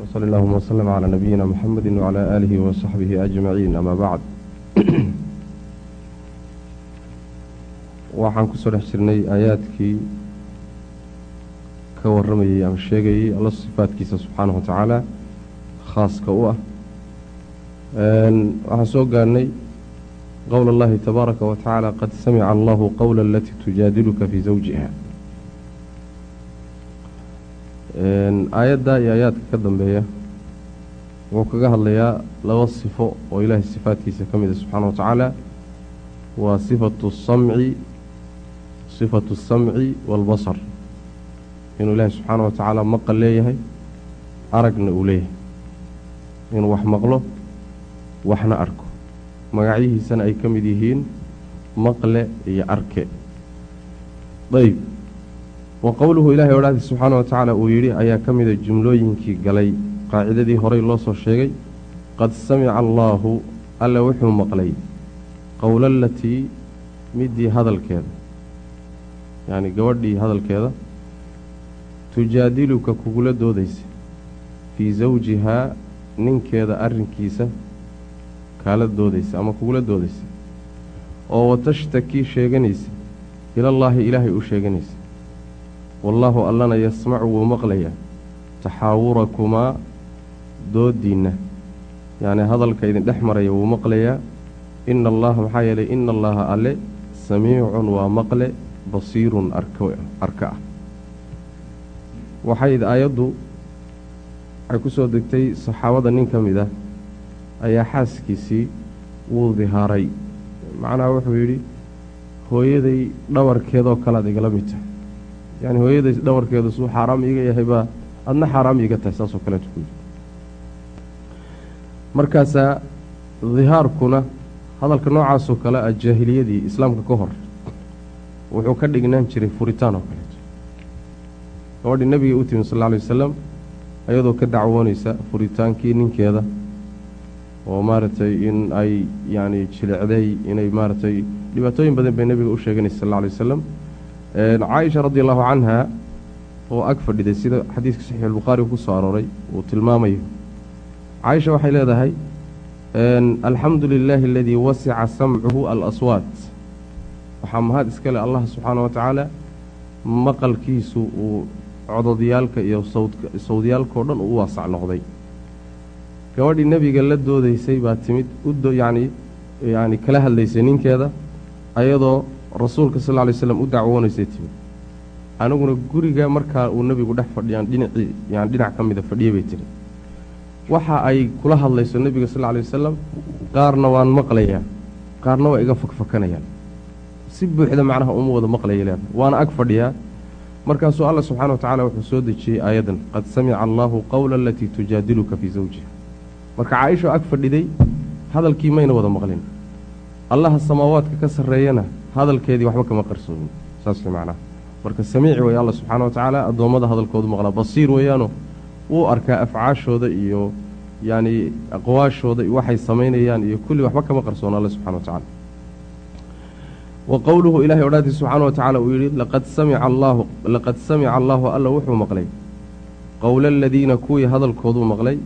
wsl allahuma wslm cla nabiyina mxamedi wcla aalihi wasaxbihi ajmaciin ama bacd waxaan ku soo dhex jirnay aayaadkii ka warramayay ama sheegayey alla sifaadkiisa subxaanahu wa tacaala khaaska u ah waxaan soo gaarnay qowl allahi tabaaraka wa tacaala qad samica allahu qowla alatii tujaadiluka fii zawjiha aayadda iyo aayaadka ka dambeeya wuxuu kaga hadlayaa laba sifo oo ilaahay sifaadkiisa ka mida subxaana wa tacaala. Waa sifatu samci sifatu asamci waalbasar inuu ilaahay subxaana wa tacaala maqal leeyahay aragna uu leeyahay. Inuu wax maqlo waxna arko. Magacyihiisana ay ka mid yihiin maqle iyo arke. Ayb wa qowluhu ilaahay odhaahdi subxaana wa tacaala uu yidhi ayaa ka mida jumlooyinkii galay qaacidadii horey loo soo sheegay qad samica allaahu alle wuxuu maqlay qowla alatii midii hadalkeeda. Yacni gabadhii hadalkeeda tujaadiluka kugula doodaysa fii sawjihaa ninkeeda arrinkiisa kaala doodaysa ama kugula doodaysa oo watashtakii sheeganaysa ilallaahi ilaahay u sheeganaysa wallaahu allana yasmacu wuu maqlayaa taxaawurakumaa doodiinna. Yacni hadalka idin dhex maraya wuu maqlayaa. Ina allaha maxaa yeelay ina allaha alle samiicun waa maqle basiirun arka ah. Waxay aayaddu waxay ku soo degtay saxaabada nin ka mid ah ayaa xaaskiisii wuu dihaaray. Macnaha wuxuu yidhi hooyaday dhawarkeedoo kalead igala mid tahay yacni hooyaday dhawarkeedu suu xaaraam iiga yahay baa adna xaaraam iiga tahay saasoo kaleetu ku yidhi markaasaa dihaarkuna hadalka noocaasoo kale ah jaahiliyadii islaamka ka hor wuxuu ka dhignaan jiray furitaan oo kaleeto gabadhii nebiga u timi sal alla alay wasalam ayadoo ka dacwoonaysa furitaankii ninkeeda oo maaragtay in ay yacni jilicday inay maaragtay dhibaatooyin badan bay nebiga u sheeganaysa sal alla alay wasalam caaisha radi allahu canha oo ag fadhiday sida xadiiska saxiix albukhaari ku soo arooray uu tilmaamayo. Caaisha waxay leedahay alxamdu lilaahi aladii wasica samcuhu alaswaat waxaa mahad iska leh allah subxaana wa tacaala maqalkiisu uu cododyaalka iyo sawdyaalkao dhan uu u waasac noqday. Gabadhii nebiga la doodaysay baa timid yani yani kala hadlaysay ninkeeda ayadoo rasuulka sal lla lay slam u dacwoonaysay timid aniguna guriga markaa uu nebigu dhex fadhiyaan dhinacii yani dhinac ka mida fadhiya bay tiri. Waxa ay kula hadlayso nebiga sal lla lay wasalam qaarna waan maqlayaa qaarna waa iga fakfakanayaan. Si buuxda macnaha uma wada maqlaya leeda waana ag fadhiyaa. Markaasuu alla subxana wa tacala wuxuu soo dejiyey aayadan qad samica allaahu qowla alatii tujaadiluka fii zawjiha. Marka caaisho ag fadhiday hadalkii mayna wada maqlin. Allaha samaawaadka ka sarreeyana hadalkeedii waxba kama qarsoomin saas macnaha marka samiici weeye alla subxaana wa tacaala addoommada hadalkoodu maqlaa. Basiir weeyaano wuu arkaa afcaashooda iyo yacni aqwaashooda waxay samaynayaan iyo kulli waxba kama qarsoona alle subxana wa tacala wa qowluhu ilahay odhaadii subxaana wa tacaala uu yidhi laqad samica allaahu laqad samica allaahu alla wuxuu maqlay. Qowla aladiina kuwii hadalkooduu maqlay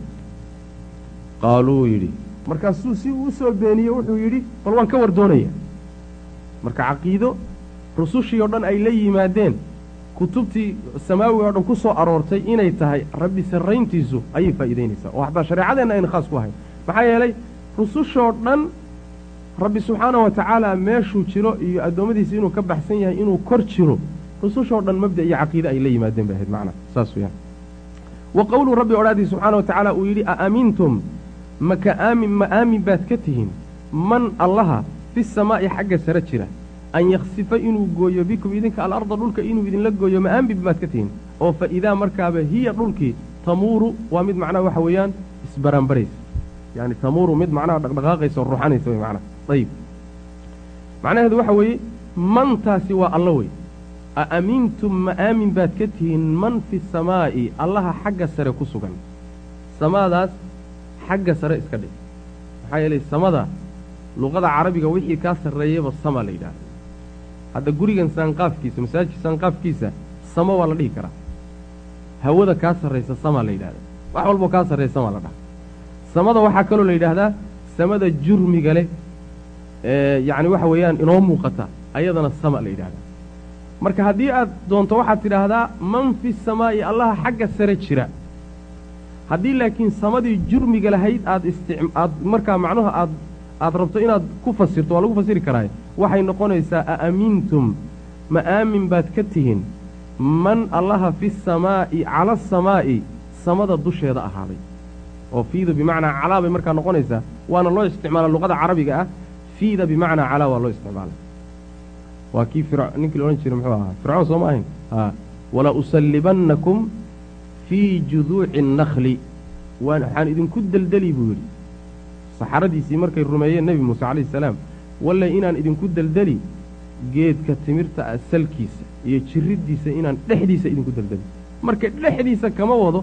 qaaluu yidhi. Markaasuu si uu soo beeniyey wuxuu yidhi bal waan ka war doonaya marka caqiido rusushii oo dhan ay la yimaadeen kutubtii samaawiga o dhan ku soo aroortay inay tahay rabbi sarrayntiisu ayay faa'iidaynaysaa. Oo hataa shareecadeenna ayna khaas ku ahayn. Maxaa yeelay rusushoo dhan rabbi subxaana wa tacaala meeshuu jiro iyo addoommadiisa inuu ka baxsan yahay inuu kor jiro rusushoo dhan mabda iyo caqiide ay la yimaadeen bay ahayd macnaa saas weyaan wa qowluu rabbi odhaadii subxaana wa tacaala uu yidhi a aamintum? Maka aamin ma aamin baad ka tihiin? Man allaha fi samaa'i xagga sare jira an yaksifa inuu gooyo bikum idinka alarda dhulka inuu idinla gooyo ma aamin baad ka tihiin oo fa idaa markaaba hiya dhulkii tamuuru waa mid macnaha waxa weeyaan isbaraanbaraysa yacni tamuuru mid macnaha dhaqdhaqaaqaysa oo ruxanaysa wey macnaha ayib macnaheedu waxa weeye mantaasi waa alla wey. A aamintum ma aamin baad ka tihiin man fi samaa'i allaha xagga sare ku sugan. Samaadaas xagga sare iska dhig. Maxaa yeelay samada luqada carabiga wixii kaa sarreeyaba sama la yidhahda hadda gurigan saanqaafkiisa masaajidka saanqaafkiisa samo waa la dhihi karaa. Hawada kaa sarraysa sama la yidhahda wax walboo kaa sarreeya samaa la dhaha. Samada waxaa kaloo la yidhaahdaa samada jurmiga leh yacni waxa weeyaan inoo muuqata ayadana sama la yidhahdaa marka haddii aad doonto waxaad tidhaahdaa man fi samaa'i allaha xagga sare jira. Haddii laakiin samadii jurmiga lahayd aad istic aad markaa macnuha aad aad rabto inaad ku fasirto waa lagu fasiri karaaye waxay noqonaysaa aamintum? Ma aamin baad ka tihiin man allaha fi samaa'i cala asamaa'i samada dusheeda ahaaday. Oo fiida bimacnaa calaa bay markaa noqonaysaa. Waana loo isticmaala luqada carabiga ah. Fiida bimacnaa calaa waa loo isticmaala waa kii ninkii laodhan jiray muxuu ahaa? Fircoon soo ma ahayn a wala usallibannakum fii juduuci annakli waxaan idinku deldeli buu yidhi saxaradiisii markay rumeeyeen nebi muuse calayhi salaam wallay inaan idinku deldeli geedka timirta ah salkiisa iyo jiriddiisa inaan dhexdiisa idinku deldeli marka dhexdiisa kama wado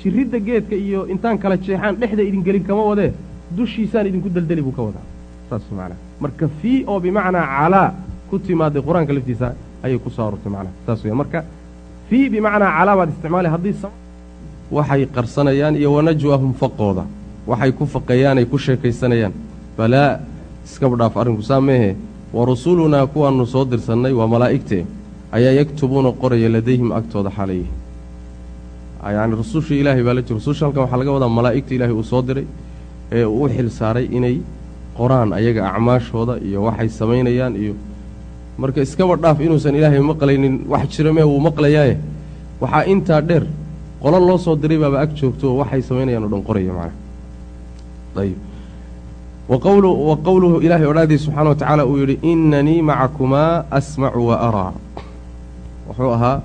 jiridda geedka iyo intaan kala jeexaan dhexda idin gelin kama wadee dushiisaan idinku deldeli buu ka wadaa. Saas macnaa. Marka fii oo bimacnaa calaa ku timaaday qur'aanka laftiisa ayay ku soo arortay macnaha saas weya marka fii bimacnaa calaa baad isticmaalay haddii waxay qarsanayaan iyo wanajwaahum faqooda waxay ku faqeeyaan ay ku sheekaysanayaan. Balaa iskaba dhaaf arrinku saa meehe wa rusulunaa kuwaannu soo dirsannay waa malaa'igtee ayaa yaktubuuna qoraya ladayhim agtooda xalayhi yacni rusushii ilaahay baa la jira. Rususha halkan waxaa laga wadaa malaa'igta ilaahay uu soo diray ee uu u xil saaray inay qoraan ayaga acmaashooda iyo waxay samaynayaan iyo marka iskaba dhaaf inuusan ilaahay maqlaynin wax jira mee wuu maqlayaaye waxaa intaa dheer qolo loo soo diray baaba ag joogto oo waxay samaynayaan o dhan qoraya macnaha. ayib wa qowluhu ilaahay odhaadii subxaana wa tacaala uu yidhi inanii macakumaa asmacu wa araa. Wuxuu ahaa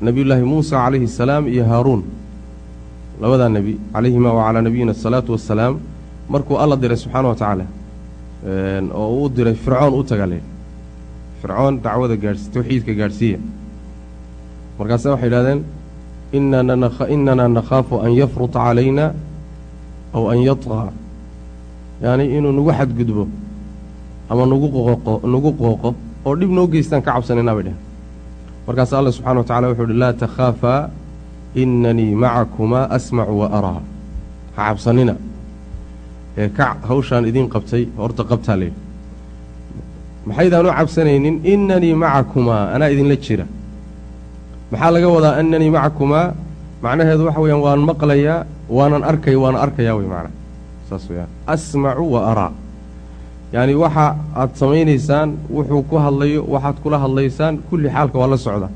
nebiyullaahi muusa calayhi asalaam iyo haaruun. Labadaa nebi calayhima wa calaa nabiyina asalaatu wassalaam markuu alla diray subxaana wa tacaala oo uu diray fircoon u tagale. Fircoon dacwada gaadhsi tawxiidka gaadhsiiya markaase waxay yidhahdeen inanaa nakhaafu an yafruta calayna aw an yatqaa yacni inuu nagu xadgudbo ama nagu qooqo nagu qooqo oo dhib noo geystaan ka cabsanaynaa bay dheheen markaas alla subxana wa tacala wuxuu uhi laa takhaafaa inanii macakumaa asmacu wa araa ha cabsanina ee kac hawshaan idiin qabtay horta qabtaa layidhi maxaydaan u cabsanaynin inanii macakumaa anaa idinla jira maxaa laga wadaa annanii macakumaa macnaheedu waxa weeyaan waan maqlayaa waanan arkay waana arkayaa wey macnaa saas weyaan asmacu wa araa yacni waxa aad samaynaysaan wuxuu ku hadlayo waxaad kula hadlaysaan kulli xaalka waa la socda.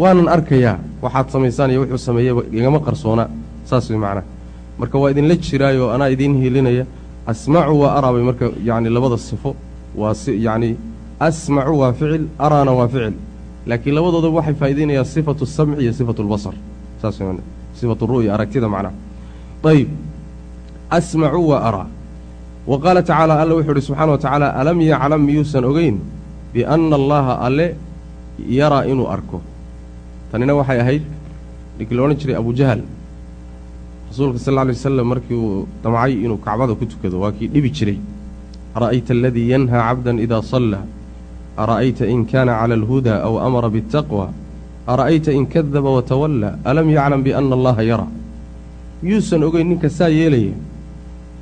Waanan arkayaa waxaad samaysaan iyo wuxuu sameeyaba igama qarsoona. Saas wey macnaha. Marka waa idinla jiraayoo anaa idiin hiilinaya asmacu wa araa bay marka yacni labada sifo. Waa si yacni asmacu waa ficil araana waa ficil. Laakiin labadoodaba waxay faa'idaynayaan sifatu samci iyo sifatu lbasar saas wey sifatu ru'ya aragtida macnaha ayib asmacu wa araa wa qaala tacaala alla wuxuu uhi subxaana wa tacaala alam yaclam miyuusan ogeyn bianna allaha alle yaraa inuu arko? Tanina waxay ahayd ninkii la odhan jiray abujahal rasuulka sal alay wasalam markii uu damcay inuu kacbada ku tukado waa kii dhibi jiray. Ara'ayta aladii yanhaa cabdan idaa sallaa ara'ayta in kaana cala alhudaa aw amara biاtaqwa ara'ayta in kadaba watawallaa alam yaclam bianna allaha yaraa miyuusan ogeyn ninka saa yeelaya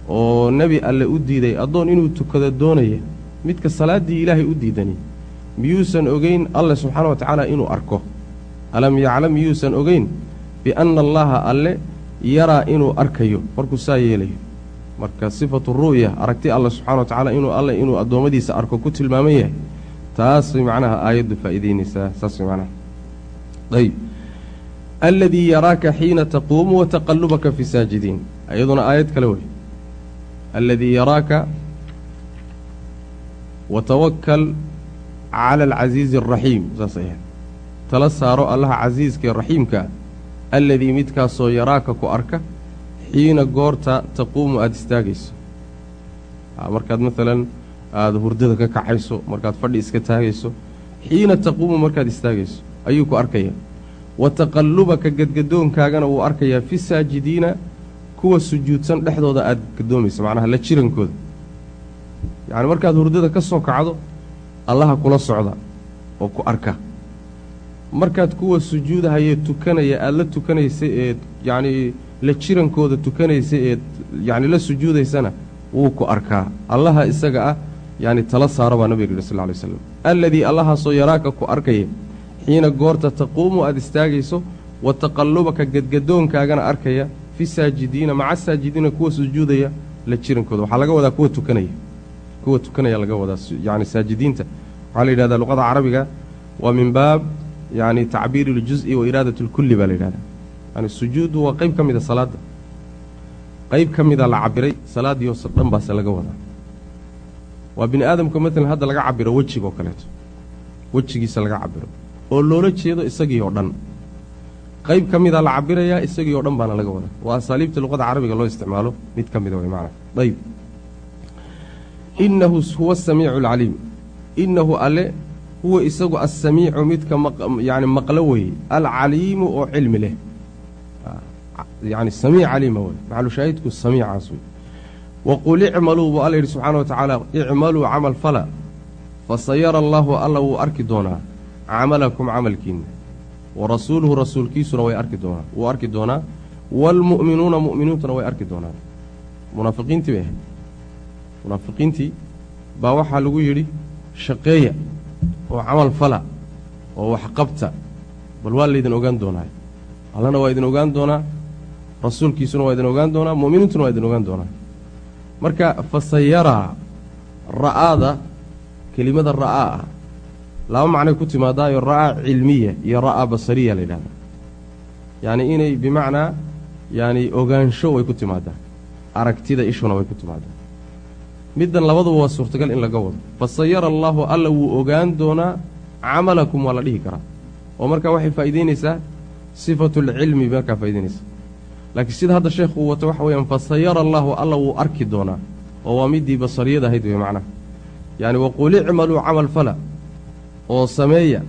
oo nebi alle u diiday addoon inuu tukado doonaya midka salaaddii ilaahay u diidani miyuusan ogeyn alle subxaana wa tacaala inuu arko alam yaclam miyuusan ogeyn bianna allaha alle yaraa inuu arkayo markuu saa yeelayo marka sifatu ru'ya aragti alle subxana wa tacaala inuu alle inuu addoommadiisa arko ku tilmaaman yahay taasay macnaha aayaddu faa'iidaynaysaa saas way macnaha ayb aladii yaraaka xiina taquumu wa taqallubaka fi saajidiin iyaduna aayad kale wey. Aladii yaraaka watawakal cala alcasiizi alraxiim saasay ahayd tala saaro allaha casiiska ee raxiimkaa alladii midkaasoo yaraaka ku arka xiina goorta taquumu aada istaagayso. Markaad maalan aada hurdada ka kacayso markaad fadhi iska taagayso xiina taquumu markaad istaagayso ayuu ku arkaya. Wa taqallubaka gadgadoonkaagana wuu arkayaa fi saajidiina kuwa sujuudsan dhexdooda aada gadoomayso macnaha la jirankooda. Yacni markaad hurdada ka soo kacdo allaha kula socda oo ku arka. Markaad kuwa sujuudahayee tukanaya aada la tukanaysa ee yacnii la jirankooda tukanaysa ee yacni la sujuudaysana wuu ku arkaa allaha isaga ah yacni tala saaro baa nabiga yidhi sal lla lay slam alladii allahaasoo yaraaka ku arkaya xiina goorta taquumu aada istaagayso wa taqallubaka gedgadoonkaagana arkaya fi saajidiina maca saajidiina kuwa sujuudaya la jirankooda waxaa laga wadaa kuwa tukanaya. Kuwa tukanaya laga wadaa yacni saajidiinta. Waxaa la yidhahdaa luqada carabiga waa min baab yacni tacbiiri اljuz'i wa iraadat اlkulli baa la yidhahdaa. Yani sujuuddu waa qayb ka mida salaadda. Qayb ka mida la cabiray salaaddii oo dhan baase laga wadaa. Waa bini aadamka maalan hadda laga cabiro wejiga oo kaleeto. Wejigiisa laga cabiro oo loola jeedo isagii oo dhan. Qayb ka mida la cabirayaa isagii oo dhan baana laga wadaa. Waa asaaliibta luqada carabiga loo isticmaalo. Mid ka mida way macana ayb innahu huwa asamiicu alcaliim innahu alle huwa isagu assamiicu midka yani maqlo weeye. Alcaliimu oo cilmi leh. Yani samiic caliima wey maxalushaahidku samiicaas wey waqul icmaluu buu alla yidhi subxaana wa tacaala icmaluu camal fala. Fasayara allaahu alla wuu arki doonaa camalakum camalkiinna wa rasuuluhu rasuulkiisuna way arki doonaa wuu arki doonaa waalmu'minuuna mu'miniintuna way arki doonaan munaafiqiintii bay ahayd munaafiqiintii baa waxaa lagu yidhi shaqeeya oo camal fala oo waxqabta bal waa laydin ogaan doonaa allana waa idin ogaan doonaa rasuulkiisuna waa idin ogaan doonaa mu'miniintuna waa idin ogaan doonaa marka fasayaraa ra'aada kelimada ra'aa ah laba macnay ku timaadaayo ra'aa cilmiya iyo ra'aa basariya la yidhahdaa. Yacni inay bimacnaa yacni ogaansho way ku timaadaa aragtida ishuna way ku timaadaa middan labaduba waa suurtagal in laga wado. Fasayara allaahu alla wuu ogaan doonaa camalakum waa la dhihi karaa. Oo markaa waxay faa'iidaynaysaa sifatulcilmi markaa faa'idaynaysaa laakiin sida hadda sheekhu wato waxa weeyaan fasayara allaahu alla wuu arki doonaa oo waa middii basariyada ahayd wey macnaha yacni waqul icmaluu camal fala oo sameeya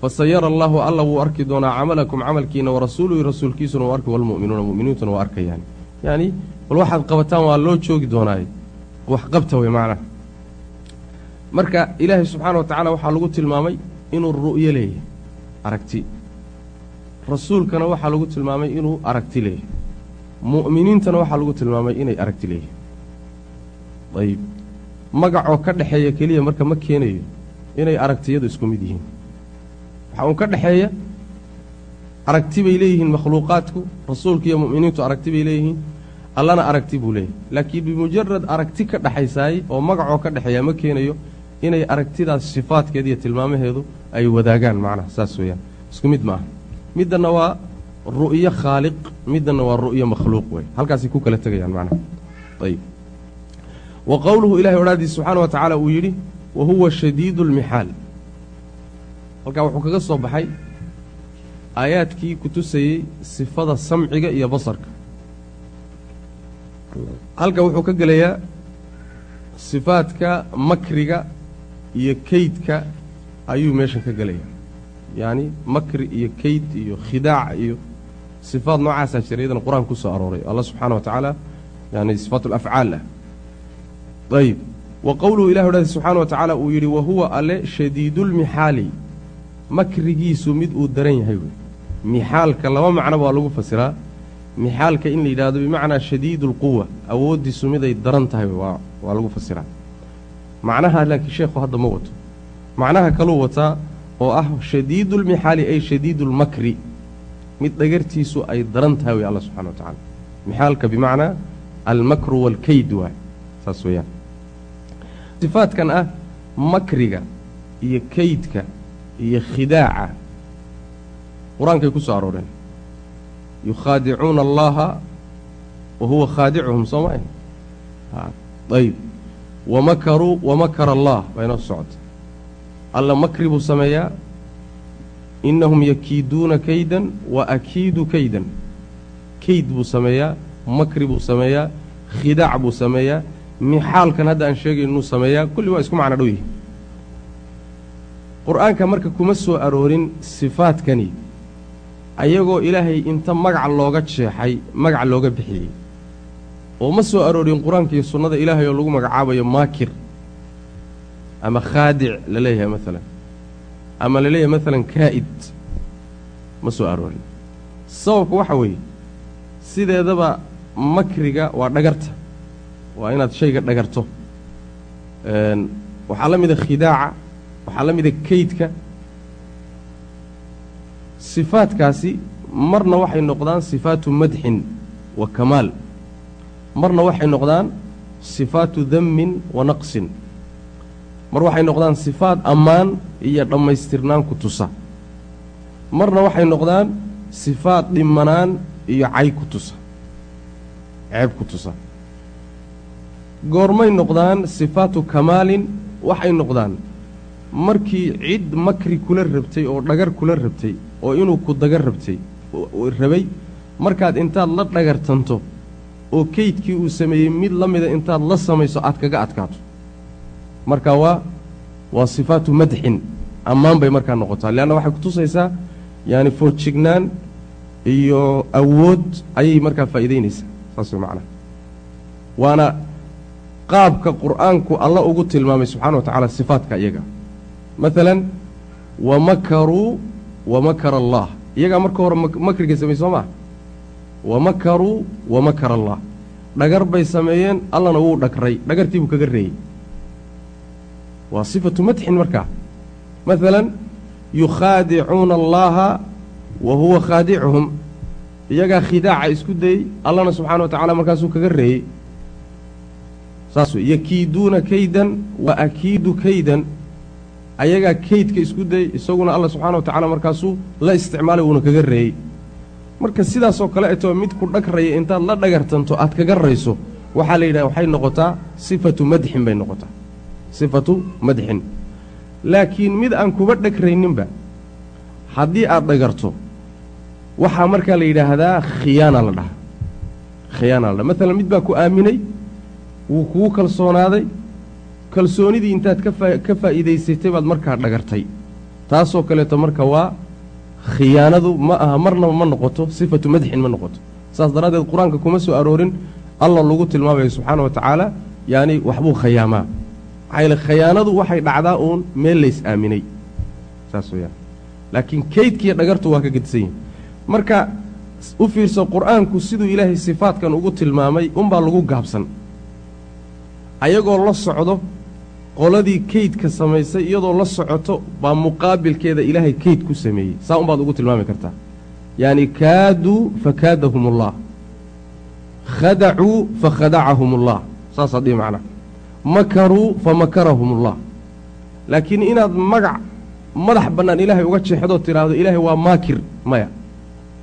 fasayara allaahu alla wuu arki doonaa camalakum camalkiina warasuuluhu rasuulkiisuna wuu arki walmu'minuuna mu'miniintuna waa arkayaan. Yacni bal waxaad qabataan waa loo joogi doonaaye. Wax qabta wey macnaha marka ilaahay subxaana wa tacaala waxaa lagu tilmaamay inuu ru'yo leeyahay aragti. Rasuulkana waxaa lagu tilmaamay inuu aragti leeyahay. Mu'miniintana waxaa lagu tilmaamay inay aragti leeyahay. Ayib. Magacoo ka dhexeeya keliya marka ma keenayo inay aragtiyadu isku mid yihiin. Waxaa uun ka dhexeeya aragti bay leeyihiin makhluuqaadku rasuulka iyo mu'miniintu aragti bay leeyihiin allana aragti buu leeyahay. Laakiin bimujarad aragti ka dhexaysaayey oo magacoo ka dhexeeya ma keenayo inay aragtidaas sifaadkeeda iyo tilmaamaheedu ay wadaagaan macnaha saas weeyaan. Isku mid ma aha. Middanna waa ru'yo khaaliq middanna waa ru'yo makhluuq wey halkaasay ku kala tegayaan macnaha. Ayib. Wa qowluhu ilahay odhaadiis subxaana wa tacaala uu yidhi wa huwa shadiidu lmixaal halkaa wuxuu kaga soo baxay aayaadkii ku tusayey sifada samciga iyo basarka. Halka wuxuu ka gelayaa sifaadka makriga iyo keydka ayuu meeshan ka gelayaa. Yacni makri iyo keyd iyo khidaac iyo sifaad noocaasaa jira iyadana qur'aanka ku soo arooray. Allah subxaana wa tacaala yani sifaat alafcaal ah. Ayib wa qowluhu ilah odhadi subxaana wa tacaala uu yidhi wa huwa alle shadiidulmixaali makrigiisu mid uu daran yahay wey. Mixaalka laba macnoba waa lagu fasiraa. Mixaalka in la yidhaahdo bimacnaa shadiidu lquwa awooddiisu miday daran tahay waa lagu fasiraa. Macnaha laakiin sheekhu hadda ma wato. Macnaha kaluu wataa oo ah shadiidulmixaali ay shadiidulmakri mid dhagartiisu ay daran tahay wey alla subxana wa tacala mixaalka bimacnaa almakru waalkeyd waay. Saas weeyaan sifaadkan ah makriga iyo keydka iyo khidaaca. Qur'aankay ku soo arooreen yukhaadicuuna allaha wa huwa khaadicuhum soo ma ayib wamakaruu wamakara allah baa inoo socota. Alla makri buu sameeyaa. Innahum yakiiduuna kaydan wa akiidu kaydan. Keyd buu sameeyaa makri buu sameeyaa khidaac buu sameeyaa mixaalkan hadda aan sheegayn inuu sameeyaa kulli waa isku macno dhow yihi qur'aanka marka kuma soo aroorin sifaadkani ayagoo ilaahay inta magac looga jeexay magac looga bixiyey. Oo ma soo aroorin qur'aanka iyo sunnada ilaahay oo lagu magacaabayo maakir ama khaadic la leeyahay maalan ama la leeyahay maalan kaa'id ma soo aroorin. Sababku waxa weeye sideedaba makriga waa dhagarta waa inaad shayga dhagarto. Waxaa la mida khidaaca waxaa la mida kaydka. Sifaadkaasi marna waxay noqdaan sifaatu madxin wa kamaal. Marna waxay noqdaan sifaatu dammin wa naqsin. Mar waxay noqdaan sifaat ammaan iyo dhammaystirnaan ku tusa. Marna waxay noqdaan sifaat dhimanaan iyo cay ku tusa. Ceeb ku tusa goormay noqdaan sifaatu kamaalin waxay noqdaan. Markii cid makri kula rabtay oo dhagar kula rabtay oo inuu ku daga rabtay rabay markaad intaad la dhagartanto oo keydkii uu sameeyey mid la mida intaad la samayso aad kaga adkaato. Marka waa waa sifaatu madxin. Ammaan bay markaa noqotaa. Leanna waxay ku tusaysaa yaani foojignaan iyo awood ayay markaa faa'iidaynaysaa saas way macnaha waana qaabka qur'aanku alla ugu tilmaamay subxana wa tacaala sifaadka iyaga. Maalan wa makaruu wa makara allah. Iyagaa marka hore makriga samey soo maa wa makaruu wa makara allah. Dhagar bay sameeyeen allana wuu dhagray dhagartii buu kaga reeyey. Waa sifatu madxin markaa maalan yukhaadicuuna allaha wa huwa khaadicuhum. Iyagaa khidaaca isku dayey allana subxana wa tacala markaasuu kaga reeyey yakiiduuna kaydan wa akiidu kaydan. Ayagaa kaydka isku dayey isaguna alla subxana wa tacala markaasuu la isticmaalay wuuna kaga reeyey. Marka sidaasoo kale etoo mid ku dhagraya intaad la dhagartanto aad kaga rayso waxaa la yidhaha waxay noqotaa sifatu madxin bay noqotaa. Sifatu madxin. Laakiin mid aan kuba dhagrayninba haddii aad dhagarto waxaa markaa la yidhaahdaa khiyaana la dhaha khiyaana la dhaha maalan mid baa ku aaminay wuu kugu kalsoonaaday. Kalsoonidii intaad ka faa'iidaysatay baad markaa dhagartay. Taasoo kaleeto marka waa khiyaanadu ma aha marnaba ma noqoto sifatu madxin ma noqoto. Saas daraaddeed qur'aanka kuma soo aroorin alla lagu tilmaamayo subxaana wa tacaala yacni waxbuu khayaamaa maxaa khayaanadu waxay dhacdaa uun meel lays aaminay. Saas weyaan laakiin kaydkiiyo dhagartu waa ka gedisan yihiin marka u fiirso qur'aanku siduu ilaahay sifaadkan ugu tilmaamay unbaa lagu gaabsan ayagoo la socdo qoladii kaydka samaysay iyadoo la socoto baa muqaabilkeeda ilaahay kayd ku sameeyey. Saa unbaad ugu tilmaami kartaa. Yacni kaaduu fakaadahum ullah khadacuu fakhadacahum ullah saasaa dhihi macnaa makaruu famakarahum ullah laakiin inaad magac madax bannaan ilaahay uga jeexdoo tidhaahdo ilaahay waa maakir maya.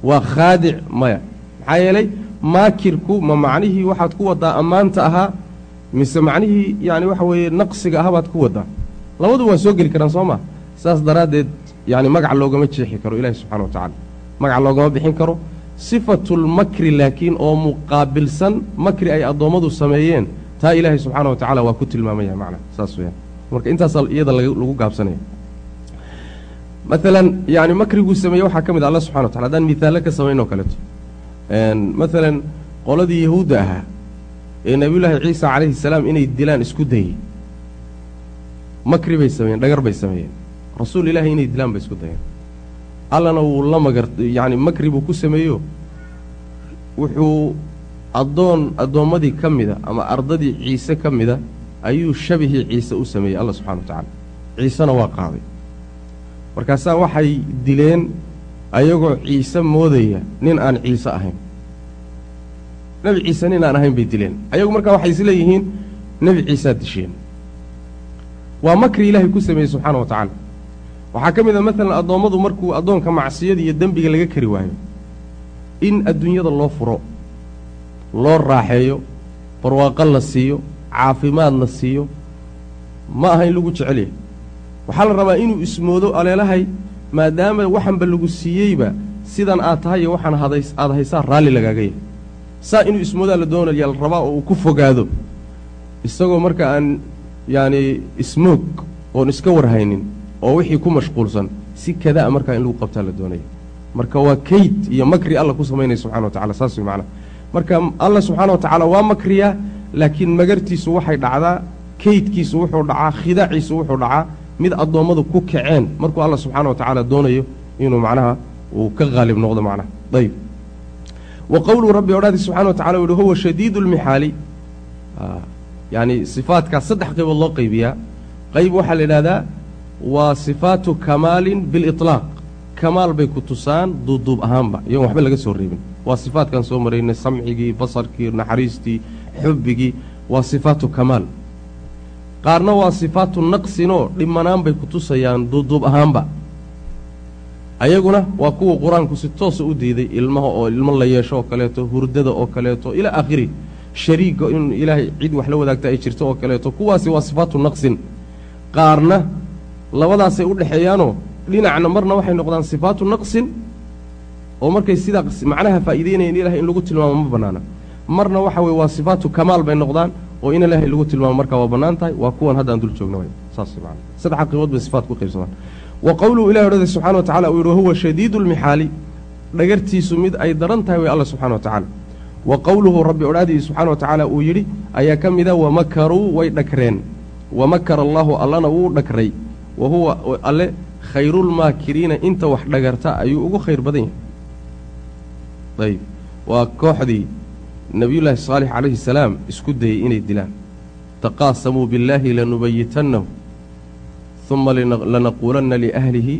Waa khaadic maya. Maxaa yeelay maakirku ma macnihii waxaad ku waddaa ammaanta ahaa mise macnihii yacni waxa weeye naqsiga ahabaad ku waddaa labadu waa soo geli karaan soo maa saas daraaddeed yacni magac loogama jeexi karo ilaahi subxana wa tacala magac loogama bixin karo. Sifatulmakri laakiin oo muqaabilsan makri ay addoommadu sameeyeen taa ilaahay subxaana wa tacala waa ku tilmaamaya macna saas weyaan marka intaasaa iyada lagu gaabsanaya. Maalan yani makriguu sameeye waxaa ka mid a alla subxana wa tacala haddaan mihaalo ka samayn oo kaleeto maalan qoladii yahuudda ahaa ee nebiyullaahi ciisa calayhi salaam inay dilaan isku dayey makri bay sameeyeen dhagar bay sameeyeen. Rasuul ilaahay inay dilaan bay isku dayeen. Allana wuu la magar yacni makri buu ku sameeyo. Wuxuu addoon addoommadii ka mida ama ardadii ciise ka mida ayuu shabihii ciise u sameeyey alla subxana wa tacaala. Ciisena waa qaaday. Markaasaa waxay dileen ayagoo ciise moodaya nin aan ciise ahayn nebi ciise nin aan ahayn bay dileen. Ayagu markaa waxay is leeyihiin nebi ciisead disheen. Waa makri ilaahay ku sameeyey subxaana wa tacaala. Waxaa ka mid a maalan addoommadu markuu addoonka macsiyada iyo dembiga laga kari waayo in adduunyada loo furo loo raaxeeyo barwaaqo la siiyo caafimaad la siiyo ma aha in lagu jecel yahay. Waxaa la rabaa inuu ismoodo aleelahay maadaama waxanba lagu siiyeyba sidan aad tahay iyo waxaan hadays aad haysaa raalli lagaaga yahay saa inuu ismoodaa la doonaya la rabaa oo uu ku fogaado. Isagoo marka aan yacani ismoog oon iska warhaynin oo wixii ku mashquulsan si kadaa markaa in lagu qabtaa la doonaya marka waa kayd iyo makri alla ku samaynaya subxana wa tacala saas way macnaa marka alla subxaana wa tacaala waa makriyaa laakiin magartiisu waxay dhacdaa kaydkiisu wuxuu dhacaa khidaaciisu wuxuu dhacaa mid addoommadu ku kaceen. Markuu alla subxaana wa tacaala doonayo inuu macnaha uu ka qaalib noqdo macnaha ayb wa qowluu rabbi odhaadi subxana wa tacala wuhi huwa shadiidu lmixaali yacni sifaatkaas saddex qaybood loo qaybiyaa. Qayb waxaa la yidhahdaa waa sifaatu kamaalin biliطlaaq kamaal bay ku tusaan duubduub ahaanba. Iyagoon waxba laga soo reebin. Waa sifaatkan soo maraynay samcigii basarkii naxariistii xubbigii. Waa sifaatu kamaal. Qaarna waa sifaatu naqsinoo dhimanaan bay ku tusayaan duubduub ahaanba ayaguna waa kuwa qur'aanku si toosa u diiday ilmaha oo ilmo la yeesho oo kaleeto hurdada oo kaleeto ilaa aakhiri shariiga in ilaahay cid wax la wadaagta ay jirto oo kaleeto. Kuwaasi waa sifaatu naqsin. Qaarna labadaasay u dhexeeyaanoo dhinacna marna waxay noqdaan sifaatu naqsin oo markay sidaa macnaha faa'iideynayeen ilahay in lagu tilmaamo ma bannaana. Marna waxa weye waa sifaatu kamaal bay noqdaan oo in ilaahay lagu tilmaamo markaa waa bannaan tahay. Waa kuwan hadda aan dul joogna saas saddex qiibood bay sifaat ku qaybsamaan wa qowluhu ilahi odhada subxana wa tacala uu yihi wahuwa shadiidu lmixaali dhagartiisu mid ay daran tahay way alla subxana wa tacaala wa qowluhu rabbi odhaadii subxana wa tacaala uu yidhi ayaa ka mida wamakaruu way dhagreen wamakara allaahu allana wuu dhagray wa huwa alle khayrulmaakiriina inta wax dhagarta ayuu ugu khayr badan yahay. Ayb waa kooxdii nebiyullaahi saalix calayhi salaam isku dayey inay dilaan. Taqaasamuu billaahi lanubayitannahu uma lanaquulanna liahlihi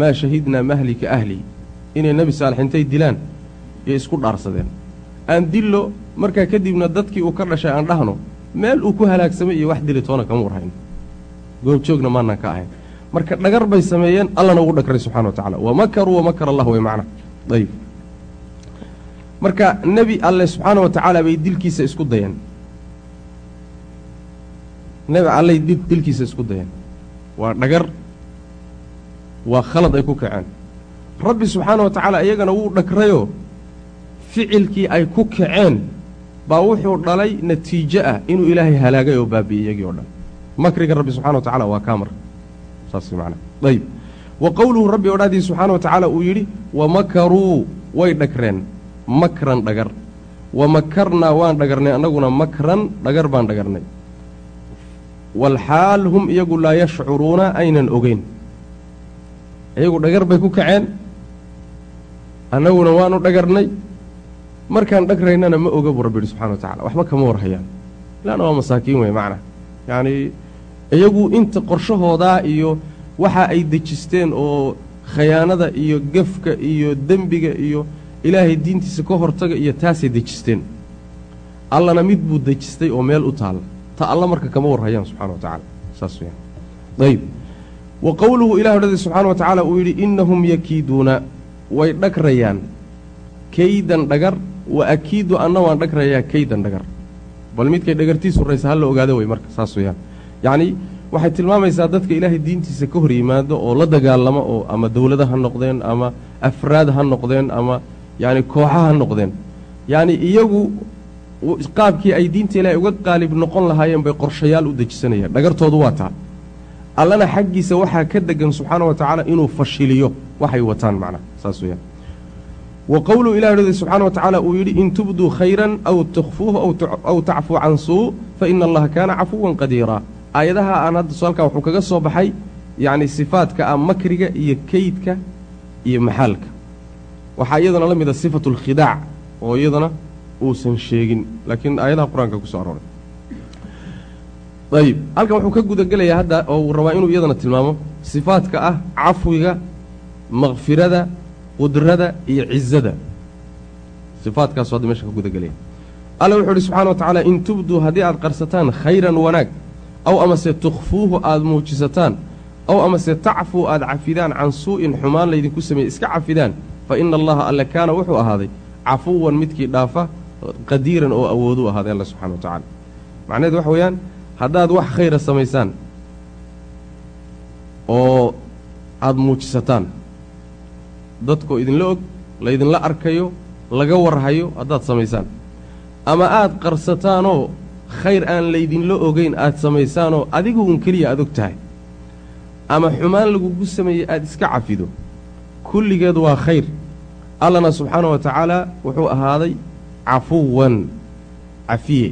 maa shahidnaa mahlika ahlihi inay nebi saalix intay dilaan yay isku dhaarsadeen aan dillo markaa kadibna dadkii uu ka dhashay aan dhahno meel uu ku halaagsamay iyo wax dili toona kama warhayn goobjoogna maanaan ka ahayn marka dhagar bay sameeyeen allana ugu dhagray subxana wa tacala wamakaruu wamakar allah way macna ayb marka nebi alle subxaana wa tacaala bay dilkiisa isku dayeen nebi allay dilkiisa isku dayeen waa dhagar waa khalad ay ku kaceen. Rabbi subxaana wa tacaala iyagana wuu dhagrayoo ficilkii ay ku kaceen baa wuxuu dhalay natiijo ah inuu ilaahay halaagay oo baabi'ey iyagii o dhan. Makriga rabbi subxana wa tacala waa kaa marka saas ayb wa qowluhu rabbi odhaadii subxaana wa tacaala uu yidhi wamakaruu way dhagreen makran dhagar. Wa makarnaa waan dhagarnay annaguna makran dhagar baan dhagarnay walxaal hum iyagu laa yashcuruuna aynan ogeyn. Iyagu dhagar bay ku kaceen. Annaguna waanu dhagarnay. Markaan dhagraynana ma oga buu rabbi yidhi subxana wa tacala waxba kama warhayaan. Ilaana waa masaakiin wey macna. Yacnii iyagu inta qorshahoodaa iyo waxa ay dejisteen oo khayaanada iyo gefka iyo dembiga iyo ilaahay diintiisa ka hortaga iyo taasay dejisteen. Allana mid buu dejistay oo meel u taalla ta alla marka kama warhayaan subxana wa tacala saas weyaan ayb wa qowluhu ilah odhada subxaana wa tacaala uu yidhi innahum yakiiduuna way dhagrayaan. Kaydan dhagar wa akiidu anna waan dhagrayaa kaydan dhagar. Bal midkay dhagartiisu raysa ha la ogaado wey marka saas weyaan yacnii waxay tilmaamaysaa dadka ilaahay diintiisa ka hor yimaado oo la dagaalamo oo ama dowladda ha noqdeen ama afraad ha noqdeen ama yacni kooxa ha noqdeen. Yacni iyagu qaabkii ay diinta ilaahay uga qaalib noqon lahaayeen bay qorshayaal u dejisanayaan. Dhagartoodu waa taa. Allana xaggiisa waxaa ka degan subxaana wa tacaala inuu fashiliyo waxay wataan macnaha saas weyaan wa qowluu ilah hodi subxaana wa tacaala uu yidhi in tubduu khayran aw tukhfuuhu aw tacfuu can suu fa ina allaha kaana cafuwan qadiiraa aayadaha aan hadda halkaa wuxuu kaga soo baxay yacni sifaadka ah makriga iyo keydka iyo maxaalka. Waxaa iyadana la mida sifatu alkhidaac oo iyadana uusan sheegin laakiin aayadaha qur'aanka ku soo arooray. Ayib. Halkan wuxuu ka gudagelayaa hadda oo uu rabaa inuu iyadana tilmaamo sifaadka ah cafwiga makfirada qudrada iyo cizada sifaadkaasu hadda meesha ka gudagelaya alla wuxuu ihi subxana wa tacaala in tubduu haddii aad qarsataan khayran wanaag aw amase tukhfuuhu aada muujisataan aw amase tacfuu aada cafidaan can suu'in xumaan laydinku sameeyey iska cafidaan fa ina allaha alle kaana wuxuu ahaaday cafuwan midkii dhaafa qadiiran oo awooduu ahaaday alla subxana wa tacaala macnaheedu waxa weeyaan haddaad wax khayra samaysaan oo aada muujisataan dadkoo idinla og laydinla arkayo laga warhayo haddaad samaysaan. Ama aada qarsataanoo khayr aan laydinla ogeyn aada samaysaanoo adigu un keliya aad og tahay. Ama xumaan lagugu sameeyey aada iska cafido. Kulligeed waa khayr. Allana subxaana wa tacaala wuxuu ahaaday cafuwan cafiye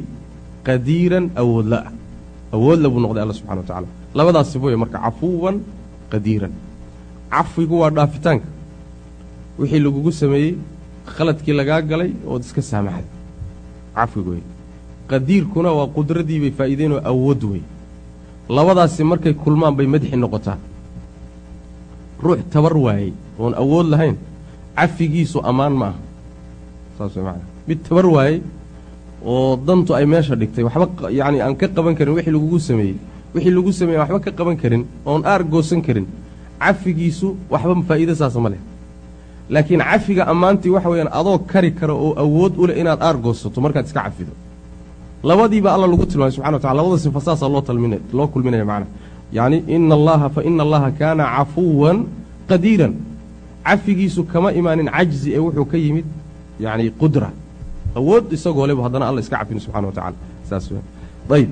qadiiran awoodla-ah awoodla buu noqday alla subxana wa tacala labadaas sifooye marka cafuwan qadiiran cafwigu waa dhaafitaanka wixii lagugu sameeyey khaladkii lagaa galay ood iska saamaxday cafwiga wey qadiirkuna waa qudraddii bay faa'iideen oo awood wey labadaasi markay kulmaan bay madxi noqotaa ruux tabar waayey oon awood lahayn cafigiisu ammaan ma aha saas way macana mid tabar waayey oo dantu ay meesha dhigtay. Waxba yacni aan ka qaban karin wixii lagugu sameeyey. Wixii lagu sameeyey waxba ka qaban karin oon aar goosan karin. Cafigiisu waxba faa'iido saasa ma leh. Laakiin cafiga ammaantii waxa weeyaan adoo kari kara oo awood u leh inaad aar goosato markaad iska cafido. Labadiiba alla lagu tilmaamay subxana wa tacala labada sifa saasaa loo talmin loo kulminaya macnaha yacni ina allaha fa ina allaha kaana cafuwan qadiiran. Cafigiisu kama imaanin cajzi ee wuxuu ka yimid yacni qudra awood isagoo lebu haddana alla iska cafin subxana wa tacala saas ayb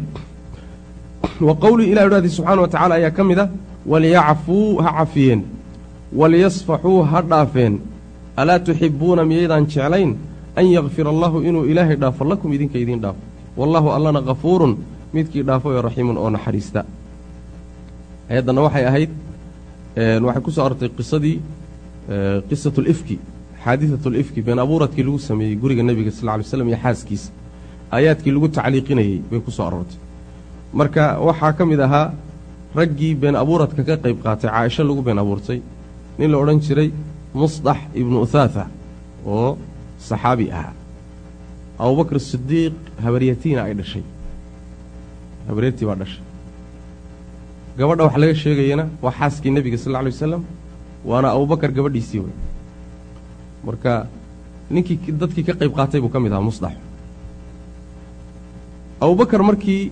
wa qowlii ilah idhahdi subxaana wa tacala ayaa ka mid a waliyacfuu ha cafiyeen waliyasfaxuu ha dhaafeen. Alaa tuxibbuuna miyaydaan jeclayn an yakfira allahu inuu ilaahay dhaafo lakum idinka idiin dhaafo. Wallaahu allana kafuurun midkii dhaafo ee raxiimun oo naxariista. Ayaddanna waxay ahayd waxay ku soo arortay qisadii qisatu lifki xaadidatu lifki been abuuradkii lagu sameeyey guriga nebiga sal ly slam iyo xaaskiisa aayaadkii lagu tacliiqinayey bay ku soo aroortay. Marka waxaa ka mid ahaa raggii been abuuradka ka qayb qaatay caaisho lagu been abuurtay. Nin la odhan jiray musdax ibnu uthaatha oo saxaabi ahaa. Abubakr sidiiq habaryatiina ay dhashay. Habaryartii baa dhashay. Gabadha wax laga sheegayana waa xaaskii nebiga sal alay wasalam waana abubakar gabadhiisii wey marka ninkii dadkii ka qayb qaatay buu ka mid ahaa musdax abubakar markii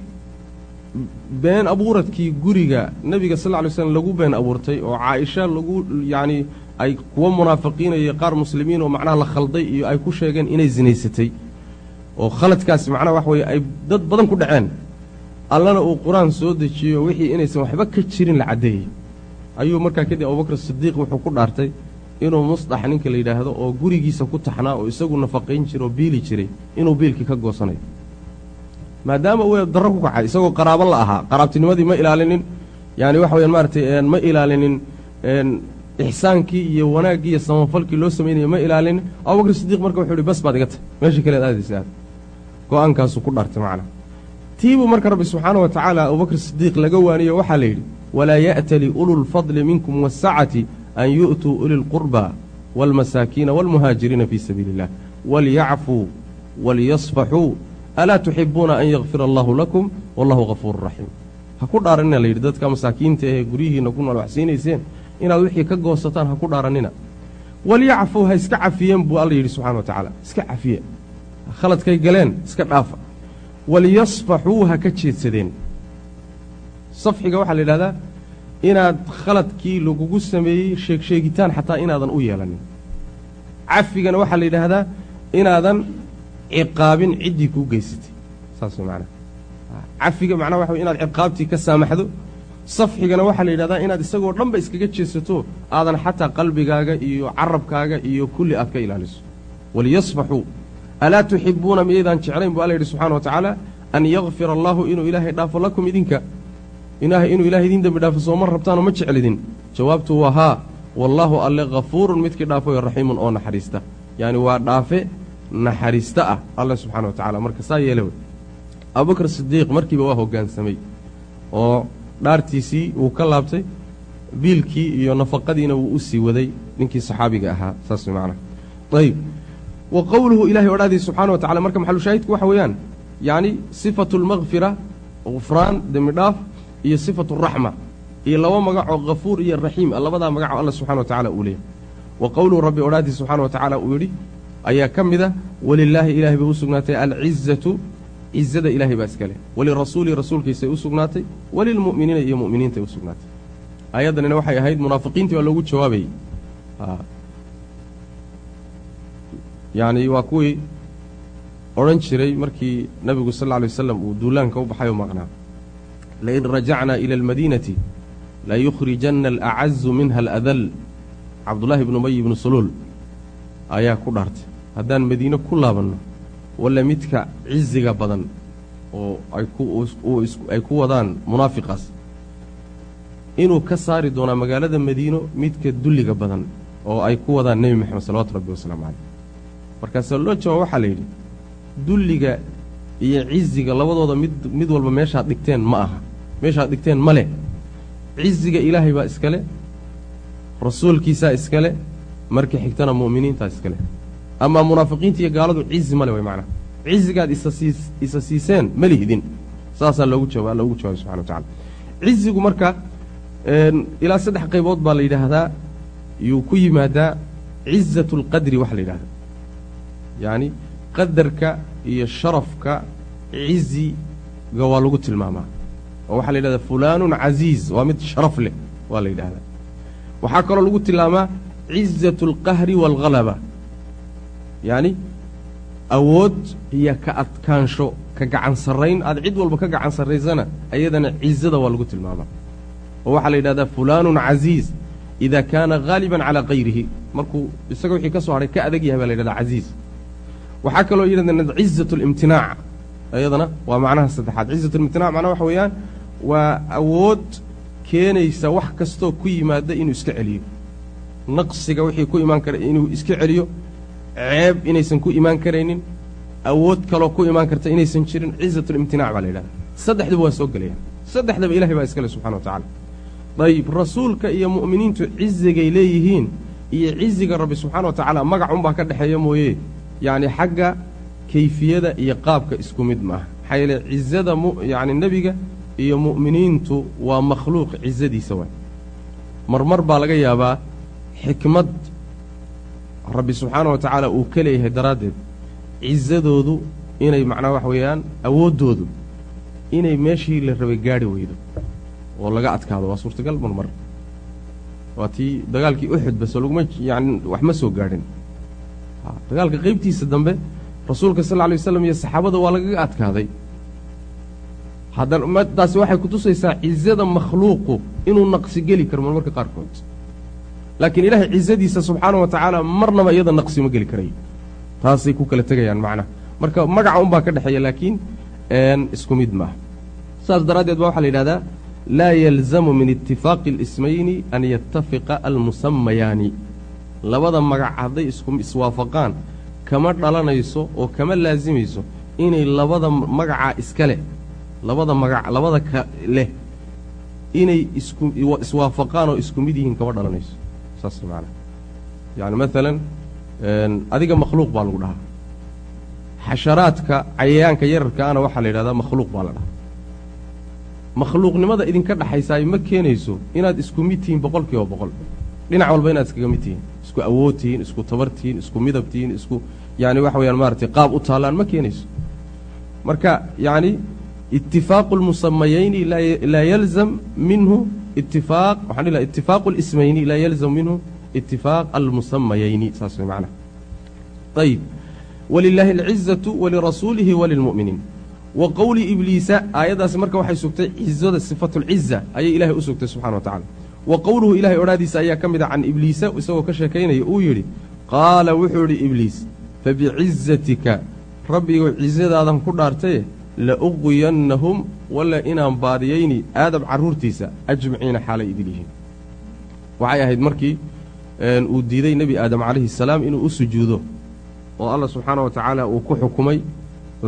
been abuuradkii guriga nebiga sal lla alay slam lagu been abuurtay oo caaisha lagu yacni ay kuwa munaafiqiinaya qaar muslimiin oo macnaha la khalday iyo ay ku sheegeen inay sinaysatay oo khaladkaasi macnaha wax weeye ay dad badan ku dhaceen. Allana uu qur'aan soo dejiyo wixii inaysan waxba ka jirin la caddeeyey. Ayuu markaa kadib abubakr sidiiq wuxuu ku dhaartay inuu musdax ninka la yidhaahdo oo gurigiisa ku taxnaa oo isagu nafaqayn jira oo biili jiray inuu biilkii ka goosanayo. Maadaama uu darro ku kacay isagoo qaraabo la ahaa qaraabtinimadii ma ilaalinin. Yaani waxa weyaan maaratay ma ilaalinin. Ixsaankii iyo wanaaggii iyo samafalkii loo samaynaya ma ilaalinin. Abubakr sidiiq marka wuxuu ihi bas baad iga tay meesha kalead aadaysa aad. Go'aankaasuu ku dhaartay macnaha tiibuu marka rabbi subxaana wa tacaala abubakr sidiiq laga waaniyo waxaa la yidhi walaa ya'tali ululfadli minkum waasacati an yu'tuu uli lqurba waalmasaakiina waalmuhaajiriina fii sabiili illah waliyacfuu waliyasfaxuu alaa tuxibuuna an yakfira allahu lakum wallahu hafuuru raxiim ha ku dhaaranina la yidhi dadka masaakiinta ahee guryihiinna ku nool wax siinayseen inaad wixii ka goosataan ha ku dhaarannina walyacfuu ha iska cafiyeen buu alla yidhi subxana wa tacaala iska cafiye khaladkay galeen iska dhaafa waliyasfaxuu ha ka jeedsadeen safxiga waxaa la yidhahdaa inaad khaladkii lagugu sameeyey sheegsheegitaan xataa inaadan u yeelanin. Cafigana waxaa la yidhaahdaa inaadan ciqaabin ciddii kuu geysatay. Saas macnaha cafiga macnaha waxa inaad ciqaabtii ka saamaxdo safxigana waxaa la yidhahdaa inaad isagoo dhanba iskaga jeedsato aadan xataa qalbigaaga iyo carabkaaga iyo kulli aad ka ilaaliso. Waliyasfaxuu alaa tuxibuuna miyaydaan jeclayn buu alla yidhi subxana wa tacaala an yakfira allaahu inuu ilaahay dhaafo lakum idinka inaahay inuu ilahay idin dembi dhaafo sooma rabtaanoo ma jeclidin jawaabtu waa haa. Wallaahu alle hafuurun midkii dhaafoyo raxiimun oo naxariista. Yacni waa dhaafe naxariista ah alle subxana wa tacala marka saa yeele wey. Abubakr sidiiq markiiba waa hoggaansamay oo dhaartiisii wuu ka laabtay biilkii iyo nafaqadiina wuu u sii waday ninkii saxaabiga ahaa. Saas way macnaha ayib. Wa qowluhu ilahay odhaadiis subxana wa tacala marka maxalushaahidku waxa weeyaan yacni sifatu almakfira gufraan dembi dhaaf iyo sifatu raxma iyo laba magacoo hafuur iyo raxiim labadaa magacoo alla subxana wa tacala uu leeyahy wa qowluhu rabbi odhaadiis subxana wa tacaala uu yidhi ayaa ka mid a walilaahi ilaahay bay u sugnaatay alcizatu cizada ilahay baa iska leh. Walirasuuli rasuulkiisay u sugnaatay walilmu'miniina iyo mu'miniintay u sugnaatay. Aayaddanina waxay ahayd munaafiqiintii baa loogu jawaabayey yacni waa kuwii odhan jiray markii nebigu sal alla lay wasalam uu duulaanka u baxay oo maqnaa lain rajacnaa ila almadiinati layukhrijanna alacazu minha aladal cabdullaahi ibnu ubay ibnu suluul ayaa ku dhaartay haddaan madiine ku laabanno walla midka ciziga badan oo ay ku wadaan munaafiqaas inuu ka saari doonaa magaalada madiino midka dulliga badan oo ay ku wadaan nebi moxamed salawatu rabbi wasalaamu caleyh markaasaa loo jawaab waxaa la yidhi dulliga iyo ciziga labadooda mid mid walba meeshaad dhigteen ma aha meeshaad dhigteen ma leh. Ciziga ilaahay baa iskale rasuulkiisaa iskale markii xigtana mu'miniintaa iskale amaa munaafiqiinta iyo gaaladu cizi male way macnaha cizigaad isa siiseen ma lihdin. Saasaa loogu jawaa loogu jawaabay subxana wa tacala cizigu marka ilaa saddex qaybood baa la yidhaahdaa. Yuu ku yimaadaa cizatu اlqadri waxa la yidhahdaa yacni qadarka iyo sharafka ciziga waa lagu tilmaamaa oo waxaa la yidhahdaa fulaanun casiiz waa mid sharaf leh waa la yidhahdaa. Waxaa kaloo lagu tilmaamaa cizatu alqahri waalhalaba yacni awood iyo ka adkaansho ka gacan sarrayn. Aad cid walba ka gacan sarraysana ayadana cizada waa lagu tilmaamaa. Oo waxaa la yidhahdaa fulaanun casiiz idaa kaana haaliban calaa kayrihi markuu isaga wixii ka soo hadhay ka adag yahay baa la yidhahdaa casiiz waxaa kaloo yidhahdeen cizatu alimtinaac ayadana waa macnaha saddexaad. Cizatu limtinac macnaha waxa weeyaan waa awood keenaysa wax kastoo ku yimaada inuu iska celiyo. Naqsiga wixii ku imaan kara inuu iska celiyo ceeb inaysan ku imaan karaynin awood kaloo ku imaan karta inaysan jirin cizat اlimtinac baa la yidhahda saddexduba waa soo gelayaan saddexdaba ilahay baa iskale subxana wa tacala dayib rasuulka iyo mu'miniintu cizigay leeyihiin iyo ciziga rabbi subxaana wa tacaala magac unbaa ka dhexeeya mooye. Yacni xagga kayfiyada iyo qaabka isku mid maaha. Maxaa yeele cizada mu yacni nebiga iyo mu'miniintu waa makhluuq cizadiisa waay. Marmar baa laga yaabaa xikmad rabbi subxaana wa tacaala uu ka leeyahay daraaddeed. Cizadoodu inay macnaha waxa weeyaan awooddoodu inay meeshii la rabay gaadhi weydo oo laga adkaado. Waa suurtagal marmar waa tii dagaalkii uxud base laguma yani wax ma soo gaadhin. Dagaalka qaybtiisa dambe rasuulka sal lla lay waslam iyo saxaabada waa lagaga adkaaday haddana taasi waxay kutusaysaa cizada makhluuqu inuu naqsi geli karo marmarka qaarkood. Laakiin ilaahay cizadiisa subxaana wa tacaala marnaba iyada naqsi ma geli karayo taasay ku kala tegayaan macnaha marka magaca unbaa ka dhexeeya laakiin isku mid maaha saas daraaddeed ba waxaa la yidhahdaa laa yalzamu min itifaaqi اlismayni an yatafiqa almusamayaani labada magac hadday iswaafaqaan kama dhalanayso oo kama laasimayso inay labada magacaa iska leh labada magac labada ka leh inay iswaafaqaan oo isku mid yihiin kama dhalanayso. Saas macanaa yacni maalan adiga makhluuq baa lagu dhahaa. Xasharaadka cayayaanka yararkaana waxaa la yidhahdaa makhluuq baa la dhahaa. Makhluuqnimada idinka dhaxaysaay ma keenayso inaad isku mid tihiin boqol kiiba boqol. Dhinac walba inaad iskaga mid tihiin. Isku awood tihiin isku tabar tihiin isku midab tihiin isku yaani waxa weyaan maaragtay qaab u taallaan ma keenayso. Marka yacni itifaaqu lmusamayayni laa yalzam minhu itifaaq waxaan dhihi laha itifaaqu اlismayni laa yalzam minhu itifaaq almusamayayni saas way macnaha ayib walilaahi alcizatu walirasuulihi walilmu'miniin wa qowli ibliisa aayaddaasi marka waxay sugtay cizada sifatu lciza ayay ilahay u sugtay subxana wa tacala wa qowluhu ilahay odhaadiisa ayaa ka mid a can ibliisa isagoo ka sheekaynaya uu yidhi qaala wuxuu yidhi ibliis fabicizatika rabbigu cizadaadan ku dhaartaye la'uqwiyannahum walla inaan baadiyayni aadam carruurtiisa ajmaciina xaalay idin yihiin waxay ahayd markii uu diiday nebi aadam calayhi salaam inuu u sujuudo oo allah subxaana wa tacaala uu ku xukumay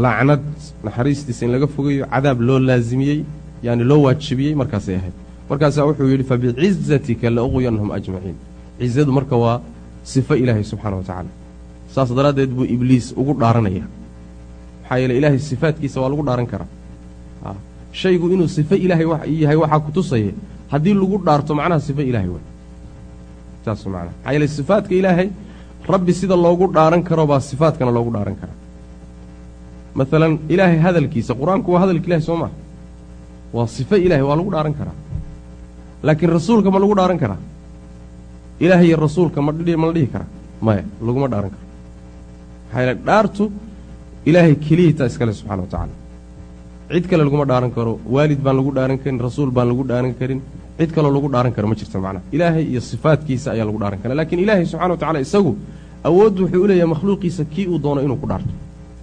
lacnad naxariistiisa in laga fogayo cadaab loo laasimiyey yaani loo waajibiyey markaasay ahayd markaasaa wuxuu yidhi fabicizatika la'uqwiyannahum ajmaciin cizadu marka waa sifo ilaahay subxaana wa tacaala saas daraaddeed buu ibliis ugu dhaaranaya maxaa yeele ilaahay sifaadkiisa waa lagu dhaaran karaa. Shaygu inuu sifo ilaahay yahay waxaa ku tusaya haddii lagu dhaarto macnaha sifo ilaahay way saas macnaha. Maxaa yeele sifaadka ilaahay rabbi sida loogu dhaaran karo baa sifaadkana loogu dhaaran karaa. Maalan ilaahay hadalkiisa qur'aanku waa hadalka ilahay soo maa waa sifo ilaahay waa lagu dhaaran karaa. Laakiin rasuulka ma lagu dhaaran karaa. Ilaahay iyo rasuulka ma ma la dhihi karaa. Maya laguma dhaaran karo. Maxaa yeele dhaartu ilaahay keliyitaa iskale subxana wa tacaala. Cid kale laguma dhaaran karo waalid baan lagu dhaaran karin rasuul baan lagu dhaaran karin cid kaloo lagu dhaaran karo ma jirto macnaha. Ilaahay iyo sifaadkiisa ayaa lagu dhaaran kara laakiin ilaahay subxana wa tacala isagu awooddu wuxuu u leeyahay makhluuqiisa kii uu doono inuu ku dhaarto.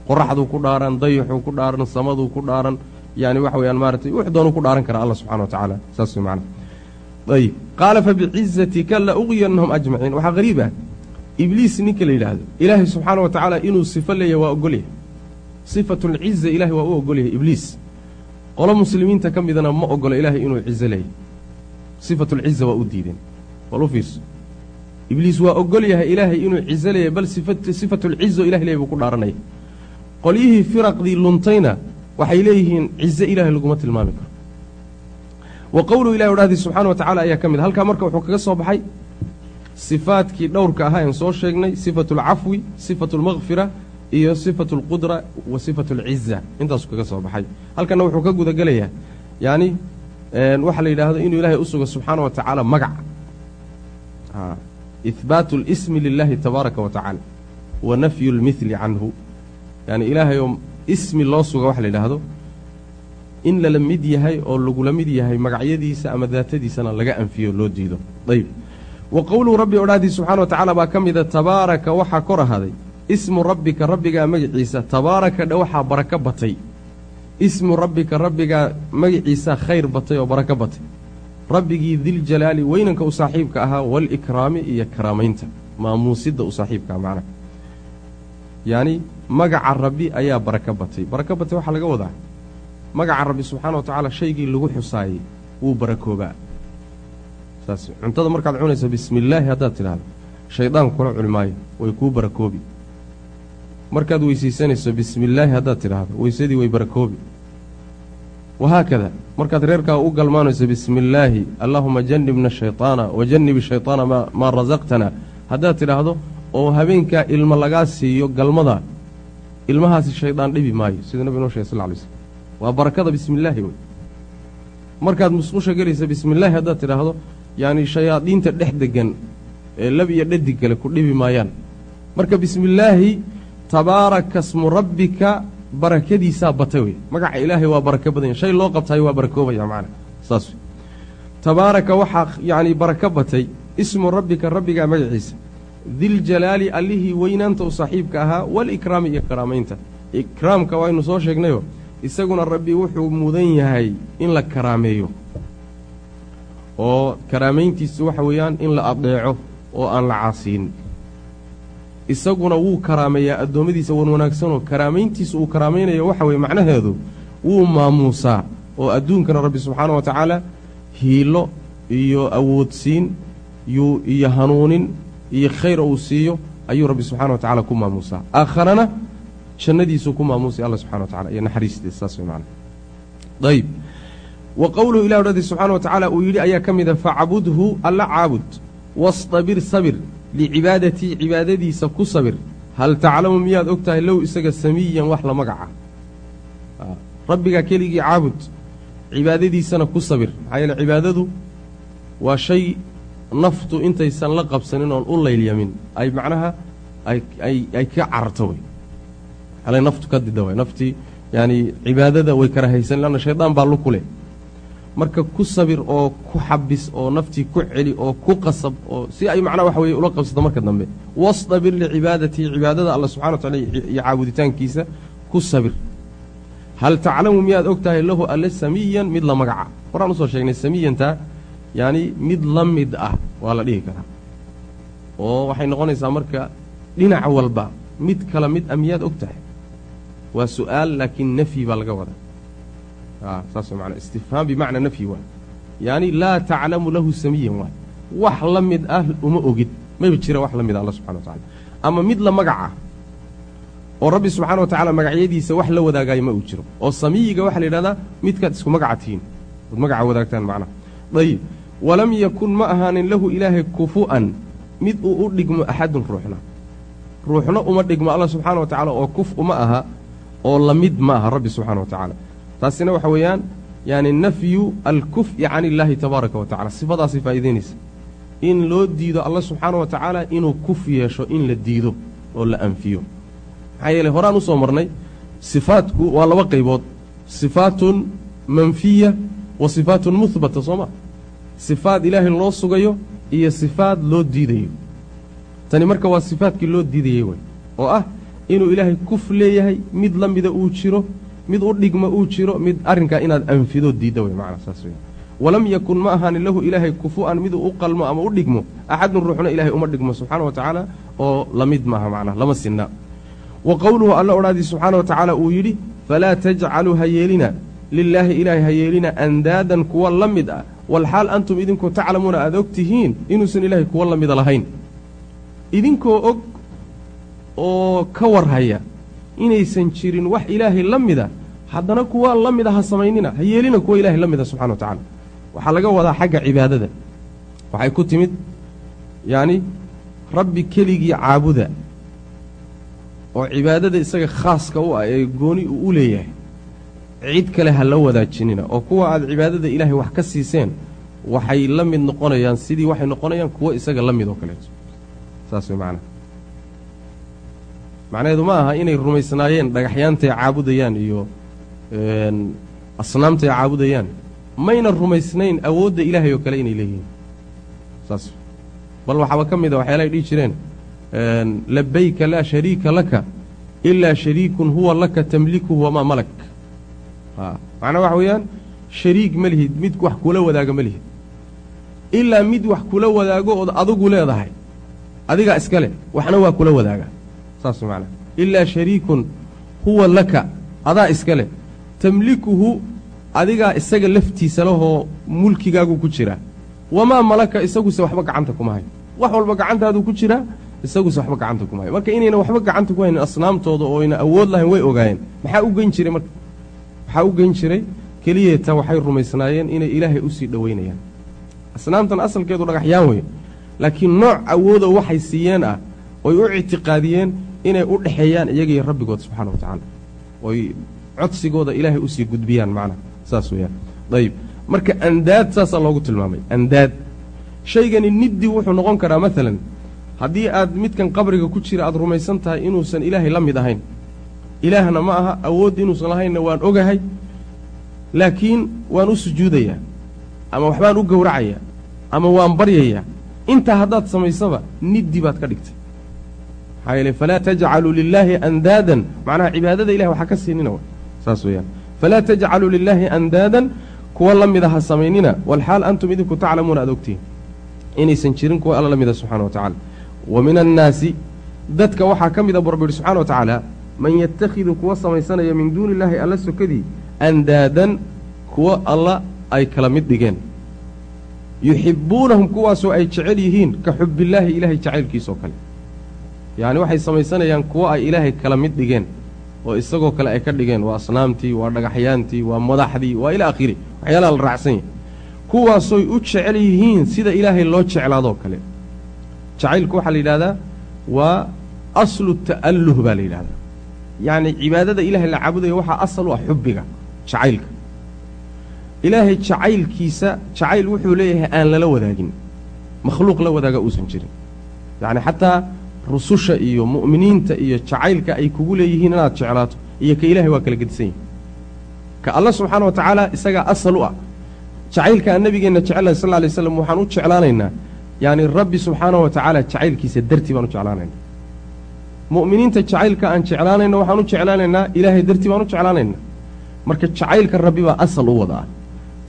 Qoraxduu ku dhaaran dayaxuu ku dhaaran samaduu ku dhaaran yani waxa weyaan maaratay wux doonuu ku dhaaran kara allah subxana wa tacaala saas wey macnaha. Ayib qaala fabicizatika la uqyannahum ajmaciin. Waxaa hariib ah ibliis ninka la yidhaahdo ilaahay subxaana wa tacaala inuu sifo leeyahay waa ogolyahay sifatulciza ilahay waa u ogolyahay ibliis. Qolo muslimiinta ka midana ma ogola ilaahay inuu cizo leeyahay. Sifatulciza waa u diideen. Bal u fiirso. Ibliis waa ogol yahay ilaahay inuu cizo leeyahay bal sifatulcizo ilahay leeyahy buu ku dhaaranaya qolyihii firaqdii luntayna waxay leeyihiin cizo ilaahay laguma tilmaami karo. Wa qowluhu ilahi odhahdii subxana wa tacala ayaa ka mid halkaa marka wuxuu kaga soo baxay sifaadkii dhowrka ahaa en soo sheegnay sifatu alcafwi sifatu almakfira iyo sifatu alqudra wa sifatu alciza intaasuu kaga soo baxay. Halkanna wuxuu ka gudagelayaa yacni waxaa la yidhaahdo inuu ilaahay u sugo subxaana wa tacaala magac. Ihbaatu اlismi lilahi tabaaraka wa tacaala wa nafyu اlmihli canhu. Yani ilaahay oo ismi loo suga waxa la yidhaahdo in lala mid yahay oo lagula mid yahay magacyadiisa ama daatadiisana laga anfiyo loo diido. Ayb wa qowluhu rabbi odhahdii subxana wa tacaala baa ka mida tabaaraka waxaa kor ahaaday ismu rabbika rabbigaa magaciisa tabaaraka dha waxaa barako batay. Ismu rabbika rabbigaa magaciisa khayr batay oo barako batay. Rabbigii diljalaali weynanka u saaxiibka ahaa waalikraami iyo karaamaynta. Maamuusidda u saaxiibka ah macnaha yacni magaca rabbi ayaa barako batay. Barako batay waxaa laga wadaa. Magaca rabbi subxaana wa tacaala shaygii lagu xusaayey wuu barakoobaa. Saas cuntada markaad cunayso bismi illaahi haddaad tidhaahdo shaydaan kula cuni maayo way kuu barakoobi markaad weysaysanayso bismi illaahi haddaad tidhaahdo weysadii way barakoobi. Wahaakada markaad reerkaa u galmaanayso bismi illaahi allaahuma jannibna shayطaana wajannib shayطaana maa rasaqtana haddaad tidhaahdo oo habeenkaa ilmo lagaa siiyo galmada ilmahaasi shaydaan dhibi maayo. Sida nabi noo shegay sal ly slm waa barakada bismi illaahi wey. Markaad musqusha gelaysa bismi illaahi haddaad tidhaahdo yacni shayaadiinta dhex degan ee lab iyo dhadig kale ku dhibi maayaan. Marka bismi illaahi tabaaraka smu rabbika barakadiisaa batay wey magaca ilaahay waa barako badanya shay loo qabtaayo waa barakoobaya macana saas tabaaraka waxaa yacni barako batay ismu rabbika rabbigaa magaciisa. Diljalaali allihii weynaanta u saaxiibka ahaa walikraami iyo karaamaynta. Ikraamka waynu soo sheegnayoo isaguna rabbi wuxuu mudan yahay in la karaameeyo. Oo karaamayntiisu waxa weeyaan in la adeeco oo aan la caasiin isaguna wuu karaameeyaa addoommadiisa wan wanaagsanoo karaamayntiisa uu karaamaynayo waxa weye macnaheedu wuu maamuusaa oo adduunkana rabbi subxaana wa tacaala hiilo iyo awoodsiin iyo hanuunin iyo khayr uu siiyo ayuu rabbi subxana wa tacala ku maamuusaa. Aakharana jannadiisuu ku maamuusay alla subxana wa tacala iyo naxariistiisa saas way macana ayb wa qowluhu ilah odhadii subxaana wa tacaala uu yidhi ayaa ka mida facbudhu alla caabud wastabir sabir licibaadatii cibaadadiisa ku sabir. Hal taclamu miyaad og tahay low isaga samiyan wax la magaca? Rabbigaa keligii caabud cibaadadiisana ku sabir. Maxaa yeele cibaadadu waa shay naftu intaysan la qabsanin oon u laylyamin ay macnaha ay ka cararto naftu ka dida naftii yaani cibaadada way karahaysan lanna shaydaan baa luku leh marka ku sabir oo ku xabis oo naftii ku celi oo ku qasab oo si ay macnaha waxa weye ula qabsato marka dambe. Wastabir licibaadatii cibaadada alla subxana wa tacala iyo caabuditaankiisa ku sabir. Hal taclamu miyaad og tahay lahu alle samiyan mid la magaca? Horaan u soo sheegnay samiyantaa yacni mid la mid ah waa la dhihi karaa. Oo waxay noqonaysaa marka dhinac walba mid kala mid ah miyaad og tahay waa su'aal laakiin nafyi baa laga wadaa istifhaam bimacnaa nafyi waay. Yaani laa taclamu lahu samiyan waay. Wax la mid ah uma ogid maba jira wax la mid ah alla subxana wa tacala ama mid la magaca oo rabbi subxaana wa tacaala magacyadiisa wax la wadaagaayo ma uu jiro. Oo samiyiga waxaa la yidhahdaa midkaad isku magaca tihiin. Ood magaca wadaagtaan macnaha dayib. Walam yakun ma ahaanin lahu ilaahay kufu'an mid uu u dhigmo axadun ruuxna. Ruuxna uma dhigmo alla subxaana wa tacaala oo kuf uma aha oo la mid ma aha rabbi subxana wa tacaala taasina waxa weeyaan yaani nafyu alkuf'i can illaahi tabaaraka wa tacala sifadaasay in loo diido alla subxaana wa tacaala inuu kuf yeesho in la diido oo la anfiyo. Maxaa yeeley horaan u soo marnay sifaatku waa laba qaybood. Sifaatun manfiya wa sifaatun muhbata soo ma? Sifaad ilaahay loo sugayo iyo sifaad loo diidayo. Tani marka waa sifaadkii loo diidayey wey oo ah inuu ilaahay kuf leeyahay mid la mida uu jiro mid u dhigma uu jiro mid arrinkaa inaad anfido diidda wey macnaa saas wey walam yakun ma ahaanin lahu ilaahay kufu-an miduu u qalmo ama u dhigmo axadun ruuxna ilaahay uma dhigmo subxaana wa tacaala oo la mid maaha macnaha lama sinna. Wa qowluhu alla odhaadii subxaana wa tacaala uu yidhi falaa tajcaluu ha yeelina lilaahi ilaahay ha yeelina andaadan kuwa la mid ah. Walxaal antum idinkoo taclamuuna aada og tihiin inuusan ilaahay kuwa la mida lahayn. Idinkoo og oo ka warhaya inaysan jirin wax ilaahay la mida haddana kuwa la mid a ha samaynina ha yeelina kuwa ilaahay la mida subxana wa tacala waxaa laga wadaa xagga cibaadada. Waxay ku timid yacni rabbi keligii caabuda oo cibaadada isaga khaaska u ah ee gooni uu u leeyahay cid kale ha la wadaajinina oo kuwa aad cibaadada ilaahay wax ka siiseen waxay la mid noqonayaan sidii waxay noqonayaan kuwo isaga la mid oo kaleeto. Saas way macnaha macnaheedu ma aha inay rumaysnaayeen dhagaxyaantay caabudayaan iyo asnaamtay caabudayaan. Mayna rumaysnayn awoodda ilaahay oo kale inay leeyihiin. Saas. Bal waxaaba ka mid a waxyaalahay dhihi jireen labayka laa shariika laka ilaa shariikun huwa laka tamlikuhu wamaa malak. Macnaa waxa weeyaan shariig ma lihid mid wax kula wadaaga ma lihid. Ilaa mid wax kula wadaago ood adigu leedahay adigaa iska leh waxna waa kula wadaaga saas macnaa ilaa shariikun huwa laka adaa iska leh. Tamlikuhu adigaa isaga laftiisa lahoo mulkigaagu ku jiraa wamaa malaka isaguse waxba gacanta kuma hayo wax walba gacantaaduu ku jiraa isaguse waxba gacanta kuma hayo marka inayna waxba gacanta ku haynin asnaamtooda oo ayna awood lahayn way ogaayeen. Maxaa u geyn jiray marka? Waxaa u geyn jiray? Keliyeeta waxay rumaysnaayeen inay ilaahay u sii dhowaynayaan asnaamtan asalkeedu dhagaxyaan wey laakiin nooc awoodo waxay siiyeen ah oy u ictiqaadiyeen inay u dhexeeyaan iyagaiyo rabbigood subxana wa tacaala. Oy codsigooda ilaahay u sii gudbiyaan macnaha saas weeyaan. Dayib. Marka andaad saasaa loogu tilmaamay. Andaad. Shaygani niddi wuxuu noqon karaa maalan haddii aad midkan qabriga ku jira aad rumaysan tahay inuusan ilaahay la mid ahayn ilaahna ma aha awood inuusan lahaynna waan ogahay laakiin waan u sujuudayaa ama waxbaan u gowracayaa ama waan baryayaa. Intaa haddaad samaysaba niddi baad ka dhigtay maxaa yeele falaa tajcaluu lilaahi andaadan. Macnaha cibaadada ilahi waxaa ka siinina saas weeyaan. Falaa tajcaluu lilaahi andaadan kuwa la mida ha samaynina walxaal antum idinku taclamuuna aad ogtihin inaysan jirin kuwa alla la mida subxana wa tacala wa min annaasi dadka waxaa ka mida bu rabbi yihi subxana wa tacaala man yatakhidu kuwa samaysanaya min duuni illaahi alla sokadii andaadan kuwa alla ay kala mid dhigeen. Yuxibbuunahum kuwaasoo ay jecel yihiin ka xubbillaahi ilaahay jacaylkiisoo kale yacni waxay samaysanayaan kuwo ay ilaahay kala mid dhigeen oo isagoo kale ay ka dhigeen. Waa asnaamtii waa dhagaxyaantii waa madaxdii waa ila akhiri waxyaalaha la raacsan yahay. Kuwaasoy u jecel yihiin sida ilaahay loo jeclaadoo kale. Jacaylku waxaa la yidhahdaa waa aslu ta'alluh baa la yidhahdaa yacni cibaadada ilaahay la caabudayo waxaa asal u ah xubbiga jacaylka. Ilaahay jacaylkiisa jacayl wuxuu leeyahay aan lala wadaagin. Makhluuq la wadaaga uusan jirin. Yacni xataa rususha iyo mu'miniinta iyo jacaylka ay kugu leeyihiin inaad jeclaato iyo ka ilaahay waa kala gedisan yihiin ka alla subxaana wa tacaala isagaa asal u ah. Jacaylka aan nabigeenna jecelahay sal alay slam waxaan u jeclaanaynaa yacni rabbi subxaana wa tacaala jacaylkiisa dartii baan u jeclaanaynaa mu'miniinta jacaylka aan jeclaanayna waxaan u jeclaanaynaa ilaahay dartii baan u jeclaanaynaa marka jacaylka rabbi baa asal u wada ah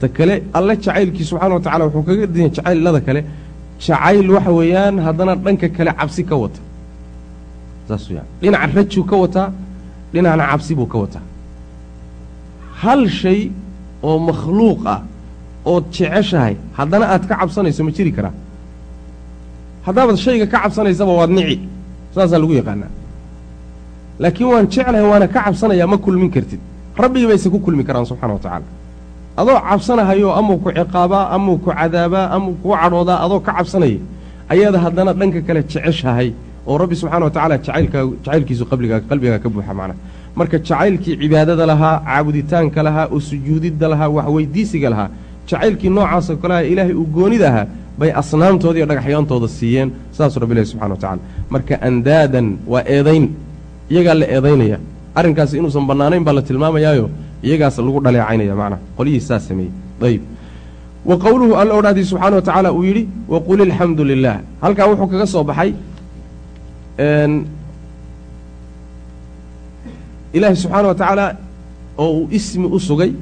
ta kale alle jacaylkii subxana wa tacala wuxuu kaga dinya jacaylada kale. Jacayl waxa weeyaan haddana dhanka kale cabsi ka wata dhinaca rajuu ka wataa dhinacna cabsi buu ka wataa hal shay oo makhluuq ah ood jeceshahay haddana aad ka cabsanayso ma jiri karaa. Haddaabaad shayga ka cabsanaysaba waad nici saasaa lagu yaqaanaa. Laakiin waan jeclahay waana ka cabsanayaa ma kulmin kartid. Rabbigii bayse ku kulmi karaan subxana wa tacaala. Adoo cabsanahayo amuu ku ciqaabaa amuu ku cadaabaa amuu kuu cadhoodaa adoo ka cabsanaya ayaada haddana dhanka kale jeceshahay oo rabbi subxana wa tacaala jacaylkiisu qalbigaa ka buuxa macnaha marka jacaylkii cibaadada lahaa caabuditaanka lahaa oo sujuudidda lahaa waxweydiisiga lahaa jacaylkii noocaasoo kaleha ilaahay uu goonida ahaa bay asnaamtooda iyo dhagaxyaantooda siiyeen saasuu rabbi ilahi subxana wa tacala marka andaadan waa eedayn iyagaa la eedaynaya. Arrinkaasi inuusan bannaanayn baa la tilmaamayaayo iyagaas lagu dhaleecaynaya macnaha qolyihii saas sameeyey. Ayib wa qowluhu alla odhahdii subxaana wa tacaala uu yidhi waqul ilxamdu lilah halkaa wuxuu kaga soo baxay ilaahi subxaana wa tacaala oo uu ismi u sugay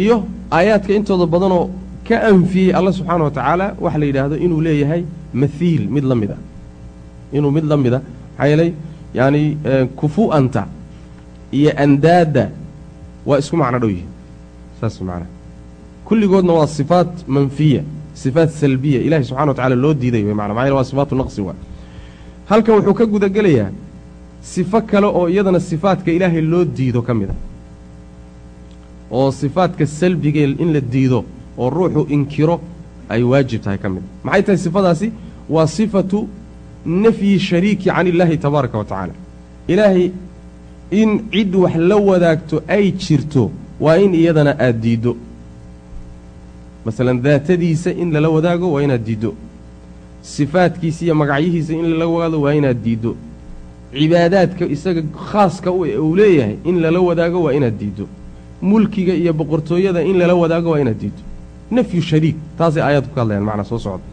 iyo aayaadka intooda badanoo ka anfiyey alla subxaana wa tacaala waxa la yidhaahdo inuu leeyahay mathiil mid la mid a inuu mid la mid a maxaa yeelay yaani kufu-anta iyo andaadda waa isku macno dhow yihiin saas macnaha kulligoodna waa sifaat manfiya sifaat salbiya. Ilahi subxana wa tacala loo diiday wey mana maxa waa sifaatu naqsi waa halkan wuxuu ka gudagelayaa sifo kale oo iyadana sifaadka ilaahay loo diido ka mid a. oo sifaadka salbigee in la diido oo ruuxu inkiro ay waajib tahay ka mid a. maxay tahay sifadaasi? Waa sifatu nafyi shariiki can illaahi tabaaraka wa tacaala. Ilaahay in cid wax la wadaagto ay jirto waa in iyadana aad diiddo. Masalan daatadiisa in lala wadaago waa inaad diiddo sifaadkiisa iyo magacyihiisa in lala wadaado waa inaad diiddo. Cibaadaadka isaga khaaska u uu leeyahay in lala wadaago waa inaad diiddo. Mulkiga iyo boqortooyada in lala wadaago waa inaad diiddo. Nafyu shariik taasay aayaadku ka hadlayaan macnaa soo socda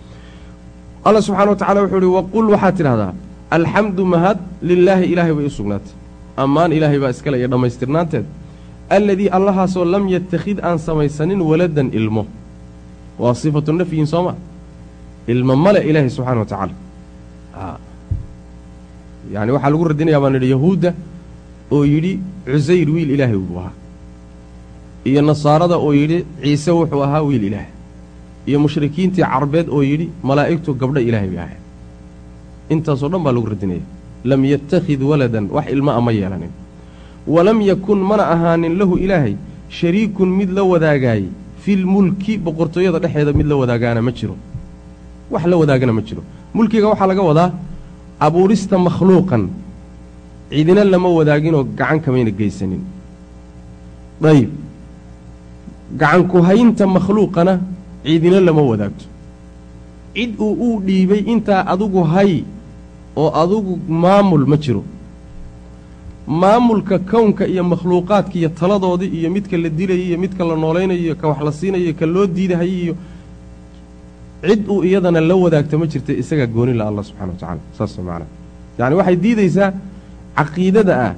alla subxana wa tacala wuxuu uhi waqul waxaad tidhahdaa alxamdu mahad lilaahi ilaahay bay u sugnaatay. Ammaan ilaahay baa iskale iyo dhammaystirnaanteed. Alladii allahaasoo lam yattakhid aan samaysanin waladan ilmo. Waa sifatu nafyin soo ma ilmo male ilaahay subxana wa tacaala. Yani waxaa lagu radinayaa baan idhi yahuudda oo yidhi cusayr wiil ilaahay buu ahaa. Iyo nasaarada oo yidhi ciise wuxuu ahaa wiil ilaah iyo mushrikiintii carbeed oo yidhi malaa'igtu gabdho ilaahay bay ahayd intaasoo dhan baa lagu radinaya. Lam yattakhid waladan wax ilma a ma yeelanin. Walam yakun mana ahaanin lahu ilaahay shariikun mid la wadaagaayey filmulki boqortooyada dhexeeda mid la wadaagaana ma jiro wax la wadaagana ma jiro. Mulkiga waxaa laga wadaa abuurista makhluuqan. Cidina lama wadaaginoo gacan kamayna geysanin. Dayib. Gacan ku haynta makhluuqana cidina lama wadaagto. Cid uu uu dhiibay intaa adugu hay oo adugu maamul ma jiro. Maamulka kownka iyo makhluuqaadka iyo taladoodii iyo midka la dilayay iyo midka la noolaynayo iyo ka wax la siinayo ka loo diidahayay iyo cid uu iyadana la wadaagto ma jirta isagaa gooni la allah subxana wa tacala saas macana yacni waxay diidaysaa caqiidada ah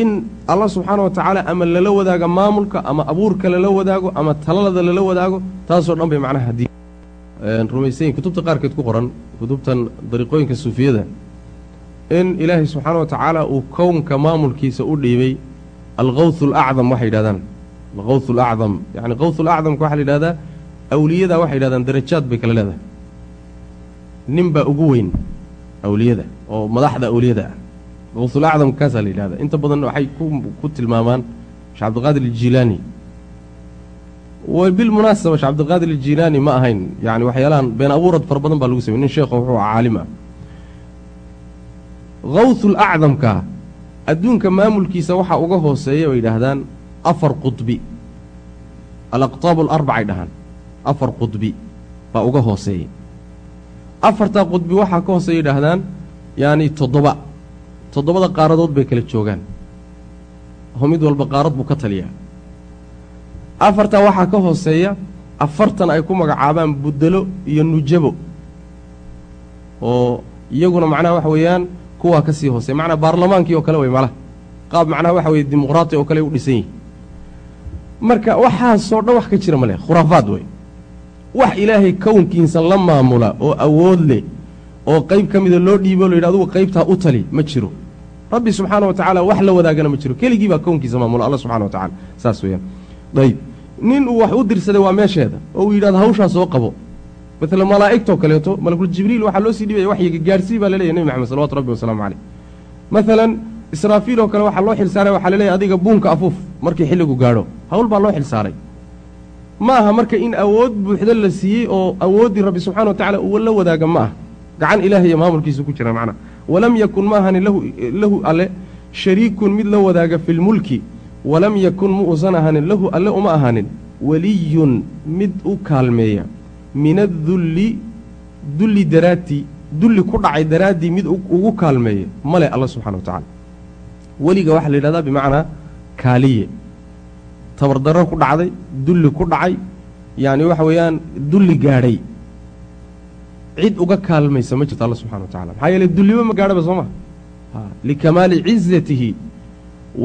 in allah subxaana wa tacaala ama lala wadaago maamulka ama abuurka lala wadaago ama talalada lala wadaago taasoo dhan bay macnaha dii rumaysayin kutubta qaarkeed ku qoran kutubtan dariiqooyinka suufiyada in ilaahay subxaana wa tacaala uu kownka maamulkiisa u dhiibay alkawth alacdam waxay yidhahdaan. Alkawth alacdam yani kawth alacdamka waxaa la yidhahdaa awliyada waxay yidhahdaan darajaad bay kala leedahay. Nin baa ugu weyn awliyada oo madaxda awliyada ah. Kawthulacdam kaasaa la yidhahdaa. Inta badan waxay ku tilmaamaan sheekh cabdiqaadir aljilaani bilmunaasaba sheekh cabdiqaadir aljilaani ma ahayn. Yani waxyaalahan been abuurad fara badan baa lagu samey nin sheekho wuxuu caalim ah. Acdamka adduunka maamulkiisa waxaa uga hooseeya bay yidhaahdaan afar qudbi alaqtaabu alarbacay dhahaan afar qudbi baa uga hooseeya afartaa qudbi waxaa ka hooseeya yidhaahdaan yaani toddoba. Toddobada qaaradood bay kala joogaan. Oo mid walba qaarad buu ka taliyaa. Afartaa waxaa ka hooseeya afartan ay ku magacaabaan buddelo iyo nujabo. Oo iyaguna macnaha waxa weeyaan kuwaa ka sii hooseya macnaa baarlamaankii oo kale wey malaha. Qaab macnaha waxa weye dimuqraati oo kale u dhisan yihi marka waxaasoo dhan wax ka jira ma leh khuraafaad wey wax ilaahay kownkiisa la maamula oo awood leh oo qayb ka mida loo dhiibo o la yidhi adugu qaybtaa u tali ma jiro. Rabbi subxaana wa tacaala wax la wadaagana ma jiro. Keligii baa kownkiisa maamula alla subxana wa tacala saas weeyaan. Dayib. Nin uu wax u dirsaday waa meesheeda oo uu yidhahdo hawshaa soo qabo. Maala malaa'igtoo kaleeto malakul jibriil waxaa loo sii dhibaya waxyiga gaadhsii baa laleeyahy nebi maxamed salawatu rabbi wasalaamu caleyh maalan israafiil oo kale waxaa loo xilsaaray waxaa laleeyahy adiga buunka afuuf markii xilligu gaadho. Hawl baa loo xilsaaray ma aha marka in awood buuxdo la siiyey oo awooddii rabbi subxana wa tacala uu la wadaaga ma ah gacan ilaah iyo maamulkiisa ku jira macnaha walam yakun ma ahanin lahu alle shariikun mid la wadaaga fi lmulki walam yakun ma uusan ahaanin lahu alle uma ahaanin. Weliyun mid u kaalmeeya. Min adulli dulli daraaddii dulli ku dhacay daraaddii mid ugu kaalmeeya. Male alla subxana wa tacala weliga waxaa la yidhahdaa bimacnaa kaaliye tabardarro ku dhacday dulli ku dhacay yacni waxa weeyaan dulli gaadhay. Cid uga kaalmaysa ma jirto alla subxana wa tacala maxaa yeeley dulliba ma gaadhaba soo maha likamaali cizatihi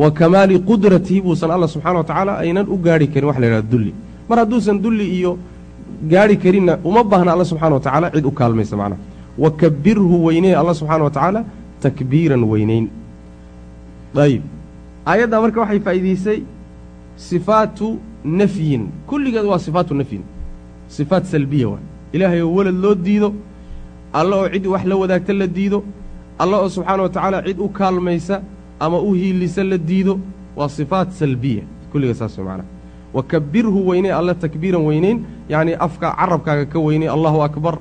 wa kamaali qudratihi buusan alla subxana wa tacaala aynan u gaadhi karin wax la yidhahdo dulli. Mar hadduusan dulli iyo gaari karinna uma baahna alla subxana wa tacaala cid u kaalmaysa macnaha wa kabirhu weyney alla subxaana wa tacaala takbiiran weyneyn. Ayib. Aayaddaa marka waxay faa'iidaysay sifaatu nafyin. Kulligeed waa sifaatu nafyin. Sifaat salbiya waa. Ilaahay oo welad loo diido alla oo cid wax la wadaagta la diido alla oo subxaana wa tacaala cid u kaalmaysa ama u hiilisa la diido waa sifaat salbiya. Kulligeed saas way macnaha wa kabirhu weyney alla takbiiran weyneyn yacnii afka carabkaaga ka weyney allahu akbar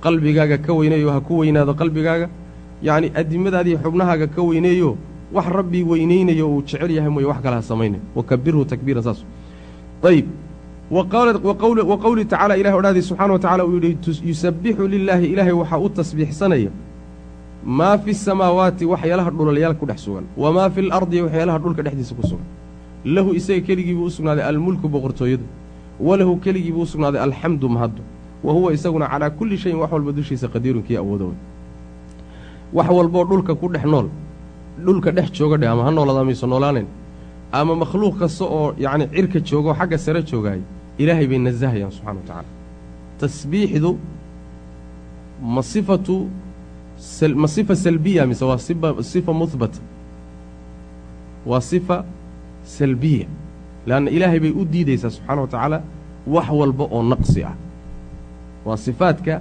qalbigaaga ka weyneeyo ha ku weynaado qalbigaaga. Yacni addimadaadii xubnahaaga ka weyneeyo wax rabbii weyneynayo uu jecel yahay mooye wax kale ha samaynayo wa kabirhu takbiiran saas. Ayib wa qowli tacaala ilahi odhahday subxana wa tacala uu yidhi yusabbixu lilaahi ilaahay waxaa u tasbiixsanaya maa fi samaawaati waxyaalaha dhulalyaal ku dhex sugan wamaa fi lardi waxyaalaha dhulka dhexdiisa ku sugan. Lahu isaga keligii buu u sugnaaday almulku boqortooyadu walahu keligii buu u sugnaaday alxamdu mahaddu wa huwa isaguna calaa kulli shayin wax walba dushiisa qadiirun kii awoodo wax walboo dhulka ku dhex nool dhulka dhex jooga dheh ama ha noolada mayso noolaanayn ama makhluuq kasta oo yacni cirka jooga oo xagga sare joogaay ilaahay bay nasahayaan subxana wa tacaala tasbiixdu ma sifatu ma sifa salbiya mise waa sifa sifa muhbata waa sifa salbiya. Leanna ilaahay bay u diidaysaa subxaana wa tacaala wax walba oo naqsi ah. Waa sifaadka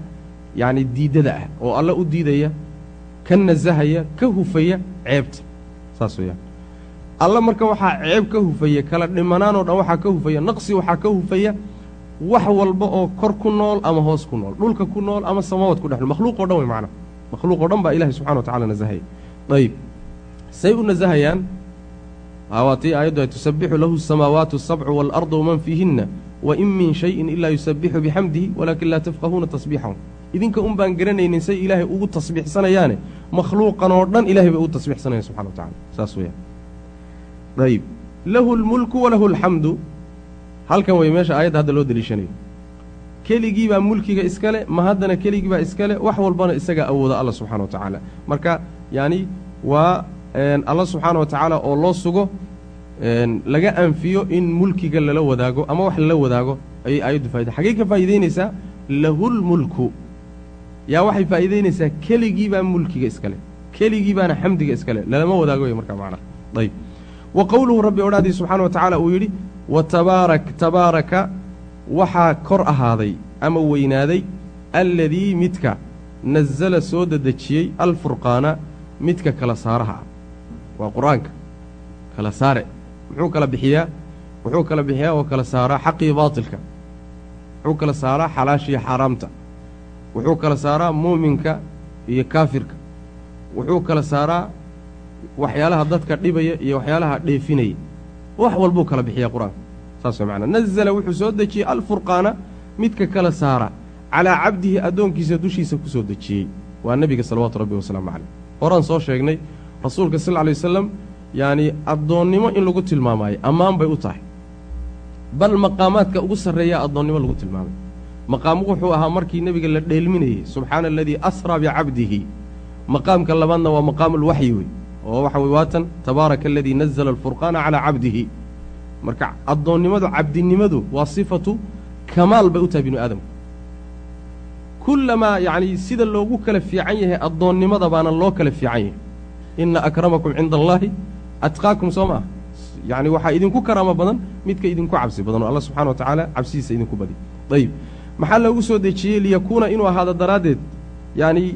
yacni diiddada ah oo alla u diidaya ka nasahaya ka hufaya ceebta. Saas weeyaan. Alla marka waxaa ceeb ka hufaya kala dhimanaan oo dhan waxaa ka hufaya naqsi waxaa ka hufaya wax walba oo kor ku nool ama hoos ku nool dhulka ku nool ama samawad ku dhex nool. Makhluuqoo dhan wey macnaha makhluuqoo dhan baa ilahay subxana wa tacala nasahaya ayib. Say u nasahayaan waa tii aayaddu ay tusabbixu lahu asamaawaatu asabcu waalardu waman fiihinna wa in min shayin ilaa yusabbixu bixamdihi walaakin laa tafqahuuna tasbiixahum idinka un baan garanaynin say ilaahay ugu tasbiixsanayaane makhluuqan oo dhan ilahay bay ugu tasbiixsanayan subxana wa tacala saas weeyaan. Ayib lahu lmulku walahu alxamdu halkan wey meesha aayadda hadda loo deliishanayo keligii baa mulkiga iskale ma haddana keligii baa iskale wax walbana isagaa awooda alla subxana wa tacaala. Marka yacni waa alla subxaana wa tacaala oo loo sugo laga anfiyo in mulkiga lala wadaago ama wax lala wadaago ayay aayaddu faa'ida xaggey ka faa'iidaynaysaa lahulmulku yaa waxay faa'iidaynaysaa keligii baa mulkiga iskale. Keligii baana xamdiga iskale. Lalama wadaago wey markaa macnaha ayb wa qowluhu rabbi odhaadii subxaana wa tacaala uu yidhi wa tabaarak tabaaraka waxaa kor ahaaday ama weynaaday alladii midka nasala soo dedejiyey alfurqaana midka kala saaraha. Ah waa qur'aanka. Kala saare. Muxuu kala bixiyaa wuxuu kala bixiyaa oo kala saaraa xaqii baatilka. Wuxuu kala saaraa xalaashiiyo xaaraamta wuxuu kala saaraa muuminka iyo kaafirka. Wuxuu kala saaraa waxyaalaha dadka dhibaya iyo waxyaalaha dheefinaya. Wax walbuu kala bixiyaa qur'aanka saas way macnaa nazala wuxuu soo dejiyey alfurqaana midka kala saara calaa cabdihi addoonkiisa dushiisa ku soo dejiyey. Waa nebiga salawaatu rabbi wasalaamu caleyh horaan soo sheegnay rasuulka sal ly wasalam yacanii addoonnimo in lagu tilmaamaayo ammaan bay u tahay. Bal maqaamaadka ugu sarreeyaa addoonnimo lagu tilmaamay maqaamu wuxuu ahaa markii nebiga la dheelminayey subxaana aladii asraa bicabdihi maqaamka labaadna waa maqaamulwaxyi wey oo waxa wey waatan tabaaraka aladii nazala alfurqaana calaa cabdihi. Marka addoonnimadu cabdinimadu waa sifatu kamaal bay u tahay binu aadamku. Kullamaa yacnii sida loogu kala fiican yahay addoonnimada baana loo kala fiican yahay. Inna akramakum cinda allaahi atqaakum soo ma ah yacni waxaa idinku karaamo badan midka idinku cabsi badan oo alla subxana wa tacaala cabsidiisa idinku badi. Ayib maxaa loogu soo dejiyey liyakuuna inuu ahaado daraaddeed? Yacnii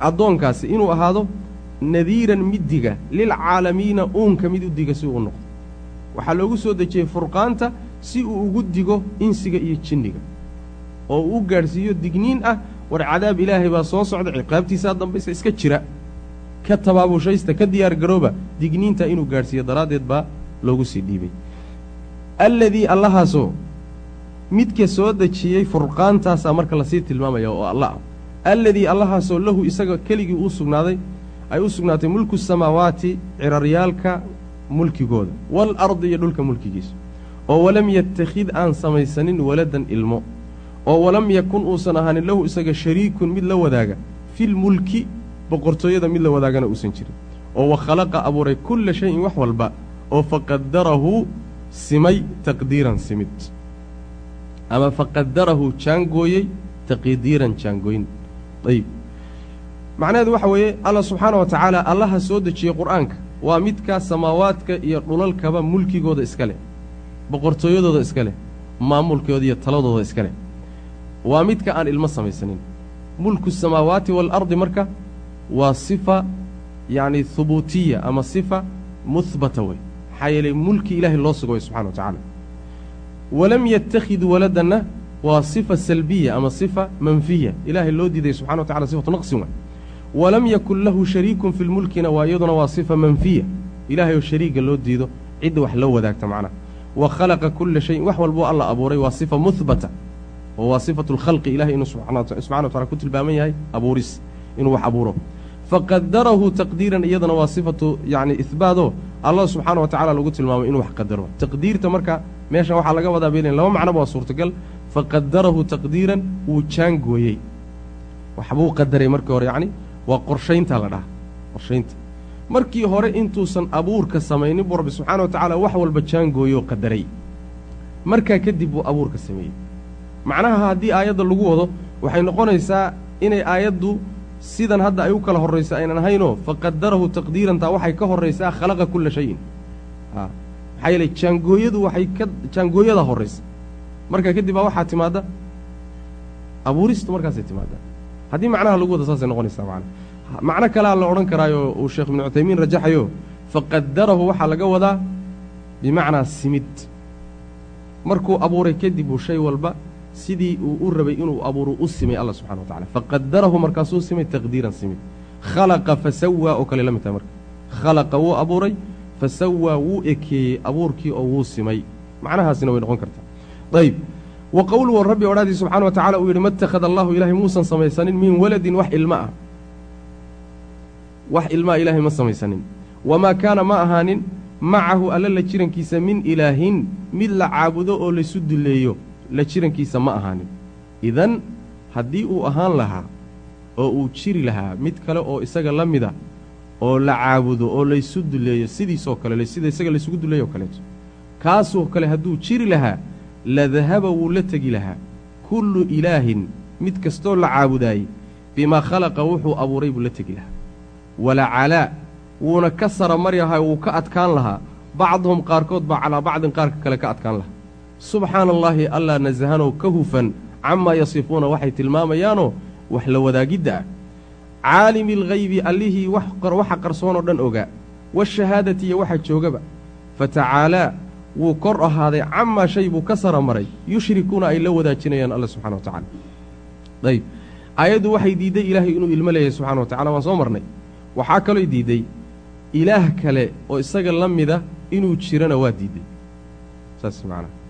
addoonkaasi inuu ahaado nadiiran middiga lilcaalamiina uunka mid u diga si uu u noqdo. Waxaa loogu soo dejiyey furqaanta si uu ugu digo insiga iyo jinniga oo uu gaadhsiiyo digniin ah. War cadaab ilaahay baa soo socda ciqaabtiisaa dambaysa iska jira. Ka tabaabushaysta ka diyaar garooba digniinta inuu gaadhsiiyo daraaddeed baa loogu sii dhiibay. Alladii allahaasoo midka soo dejiyey furqaantaasaa marka la sii tilmaamaya oo alla ah alladii allahaasoo lahu isaga keligii uu sugnaaday ay u sugnaatay mulku samaawaati ciraryaalka mulkigooda waalardi iyo dhulka mulkigiisa oo walam yattakhid aan samaysanin waladan ilmo. Oo walam yakun uusan ahaanin lahu isaga shariikun mid la wadaaga filmulki boqortooyada mid la wadaagana uusan jirin. Oo wa khalaqa abuuray kulla shayin wax walba oo faqadarahu simay taqdiiran simid ama faqadarahu jaangooyey taqdiiran jaangooyn. Ayib macnaheedu waxa weeye alla subxaana wa tacaala allaha soo dejiyey qur'aanka waa midkaa samaawaadka iyo dhulalkaba mulkigooda iska leh boqortooyadooda iska leh maamulkooda iyo taladooda iska leh. Waa midka aan ilmo samaysanin. Mulku samaawaati waalardi marka waa sifa yacni hubuutiya ama sifa muhbata wey. Maxaa yeelay mulki ilaahay loo suga way subxana wa tacaala walam yattakhid waladanna waa sifa salbiya ama sifa manfiya. Ilaahay loo diiday subxana wa tacala sifatu naqsin way walam yakun lahu shariikun fi lmulkina waa iyaduna waa sifa manfiya. Ilaahay oo shariiga loo diido cidda wax loo wadaagta macnaha wa khalaqa kulla shayin wax walboo alla abuuray waa sifa muhbata oo waa sifatu lkhalqi ilahay inuu subxana wa tacala ku tilmaaman yahay abuuris inuu wax abuuro. Faqadarahu taqdiiran iyadana waa sifatu yacni ihbaado allah subxaana wa tacala lagu tilmaamay inuu wax qadaro. Taqdiirta marka meeshan waxaa laga wadaa belen laba macnoba waa suurtagal. Faqadarahu taqdiiran wuu jaangooyey. Waxbuu qadaray markii hore yacni waa qorshaynta la dhaha qorshaynta. Markii hore intuusan abuurka samaynin buu rabbi subxaana wa tacaala wax walba jaangooyoo qadaray. Markaa kadib buu abuurka sameeyey. Macnaha haddii aayadda lagu wado waxay noqonaysaa inay aayaddu sidan hadda ay u kala horraysa aynan ahaynoo faqadarahu taqdiirantaa waxay ka horraysaa khalaqa kulla shayin. Maxaa yeelay jaangooyadu waxay ka jaangooyada horraysa. Markaa kadib baa waxaa timaadda abuuristu markaasay timaaddaa haddii macnaha lagu wado saasay noqonaysaa macna. Macno kalea la odhan karaayo uu sheekh ibnu cuthaymiin rajaxayo faqadarahu waxaa laga wadaa bimacnaa simid. Markuu abuuray kadib uu shay walba sidii uu u rabay inuu abuuro u simay alla subxana wa tacala faqadarahu markaasuu simay taqdiiran simid khalaqa fasawaa oo kale la mid tahay marka. Khalaqa wuu abuuray fasawaa wuu ekeeyey abuurkii oo wuu simay. Macnahaasina way noqon kartaa. Ayb wa qowluhu rabbi odhaadii subxana wa tacala uu yidhi ma allahu ilaahay muusan samaysanin min waladin wax ilma ah. Wax ilmaa ilaahay ma samaysanin. Wamaa kaana ma ahaanin macahu alla la jirankiisa min ilaahin mid la caabudo oo laysu dulleeyo la jirankiisa ma ahaanin. Idan haddii uu ahaan lahaa oo uu jiri lahaa mid kale oo isaga la mida oo la caabudo oo laysu dulleeyo sidiisoo kale sida isaga laysugu dulleeyo o kaleeto kaasoo kale hadduu jiri lahaa la dahaba wuu la tegi lahaa. Kullu ilaahin mid kastoo la caabudaayey bimaa khalaqa wuxuu abuuray buu la tegi lahaa. Wala calaa wuuna ka sara maryahay wuu ka adkaan lahaa. Bacduhum qaarkood baa calaa bacdin qaarka kale ka adkaan lahaa subxaana allaahi allaa nasahanow ka hufan camaa yasifuuna waxay tilmaamayaanoo wax la wadaagidda. Ah caalimi alghaybi allihii waxa qarsoon oo dhan ogaa waashahaadati iyo waxa joogaba. Fatacaalaa wuu kor ahaaday camaa shay buu ka sara maray. Yushrikuuna ay la wadaajinayaan alla subxana wa tacala ayb aayaddu waxay diidday ilaahay inuu ilmo leeyahay subxana wa tacala waan soo marnay. Waxaa kalooy diidday ilaah kale oo isaga la mida inuu jirana waa diidday saas macnaha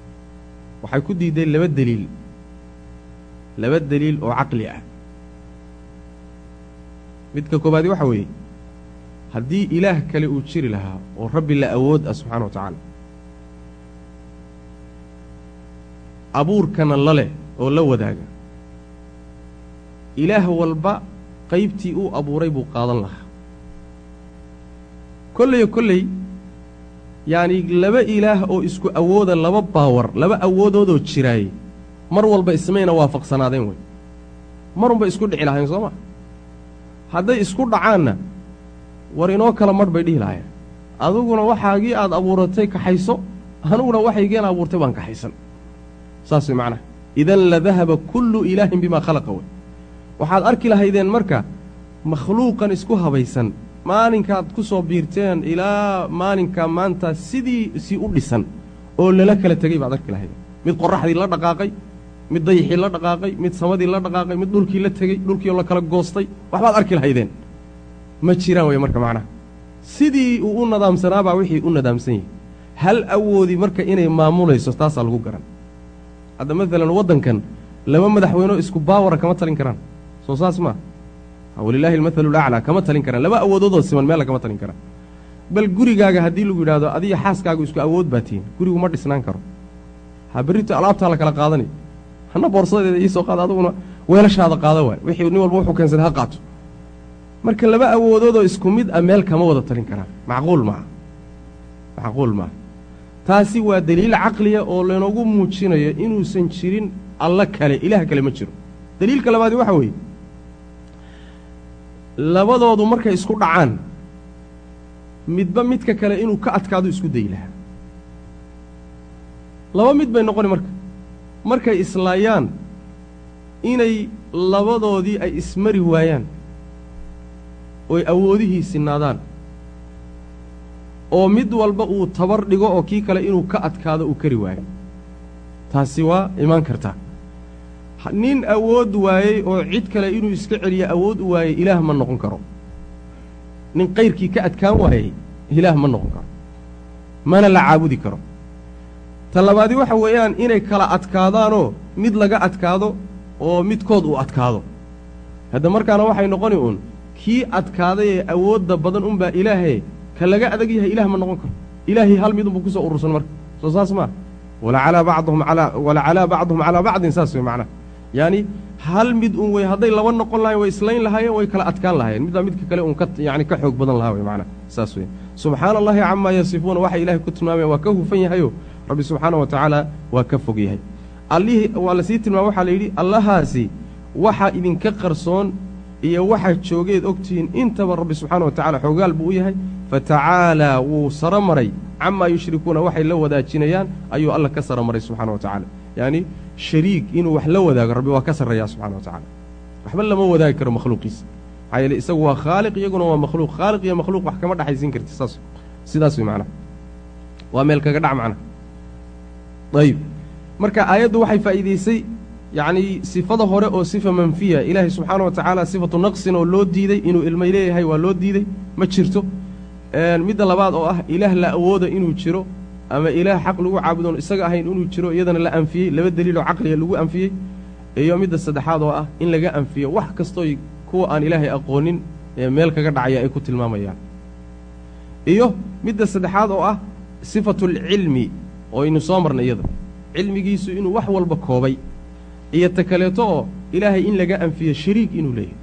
waxay ku diiddeen laba deliil laba deliil oo caqli ah. Midka koobaadi waxa weeye haddii ilaah kale uu jiri lahaa oo rabbi la awood ah subxana wa tacaala abuurkana la leh oo la wadaaga ilaah walba qaybtii uu abuuray buu qaadan lahaa. Kolleyo kolley yacni laba ilaah oo isku awooda laba baawar laba awoodoodoo jiraayey mar walba ismayna waafaqsanaadeen wey. Marunbay isku dhici lahayn soo ma? Hadday isku dhacaanna war inoo kala marh bay dhihi lahayen adiguna waxaagii aad abuuratay kaxayso aniguna waxaygeen abuurtay baan kaxaysan saas way macnaha. Idan la dahaba kullu ilaahin bimaa khalaqa wey. Waxaad arki lahaydeen marka makhluuqan isku habaysan maalinkaad ku soo biirteen ilaa maalinka maanta sidii si u dhisan oo lala kala tegey baad arki lahaydeen mid qorraxdii la dhaqaaqay mid dayixii la dhaqaaqay mid samadii la dhaqaaqay mid dhulkii la tegey dhulkiioo la kala goostay waxbaad arki lahaydeen. Ma jiraan wey marka macnaha. Sidii uu u nadaamsanaabaa wixii u nadaamsan yahay. Hal awoodi marka inay maamulayso taasaa lagu garan. Hadda maalan waddankan laba madaxweynoo isku baawara kama talin karaan. Soo saas maa walilaahi almathalu laclaa kama talin karaan laba awoodoodoo siman meella kama talin karaan bal gurigaaga haddii lagu yidhaahdo adiga xaaskaagu isku awood baa tihiin. Gurigu ma dhisnaan karo. Ha berrito alaabtaa la kala qaadanay hana boorsadeeda ii soo qaada aduguna weelashaada qaada waay. Wixii nin walba wuxuu keensaday ha qaato. Marka laba awoodoodoo isku mid ah meel kama wada talin karaan. Macquul maaha macquul maaha taasi waa deliil caqliya oo laynoogu muujinayo inuusan jirin alla kale ilaah kale ma jiro. Deliilka labaadi waxa weeye labadoodu markay isku dhacaan midba midka kale inuu ka adkaado isku dayi lahaa. Laba mid bay noqoni marka. Markay islaayaan inay labadoodii ay ismari waayaan oy awoodihii sinaadaan oo mid walba uu tabar dhigo oo kii kale inuu ka adkaado uu kari waayo. Taasi waa imaan kartaa nin awood waayey oo cid kale inuu iska celiyo awood u waayey ilaah ma noqon karo. Nin kayrkii ka adkaan waayey ilaah ma noqon karo. Mana la caabudi karo. Ta labaadi waxa weeyaan inay kala adkaadaanoo mid laga adkaado oo midkood uu adkaado. Hadda markaana waxay noqoni uun kii adkaaday ee awoodda badan unbaa ilaahee ka laga adag yahay ilaah ma noqon karo. Ilaahii hal mid unbuu ku soo urursan marka. Soo saas maa walacalaa bacduhum calaa bacdin saas wey macnaha yaani hal mid un wey hadday laba noqon lahayen way islayn lahaayeen way kala adkaan lahaayeen. Midbaa midka kale un yani ka xoog badan lahaa wey macnaha saas wey subxaana allahi camaa yasifuuna waxa ilahay ku tilmaamaya waa ka hufan yahayo rabbi subxaana wa tacaala waa ka fog yahay. Allihii waa la sii tilmaama waxaa la yidhi allahaasi waxa idinka qarsoon iyo waxaad joogeed ogtihiin intaba rabbi subxaana wa tacala xoogaal buu u yahay. Fatacaalaa wuu saro maray. Camaa yushrikuuna waxay la wadaajinayaan ayuu alla ka saro maray subxana wa tacaala yacni shariig inuu wax la wadaago rabbi waa ka sarreeyaa subxana wa tacala waxba lama wadaagi karo makhluuqiisa. Maxaa yeele isagu waa khaaliq iyaguna waa makhluuq. Khaaliq iyo makhluuq wax kama dhexaysiin karti saas sidaas wey macnaha. Waa meel kaga dhac macnaha. Ayib. Marka aayaddu waxay faa'iidaysay yacnii sifada hore oo sifa manfiya. Ilaahay subxaana wa tacaala sifatu naqsin oo loo diiday inuu ilmay leeyahay waa loo diiday. Ma jirto. Midda labaad oo ah ilaah la awooda inuu jiro ama ilaah xaq lagu caabudoon isaga ahayn inuu jiro iyadana la anfiyey. Laba deliiloo caqliga lagu anfiyey iyo midda saddexaad oo ah in laga anfiyo wax kastooy kuwa aan ilaahay aqoonin ee meel kaga dhacaya ay ku tilmaamayaan. Iyo midda saddexaad oo ah sifatulcilmi oo aynu soo marnay iyada. Cilmigiisu inuu wax walba koobay. Iyo ta kaleeto oo ilaahay in laga anfiyo shariig inuu leeyahay.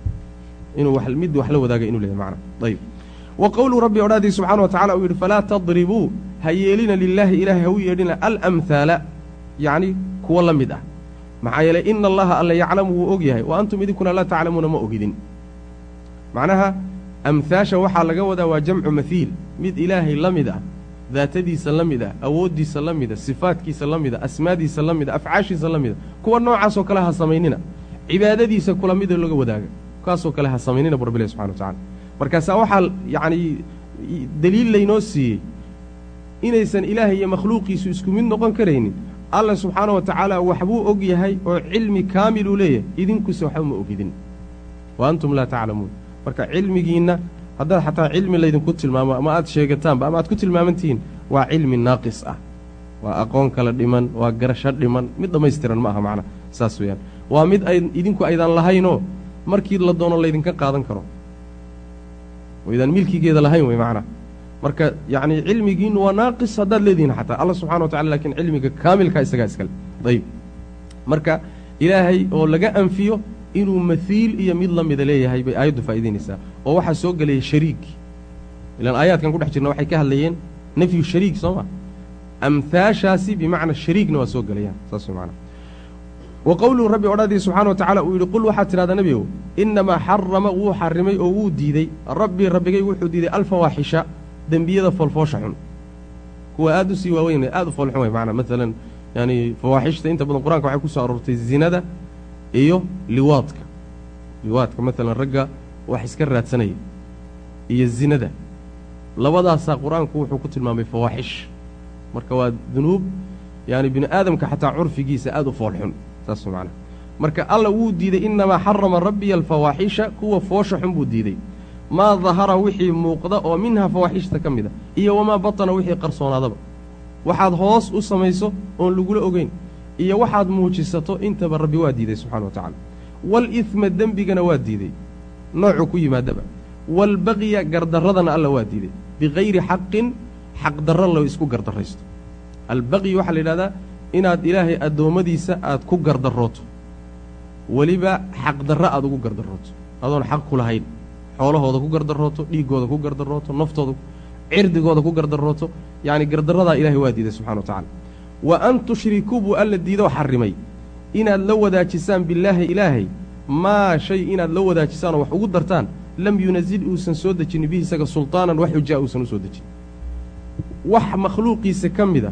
Inuu mid wax la wadaaga inuu leeyahay macna ayib wa qowluu rabbi odhaadii subxana wa tacala uu yidhi falaa tadribuu ha yeelina lilaahi ilaahay ha u yeedhina alamhaala yacni kuwo la mid ah. Maxaa yeelay ina allaha alla yaclamu wuu og yahay wa antum idinkuna laa taclamuuna ma ogidin. Macnaha amhaasha waxaa laga wadaa waa jamcu mahiil mid ilaahay la mid ah daatadiisa la mid ah awooddiisa la mida sifaadkiisa la mida asmaadiisa la mida afcaashiisa la mida kuwa noocaasoo kale ha samaynina cibaadadiisa kula mida laga wadaaga kaasoo kale ha samaynina bu rabbilahi subxana wa tacala markaasaa waxaa yacnii deliil laynoo siiyey inaysan ilaahay iyo makhluuqiisu isku mid noqon karaynin alla subxaana wa tacaala waxbuu og yahay oo cilmi kaamiluu leeyahay. Idinkuse waxba ma ogidin. Wa antum laa taclamuun. Marka cilmigiinna haddaad xataa cilmi laydinku tilmaamo ama aad sheegataanba ama aad ku tilmaamantihiin waa cilmi naaqis ah. Waa aqoon kala dhiman waa garasho dhiman mid dhammaystiran ma aha macnaha saas weeyaan. Waa mid ay idinku aydan lahaynoo markii la doono laydinka qaadan karo waydaan milkigeeda lahayn wey macnaha marka yacnii cilmigiinnu waa naaqis haddaad leedihiin xataa. Alla subxana wa tacala lakiin cilmiga kaamilka isagaa iskale ayib marka ilaahay oo laga anfiyo inuu mahiil iyo mid la mida leeyahay bay aayaddu faa'idaynaysaa oo waxaa soo gelaya shariig ilaan aayaadkan ku dhex jirna waxay ka hadlayeen nafyu shariig soo ma? Amhaashaasi bimacna shariigna waa soo gelayaan. Saas way macana wa qowluhu rabbi odhadii subxana wa tacala uu yidhi qul waxaad tidhahdaa nebigow innamaa xarama wuu xarrimay oo wuu diidey rabbii rabbigay wuxuu diiday alfawaaxisha dembiyada foolfoosha xun. Kuwa aad u sii waaweyn aad u foolxun way macnaa. Maalan yaani fawaaxishta inta badan qur'aanka waxay ku soo aroortay zinada iyo liwaadka. Liwaadka maalan ragga wax iska raadsanaya iyo zinada. Labadaasaa qur'aanku wuxuu ku tilmaamay fawaaxish. Marka waa dunuub yaani bini aadamka xataa curfigiisa aad u foolxun saas macnaa marka alla wuu diiday innamaa xarama rabbiya alfawaaxisha kuwa foosha xun buu diiday. Maa dahara wixii muuqda oo minha fawaaxishta ka mid a iyo wamaa batana wixii qarsoonaadaba. Waxaad hoos u samayso oon lagula ogeyn iyo waxaad muujisato intaba rabbi waa diiday subxana wa tacaala. Waalidma dembigana waa diiday noocuu ku yimaadaba. Waalbaqya gardarradana alla waa diiday bikayri xaqin xaqdarro la isku gardarraysto. Albaqyi waxaa la yidhahdaa inaad ilaahay addoommadiisa aad ku gardarrooto. Weliba xaqdarro aad ugu gardarrooto. Adoon xaq ku lahayn. Xoolahooda ku gardarrooto dhiiggooda ku gardarrooto naftooda cirdigooda ku gardarooto yacni gardarradaa ilahay waa diiday subxana wa tacala wa an tushrikuu buu alla diidoo xarrimay. Inaad la wadaajisaan billaahi ilaahay maa shay inaad la wadaajisaan oo wax ugu dartaan lam yunazil uusan soo dejinin bihi isaga sultaanan wax xujaa uusan u soo dejin. Wax makhluuqiisa ka mida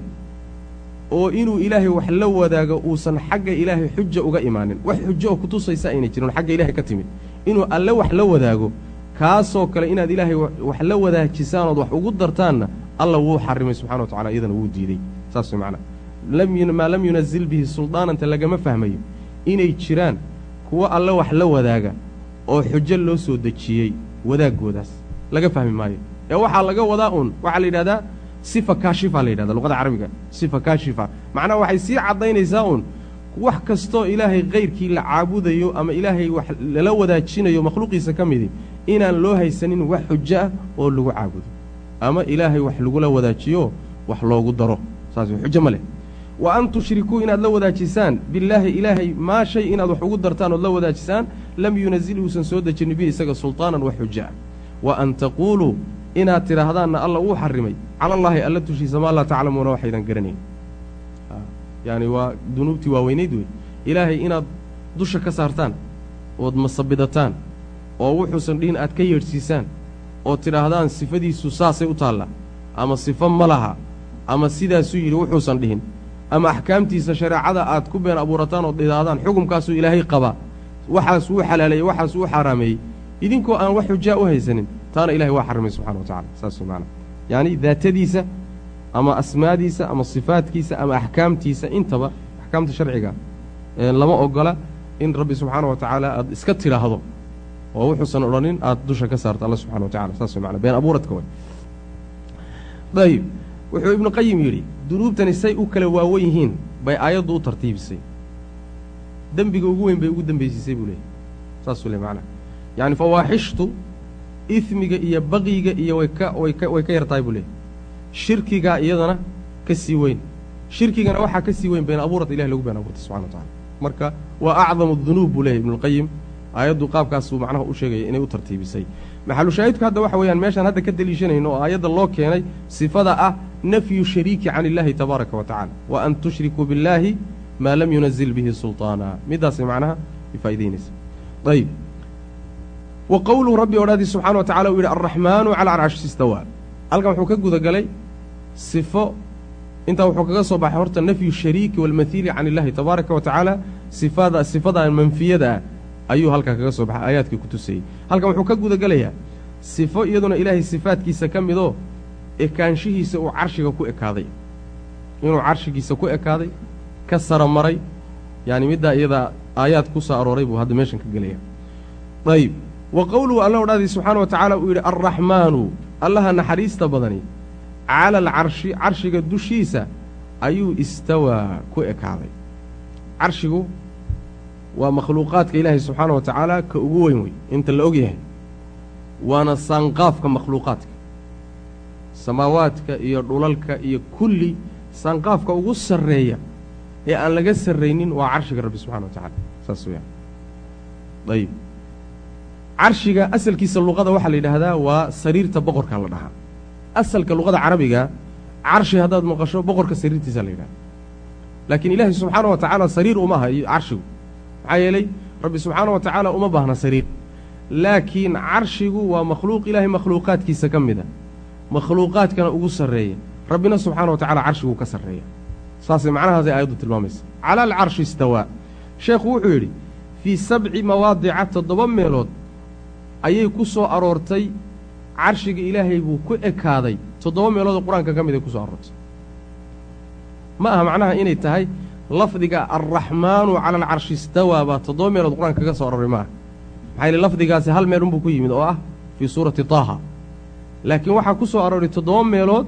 oo inuu ilaahay wax la wadaago uusan xagga ilaahay xuja uga imaanin. Wax xujo oo kutusaysa aynay jirin xagga ilaahay ka timid. Inuu alle wax la wadaago kaasoo kale inaad ilaahay wax la wadaajisaan ood wax ugu dartaanna alla wuu xarimay subxana wa tacala iyadana wuu diiday. Saas way macnaa. Maa lam yunazil bihi suldaananta lagama fahmayo. Inay jiraan kuwo alle wax la wadaaga oo xujo loo soo dejiyey wadaaggoodaas laga fahmi maayo. Ee waxaa laga wadaa uun waxaa la yidhahdaa sifa kaashifa la yidhahda luqada carabiga sifa kaashifa. Macnaha waxay sii caddaynaysaa uun wax kastoo ilaahay kayrkii la caabudayo ama ilaahay wax lala wadaajinayo makhluuqiisa ka midi inaan loo haysanin wax xujo ah oo lagu caabudo. Ama ilaahay wax lagula wadaajiyo wax loogu daro. Saas xujo ma leh. Wa an tushrikuu inaad la wadaajisaan billaahi ilaahay maa shay inaad wax ugu dartaan ood la wadaajisaan lam yunazil uusan soo dejinin bihi isaga sultaanan wax xujo ah. Wa an taquuluu inaad tidhaahdaanna alla uu xarimay. Cala allaahi alla tushiisa maa laa taclamuuna waxaydan garanayn yaani waa dunuubtii waaweynayd wey ilaahay inaad dusha ka saartaan ood masabidataan oo wuxuusan dhihin aad ka yeedhsiisaan oo tidhaahdaan sifadiisu saasay u taallaa ama sifo ma laha ama sidaasuu yidhi wuxuusan dhihin ama axkaamtiisa shareecada aad ku been abuurataan ood idhaahdaan xukumkaasuu ilaahay qabaa waxaas wuu xalaaleeyey waxaas wuu xaaraameeyey idinkoo aan wax xujaa u haysanin taana ilahay waa xarimay subxana wa tacala saas maana yacni daatadiisa ama asmaadiisa ama sifaadkiisa ama axkaamtiisa intaba axkaamta sharciga lama ogola in rabbi subxaana wa tacaala aad iska tidhaahdo oo wuxuusan odhanin aad dusha ka saarto alla subxana wa tacala saas mana been abuuradka way. Ayib wuxuu ibnu qayim yidhi dunuubtani say u kala waawan yihiin bay aayaddu u tartiibisay. Dembiga ugu weyn bay ugu dembeysiisay buu leeyay saasuu le macnaa yacni fawaaxishtu ismiga iyo baqiga iyo way ka way ka way ka yar tahay buu leeyay shirkigaa iyadana ka sii weyn. Shirkigana waxaa ka sii weyn been abuurata ilahi lagu been abuurtay subxana wa tacala marka waa acdamu dunuub buu leeyahy ibnuulqayim aayaddu qaabkaasuu macnaha u sheegaya inay u tartiibisay. Maxalushaahidku hadda waxa weeyaan meeshaan hadda ka deliishanayno oo aayadda loo keenay sifada ah nafyu shariiki can illaahi tabaaraka wa tacala wa an tushrikuu billaahi maa lam yunazil bihi sulطaana middaasay macnaha ifaa'idaynaysa ayib wa qowluhu rabbi odhaadii subxana wa tacala uu yidhi alraxmaanu cala carshi istawaa halkan wuxuu ka gudagalay sifo intaa wuxuu kaga soo baxay horta nafyu shariiki walmathiili can illaahi tabaaraka wa tacaala sifada sifadan manfiyada ah ayuu halkaa kaga soo baxay aayaadkii ku tusayey halkan wuxuu ka gudagelayaa sifo iyaduna ilaahay sifaadkiisa ka midoo ekaanshihiisa uu carshiga ku ekaaday. Inuu carshigiisa ku ekaaday ka sara maray yaani middaa iyadaa aayaad ku soo arooray buu hadda meeshan ka gelaya ayib wa qowluhu alla odhaadii subxaana wa tacaala uu yidhi alraxmaanu allaha naxariista badani cala alcarshi carshiga dushiisa ayuu istawaa ku ekaaday. Carshigu waa makhluuqaadka ilaahay subxaana wa tacaala ka ugu weyn wey inta la og yahay waana saanqaafka makhluuqaadka. Samaawaadka iyo dhulalka iyo kulli saanqaafka ugu sarreeya ee aan laga sarraynin waa carshiga rabbi subxana wa tacala saas weyaan ayib carshiga asalkiisa luqada waxaa la yidhaahdaa waa sariirta boqorka la dhahaa. Asalka luqada carabiga carshi haddaad maqasho boqorka sariirtiisa la yidhahda laakiin ilaahay subxaana wa tacaala sariir uma aha iyo carshigu. Maxaa yeelay rabbi subxaana wa tacaala uma baahna sariir. Laakiin carshigu waa makhluuq ilaahay makhluuqaadkiisa ka mida makhluuqaadkana ugu sarreeya. Rabbina subxaana wa tacala carshiguu ka sarreeya. Saasay macnahaasay aayaddu tilmaamaysa. Cala alcarshi istawaa sheekhu wuxuu yidhi fii sabci mawaadica toddoba meelood ayay ku soo aroortay carshiga ilaahay buu ku ekaaday. Toddoba meeloodoo qur'aanka ka mid ay ku soo aroortay. Ma aha macnaha inay tahay lafdiga alraxmaanu cala alcarshi istawaa baa toddoba meelood qur'aanka kaga soo aroray maaha maxaa yili lafdigaasi hal meel unbuu ku yimid oo ah fii suurati taaha. Laakiin waxaa ku soo arooray toddoba meelood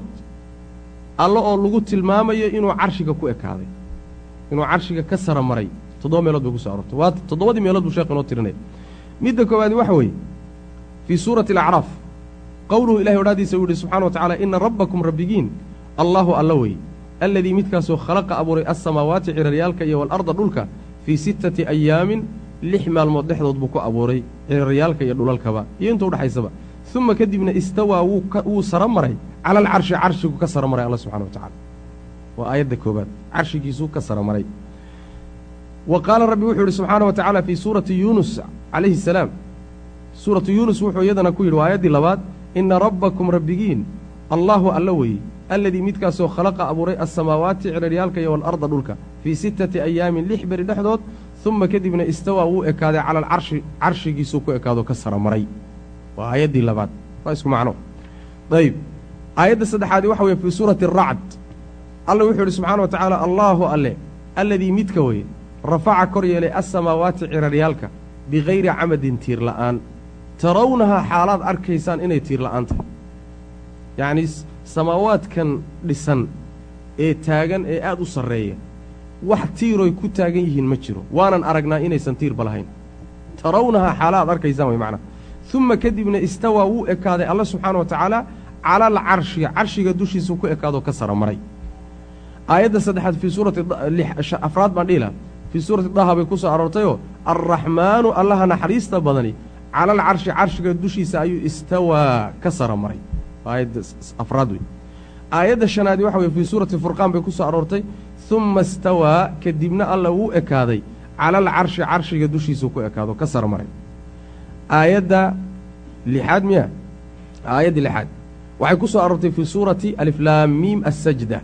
alle oo lagu tilmaamayo inuu carshiga ku ekaaday inuu carshiga ka sara maray. Toddoba meelood bay ku soo aroortay. Waa toddobadii meelood buu sheekh inoo tirinaya midda koowaadi waxa weeye fii suurati alacraaf qowluhu ilahay odhaadiisa uu yihi subxana wa tacala ina rabbakum rabbigiin allaahu alla wey alladii midkaasoo khalaqa abuuray alsamaawaati ciraryaalka iyo waalarda dhulka fii sittati ayaamin lix maalmood dhexdood buu ku abuuray ciraryaalka iyo dhulalkaba iyo inta udhexaysaba uma kadibna istawaa wuu sara maray cala alcarshi carshigu ka sara maray alla subxana wa tacala waa aayadda koobaad carshigiisuu ka sara maray wa qaala rabbi wuxuu yidhi subxaana wa tacaala fii suurati yuunus calayhi salaam suuratu yuunus wuxuu iyadana ku yidhi waa aayaddii labaad inna rabbakum rabbigiin allaahu alla weeye alladii midkaasoo khalaqa abuuray alsamaawaati ciraryaalka iyo waalarda dhulka fii sittati ayaamin lix beri dhexdood uma kadibna istawaa wuu ekaaday cala alcarshi carshigiisuu ku ekaado ka sara maray. Waa aayaddii labaad. Waa isku macno. Ayb aayadda saddexaadi waxa weye fii suurati aracd alla wuxuu yidhi subxana wa tacaala allaahu alle alladii midka weye rafaca kor yeelay alsamaawaati ciraryaalka bikayri camadin tiir la'aan tarawnahaa xaalaad arkaysaan inay tiir la'aan tahay yacnii samaawaadkan dhisan ee taagan ee aad u sarreeya wax tiiroy ku taagan yihiin ma jiro. Waanan aragnaa inaysan tiirba lahayn. Tarawnahaa xaala aad arkaysaan way macnaha uma kadibna istawaa wuu ekaaday alla subxaana wa tacaala cala alcarshi carshiga dushiisuu ku ekaadoo ka sara maray. Aayadda saddexaad fii suurati afraad baan dhihi laha fii suurati daha bay ku soo aroortayoo alraxmaanu allaha naxariista badani cala alcarshi carshiga dushiisa ayuu istawaa ka sara maray aayadda afraad wey aayadda shanaadi waxa weye fii suurati furqaan bay ku soo aroortay uma istawaa kadibna alla wuu ekaaday cala alcarshi carshiga dushiisuu ku ekaado ka sara maray aayadda lixaad miya? Aayadda lixaad. Waxay ku soo aroortay fii suurati aliflaamiim assajda.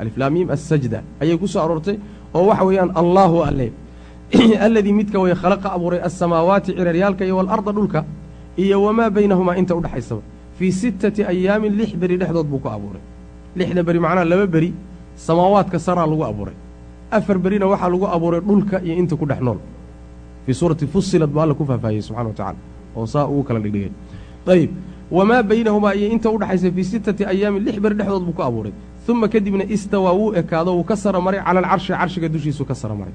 Aliflaamiim assajda. Ayay ku soo aroortay oo waxa weeyaan allaahu alle alladii midka way khalaqa abuuray alsamaawaati ciraryaalka iyo waalarda dhulka iyo wamaa baynahumaa inta udhexaysaba fii sittati ayaamin lix beri dhexdood buu ku abuuray. Lixda beri macnaha laba beri samaawaadka saraa lagu abuuray. Afar berina waxaa lagu abuuray dhulka iyo inta ku dhex nool. Fii suurati fusilad buu alla ku faahfaahiyey subxana wa tacala oo saa ugu kala dhigdhigay. Ayib wamaa baynahumaa iyo inta udhexaysa fii sittati ayaamin lix beri dhexdood buu ku abuuray. Uma kadibna istawaa wuu ekaado wuu ka sara maray cala alcarshi carshiga dushiisuu ka sara maray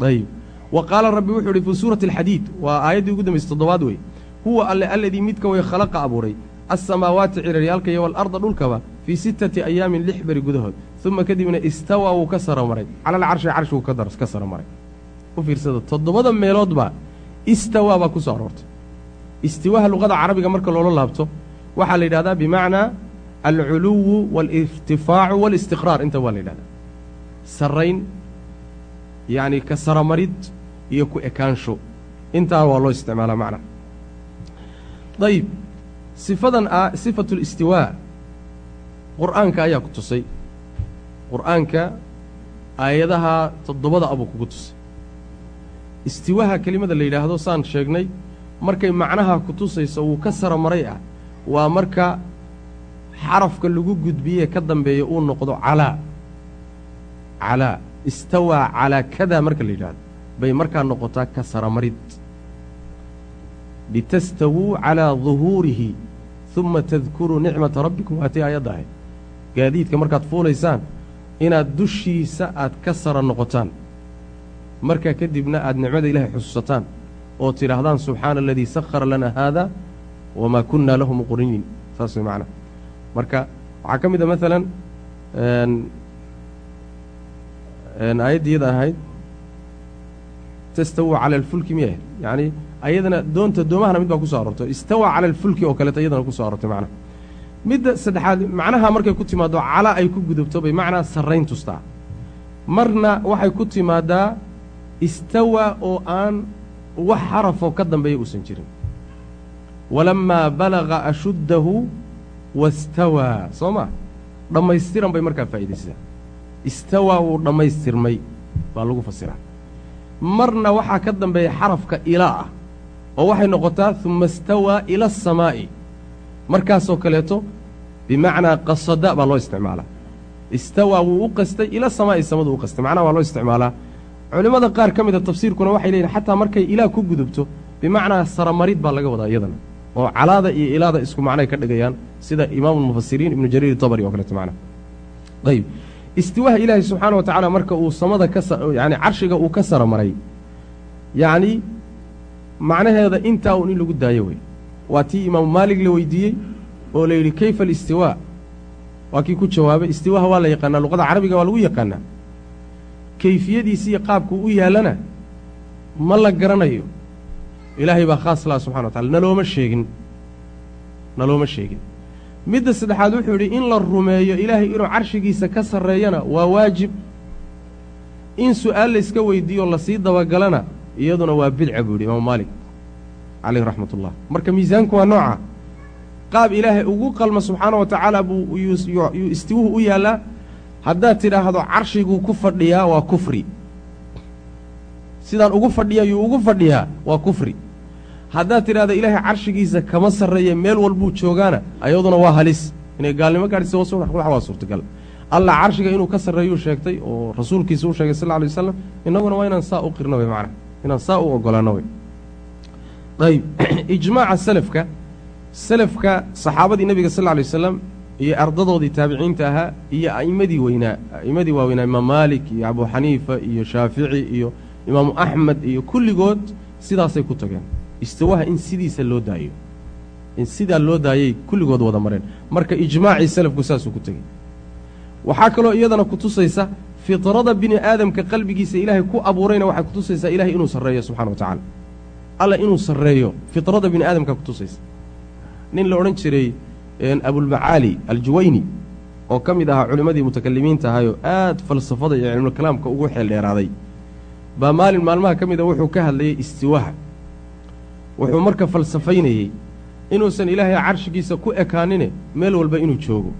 ayib wa qaala rabbi wuxuu ihi fii suurati alxadiid waa aayaddii ugu dambaysa toddobaad wey huwa alle alladii midka way khalaqa abuuray alsamaawaati ciraryaalka iyo waalarda dhulkaba fii sittati ayaamin lix beri gudahood. Uma kadibna istawaa wuu ka sara maray. Cala alcarshi carshiguu ka sara maray. U fiirsada toddobada meeloodba istawaa baa ku soo aroortay. Istiwaaha luqada carabiga marka loola laabto waxaa la yidhahdaa bimacnaa alculuwu waalirtifaacu waalistiqraar inta waa la yidhahdaa. Sarrayn yacni ka saramarid iyo ku ekaansho. Intaa waa loo isticmaalaa macnaha dayib sifadan ah sifatu listiwaa qur'aanka ayaa ku tusay. Qur'aanka aayadaha toddobada abuu kugu tusay. Istiwaaha kelimada la yidhaahdo saan sheegnay markay macnaha ku tusayso wuu ka sara maray ah. Waa marka xarafka lagu gudbiyee ka dambeeya uu noqdo calaa. Calaa istawaa calaa kadaa marka la yidhaahdo bay markaa noqotaa ka saramarid. Litastawuu calaa duhuurihi uma tadkuruu nicmata rabbikum waatii aayadda ahayd. Gaadiidka markaad fuulaysaan inaad dushiisa aad ka sara noqotaan. Markaa kadibna aad nicmada ilaahay xusuusataan oo tidhaahdaan subxaana aladii sakhara lana haada wamaa kunna lahu muqriniin. Saas way macnaa. Marka waxaa ka mid a maalan aayaddii iyada ahayd tastawuu cala alfulki miyah yacni ayadana doonta doomahana mid baa ku soo aroortay istawaa cala alfulki oo kaleeto iyadana ku soo aroortay macnaha midda saddexaad macnaha markay ku timaaddo cala ay ku gudubto bay macnaa sarrayn tustaa. Marna waxay ku timaadaa istawaa oo aan wax xarafoo ka dambeeya uusan jirin. Walammaa balaga ashuddahu wastawaa soo maa dhammaystiran bay markaa faa'iidaysaa istawaa wuu dhammaystirmay baa lagu fasiraa marna waxaa ka dambeeya xarafka ilaa ah oo waxay noqotaa uma istawaa ila asamaa'i markaasoo kaleeto bimacnaa qasada baa loo isticmaalaa. Istawaa wuu u qastay ila samaa'i samadu u qastay. Macnaha waa loo isticmaalaa. Culimmada qaar ka mida tafsiirkuna waxay leeyihiin xataa markay ilaah ku gudubto bimacnaa saramarid baa laga wadaa iyadana oo calaada iyo ilaada isku macnay ka dhigayaan sida imaamulmufasiriin ibnu jariir tabari oo kaleeto macnaha. Ayib istiwaaha ilaahay subxaana wa tacaala marka uu samada ka yani carshiga uu ka sara maray yacni macnaheeda intaa un in lagu daayo wey. Waa tii imaamu maalig la weydiiyey oo la yidhi kayfa alistiwaa waa kii ku jawaabay istiwaaha waa la yaqaanaa luqada carabiga waa lagu yaqaanaa. Kayfiyadiisiiyo qaabku u yaallana ma la garanayo. Ilaahay baa khaas laha subxana wa tacala nalooma sheegin nalooma sheegin midda saddexaad wuxuu yidhi in la rumeeyo ilaahay inuu carshigiisa ka sarreeyana waa waajib. In su'aal layska weydiiyo la sii dabagalana iyaduna waa bidca buu yidhi imaamu maalik caleyh raxmat ullah marka miisaanku waa nooca. Qaab ilaahay ugu qalma subxaana wa tacaala buu yuu istiwuhu u yaallaa. Haddaad tidhaahdo carshiguu ku fadhiyaa waa kufri. Sidaan ugu fadhiyaa yuu ugu fadhiyaa waa kufri haddaad tidhahdo ilaahay carshigiisa kama sarreeye meel walbuu joogaana ayaduna waa halis. Inay gaalnimo gaadhisa waa suurtagal. Allah carshiga inuu ka sarreeyuu sheegtay oo rasuulkiisa u sheegay sal alay wasalam innaguna waa inaan saa u qirno wey macana inaan saa u oggolaanno wey ayb ijmaaca selafka selafka saxaabadii nebiga sal alay wasalam iyo ardadoodii taabiciinta ahaa iyo a'immadii weynaa a'immadii waaweynaa imaam maalik iyo abuu xaniifa iyo shaafici iyo imaamu axmed iyo kulligood sidaasay ku tageen istiwaha in sidiisa loo daayo. In sidaa loo daayay kulligood wada mareen. Marka ijmaacii selafku saasuu ku tegey waxaa kaloo iyadana ku tusaysa fidrada bini aadamka qalbigiisa ilaahay ku abuurayna waxay ku tusaysaa ilahay inuu sarreeyo subxana wa tacaala. Alla inuu sarreeyo fidrada bini aadamka ku tusaysa. Nin la odhan jiray abulmacaali aljuwayni oo ka mid ahaa culimmadii mutakalimiinta ahayoo aad falsafada iyo cilmulkalaamka ugu xeel dheeraaday. Baa maalin maalmaha ka mida wuxuu ka hadlayay istiwaha wuxuu marka falsafaynayey inuusan ilaahay carshigiisa ku ekaanine meel walba inuu joogo.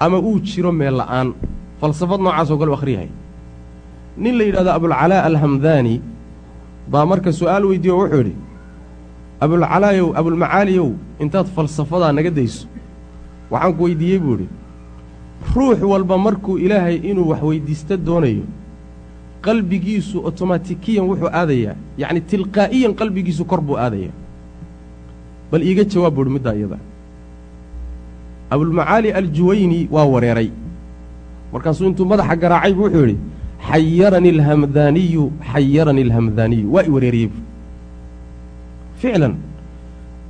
Ama uu jiro meel la'aan. Falsafad noocaasoo kale u akhriyahay. Nin la yidhahdo abulcalaa alhamdaani baa marka su'aal weydiiye oo wuxuu yidhi abulcalaayow abulmacaaliyow intaad falsafadaa naga dayso. Waxaan ku weydiiyey buu idhi ruux walba markuu ilaahay inuu wax weyddiista doonayo qalbigiisu otomaatikiyan wuxuu aadayaa yacni tilqaa'iyan qalbigiisu kor buu aadayaa bal iiga jawaab buuhi middaa iyada. Abulmacaali aljuwayni waa wareeray. Markaasuu intuu madaxa garaacay buu wuxuu yidhi xayarani alhamdaaniyu xayarani alhamdaaniyu. Waa i wareeriyey bu ficlan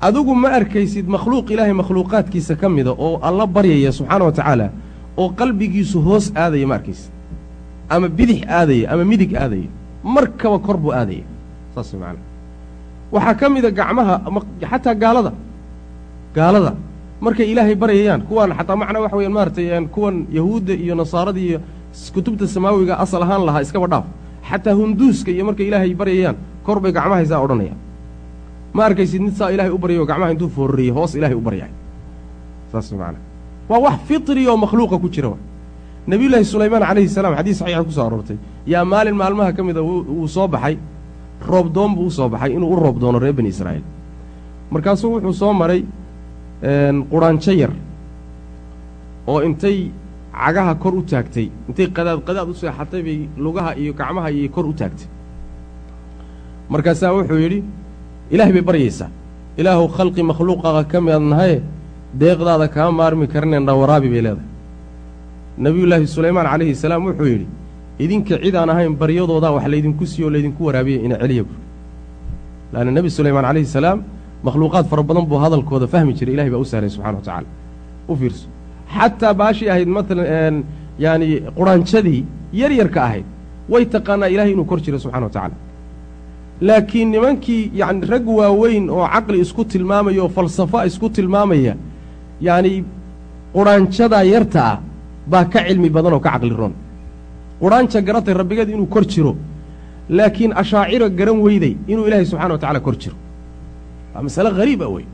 adigu ma arkaysid makhluuq ilaahay makhluuqaadkiisa ka mida oo alla baryaya subxaana wa tacaala oo qalbigiisu hoos aadaya ma arkaysid ama bidix aadaya ama midig aadaya markaba kor buu aadaya saas macana waxaa ka mida gacmaha xataa gaalada. Gaalada markay ilaahay baryayaan kuwaan xataa macnaa waxa weyaan maaratay kuwan yahuudda iyo nasaarada iyo kutubta samaawiga asal ahaan lahaa iskaba dhaaf. Xataa hunduuska iyo markay ilaahay baryayaan kor bay gacmahaysaa odhanayaan. Ma arkaysid mid saa ilaahay u baryayo gacmaha intuu foorriyey hoos ilaahay u baryaay saas macana waa wax fitri oo makhluuqa ku jira nebiyullaahi sulaymaan calayhi salaam xadiis saxiixa ku soo aroortay. Yaa maalin maalmaha ka mida wuu soo baxay. Roobdoon buu u soo baxay inuu u roob doono reer bani israa'iil. Markaasuu wuxuu soo maray quraanjo yar oo intay cagaha kor u taagtay. Intay qadaad qadaad u seexatay bay lugaha iyo gacmaha iyo kor u taagtay. Markaasaa wuxuu yidhi ilaahay bay baryaysaa. Ilaahuw khalqi makhluuqaaga ka miad nahaye deeqdaada kama maarmi karineen dhawaraabi bay leedahay nebiyullaahi sulaymaan calayhi salaam wuxuu yidhi idinka cid aan ahayn baryadoodaa wax laydinku siiyo o laydinku waraabiyey ina celiya buuri laanna nebi sulaymaan calayhi salaam makhluuqaad fara badan buu hadalkooda fahmi jiray ilahay baa u sahlay subxana wa tacaala. U fiirso. Xataa baashii ahayd matalan yaani quraanjadii yaryarka ahayd way taqaanaa ilahay inuu kor jiro subxana wa tacaala. Laakiin nimankii yacni rag waaweyn oo caqli isku tilmaamaya oo falsafa isku tilmaamaya yacni quraanjadaa yarta ah baa ka cilmi badan oo ka caqli roon. Quraanja garatay rabbigeed inuu kor jiro laakiin ashaacira garan weyday inuu ilaahay subxana wa tacala kor jiro. Waa masale hariiba wey.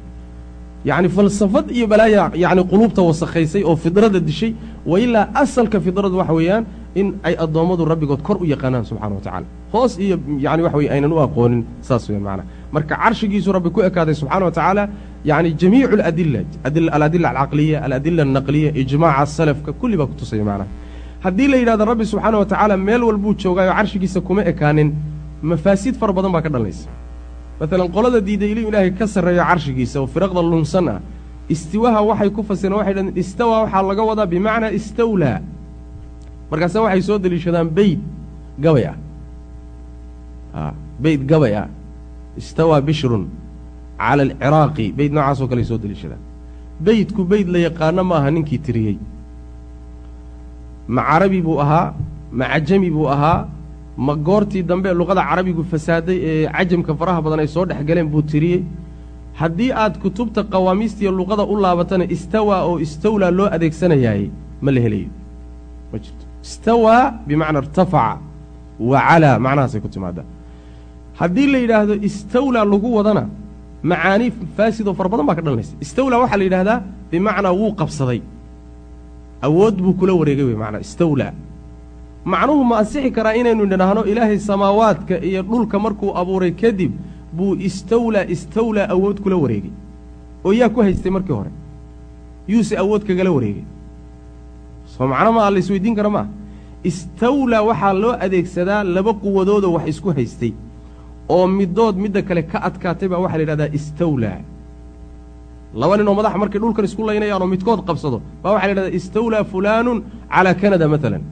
Yacni falsafad iyo balaaya yacni quluubta wasakhaysay oo fidrada dishay wa ilaa asalka fidradu waxa weeyaan in ay addoommadu rabbigood kor u yaqaanaan subxana wa tacala hoos iyo yani waxa weye aynan u aqoonin saas weyan macana marka carshigiisu rabbi ku ekaaday subxaana wa tacaala yacni jamiicu aladila aladila alcaqliya aladila alnaqliya ijmaaca salafka kulli baa ku tusaya macnaha haddii la yidhahdo rabbi subxaana wa tacaala meel walbuu joogaayo carshigiisa kuma ekaanin mafaasid fara badan baa ka dhalanaysa. Maalan qolada diiday inuu ilaahay ka sarreeyo carshigiisa oo firaqda lunsan ah istiwaha waxay ku fasireen waxay dhahdeen istawa waxaa laga wadaa bimacnaa istawlaa markaase waxay soo deliishadaan beyd gabay ah beyd gabay ah istawaa bishrun cala alciraaqi beyd noocaasoo kale soo deliishadaan beydku beyd la yaqaano ma aha ninkii tiriyey. Ma carabi buu ahaa ma cajami buu ahaa ma goortii dambe luqada carabigu fasaaday ee cajamka faraha badan ay soo dhex galeen buu tiriyey. Haddii aad kutubta qawaamiistiiyo luqada u laabatana istawaa oo istawlaa loo adeegsanayaayey ma la helayo. Ma jirto. Istawaa bimacna irtafaca wa calaa macnahaasay ku timaadaa haddii la yidhaahdo istawlaa lagu wadana macaani faasidoo fara badan baa ka dhalanaysa. Istawlaa waxaa la yidhahdaa bimacnaa wuu qabsaday. Awood buu kula wareegay wey macnaa istawlaa. Macnuhu ma ansixi karaa inaynu nidhaahno ilaahay samaawaadka iyo dhulka markuu abuuray kadib buu istawlaa istawlaa awood kula wareegay. Oo yaa ku haystay markii hore. Yuuse awood kagala wareegay. Soo macno maa la isweydiin kara maa istawlaa waxaa loo adeegsadaa laba quwadoodoo wax isku haystay oo middood midda kale ka adkaatay baa waxaa la yidhahdaa istawlaa laba ninoo madaxa markay dhulkan isku laynayaan oo midkood qabsado baa waxa la yidhahdaa istawlaa fulaanun calaa kanada maalan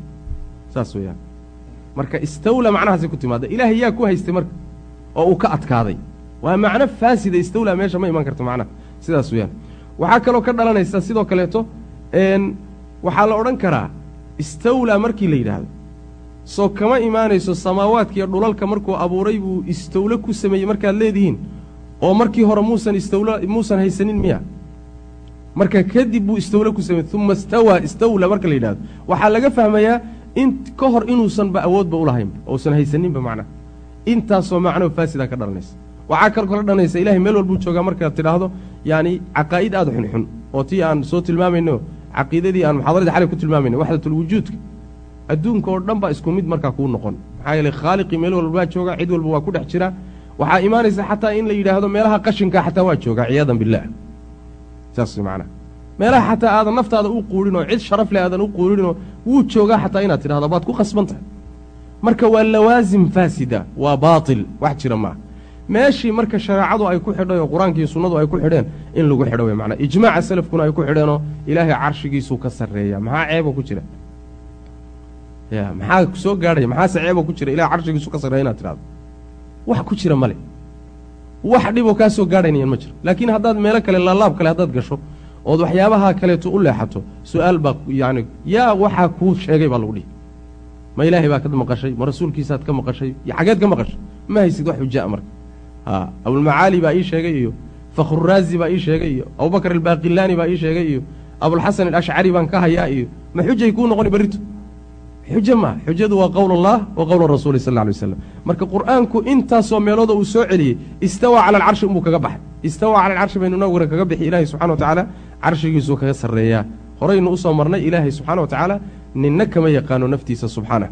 saas weeyaan. Marka istawlaa macnahaasay ku timaada ilaahay yaa ku haystay marka oo uu ka adkaaday. Waa macno faasida istawlaa meesha ma iman karto macnaha sidaas weeyaan. Waxaa kaloo ka dhalanaysa sidoo kaleeto waxaa la odhan karaa istawlaa markii la yidhaahdo soo kama imaanayso samaawaadkiiyo dhulalka markuu abuuray buu istawlo ku sameeyey markaad leedihiin oo markii hore muusan istawlo muusan haysanin miya. Marka kadib buu istawlo ku sameeyey uma istawaa istawla marka la yidhahdo waxaa laga fahmayaa in ka hor inuusanba awoodba ulahaynba ousan haysaninba macnaha intaasoo macnoo faasida ka dhalanaysa. Waxaa kaloo kala dhalanaysa ilahay meel walbuu joogaa markaad tidhaahdo yaani caqaa'id aada xunxun oo tii aan soo tilmaamayno caqiidadii aan muxaadaradii xalay ku tilmaamayno waxdatulwujuudka adduunka oo dhan baa isku mid markaa kuu noqon. Maxaa yeeley khaaliqii meel walba waa joogaa cid walba waa ku dhex jira. Waxaa imaanaysa xataa in la yidhaahdo meelaha qashinkaa xataa waa joogaa ciyaadan billaah. Saas macnaha meelaha xataa aadan naftaada u quudhin oo cid sharaf leh aadan u quudhinoo wuu joogaa xataa inaad tidhahdo baad ku khasban tahay. Marka waa lawaasim faasida waa baatil wax jira maaha meeshii marka shareecadu ay ku xidhay oo qur'aanka iyo sunnadu ay ku xidheen in lagu xidho wey macnaa. Ijmaaca salafkuna ay ku xidheenoo ilaahay carshigiisuu ka sarreeya maxaa ceeba ku jira ya maxaa soo gaadhaya maxaase ceeba ku jira? Ilahay carshigiisu ka sarreeya inaad tidhahdo wax ku jira male. Wax dhiboo kaa soo gaadhaynayan ma jiro. Laakiin haddaad meelo kale laalaab kale haddaad gasho ood waxyaabaha kaleeto u leexato su'aal baa yacni yaa waxaa kuu sheegay baa lagu dhihi. Ma ilaahay baa ka maqashay ma rasuulkiisaad ka maqashay xageed ka maqashay. Ma haysid wax xujaa marka. A abulmacaali baa ii sheegay iyo fakhruraazi baa ii sheegay iyo abubakar albaaqilaani baa ii sheegay iyo abulxasan alashcari baan ka hayaa iyo ma xujay kuu noqoni berrito xujo maa xujadu waa qowl allah wa qowl rasuuli sal alay waslam marka qur'aanku intaasoo meelooda uu soo celiyey istawaa cala alcarshi unbuu kaga baxay. Istawaa cala alcarshi baynu inaguna kaga bixi ilaahay subxana wa tacaala carshigiisuu kaga sarreeyaa. Horaynu u soo marnay ilaahay subxana wa tacaala ninna kama yaqaano naftiisa subxaanah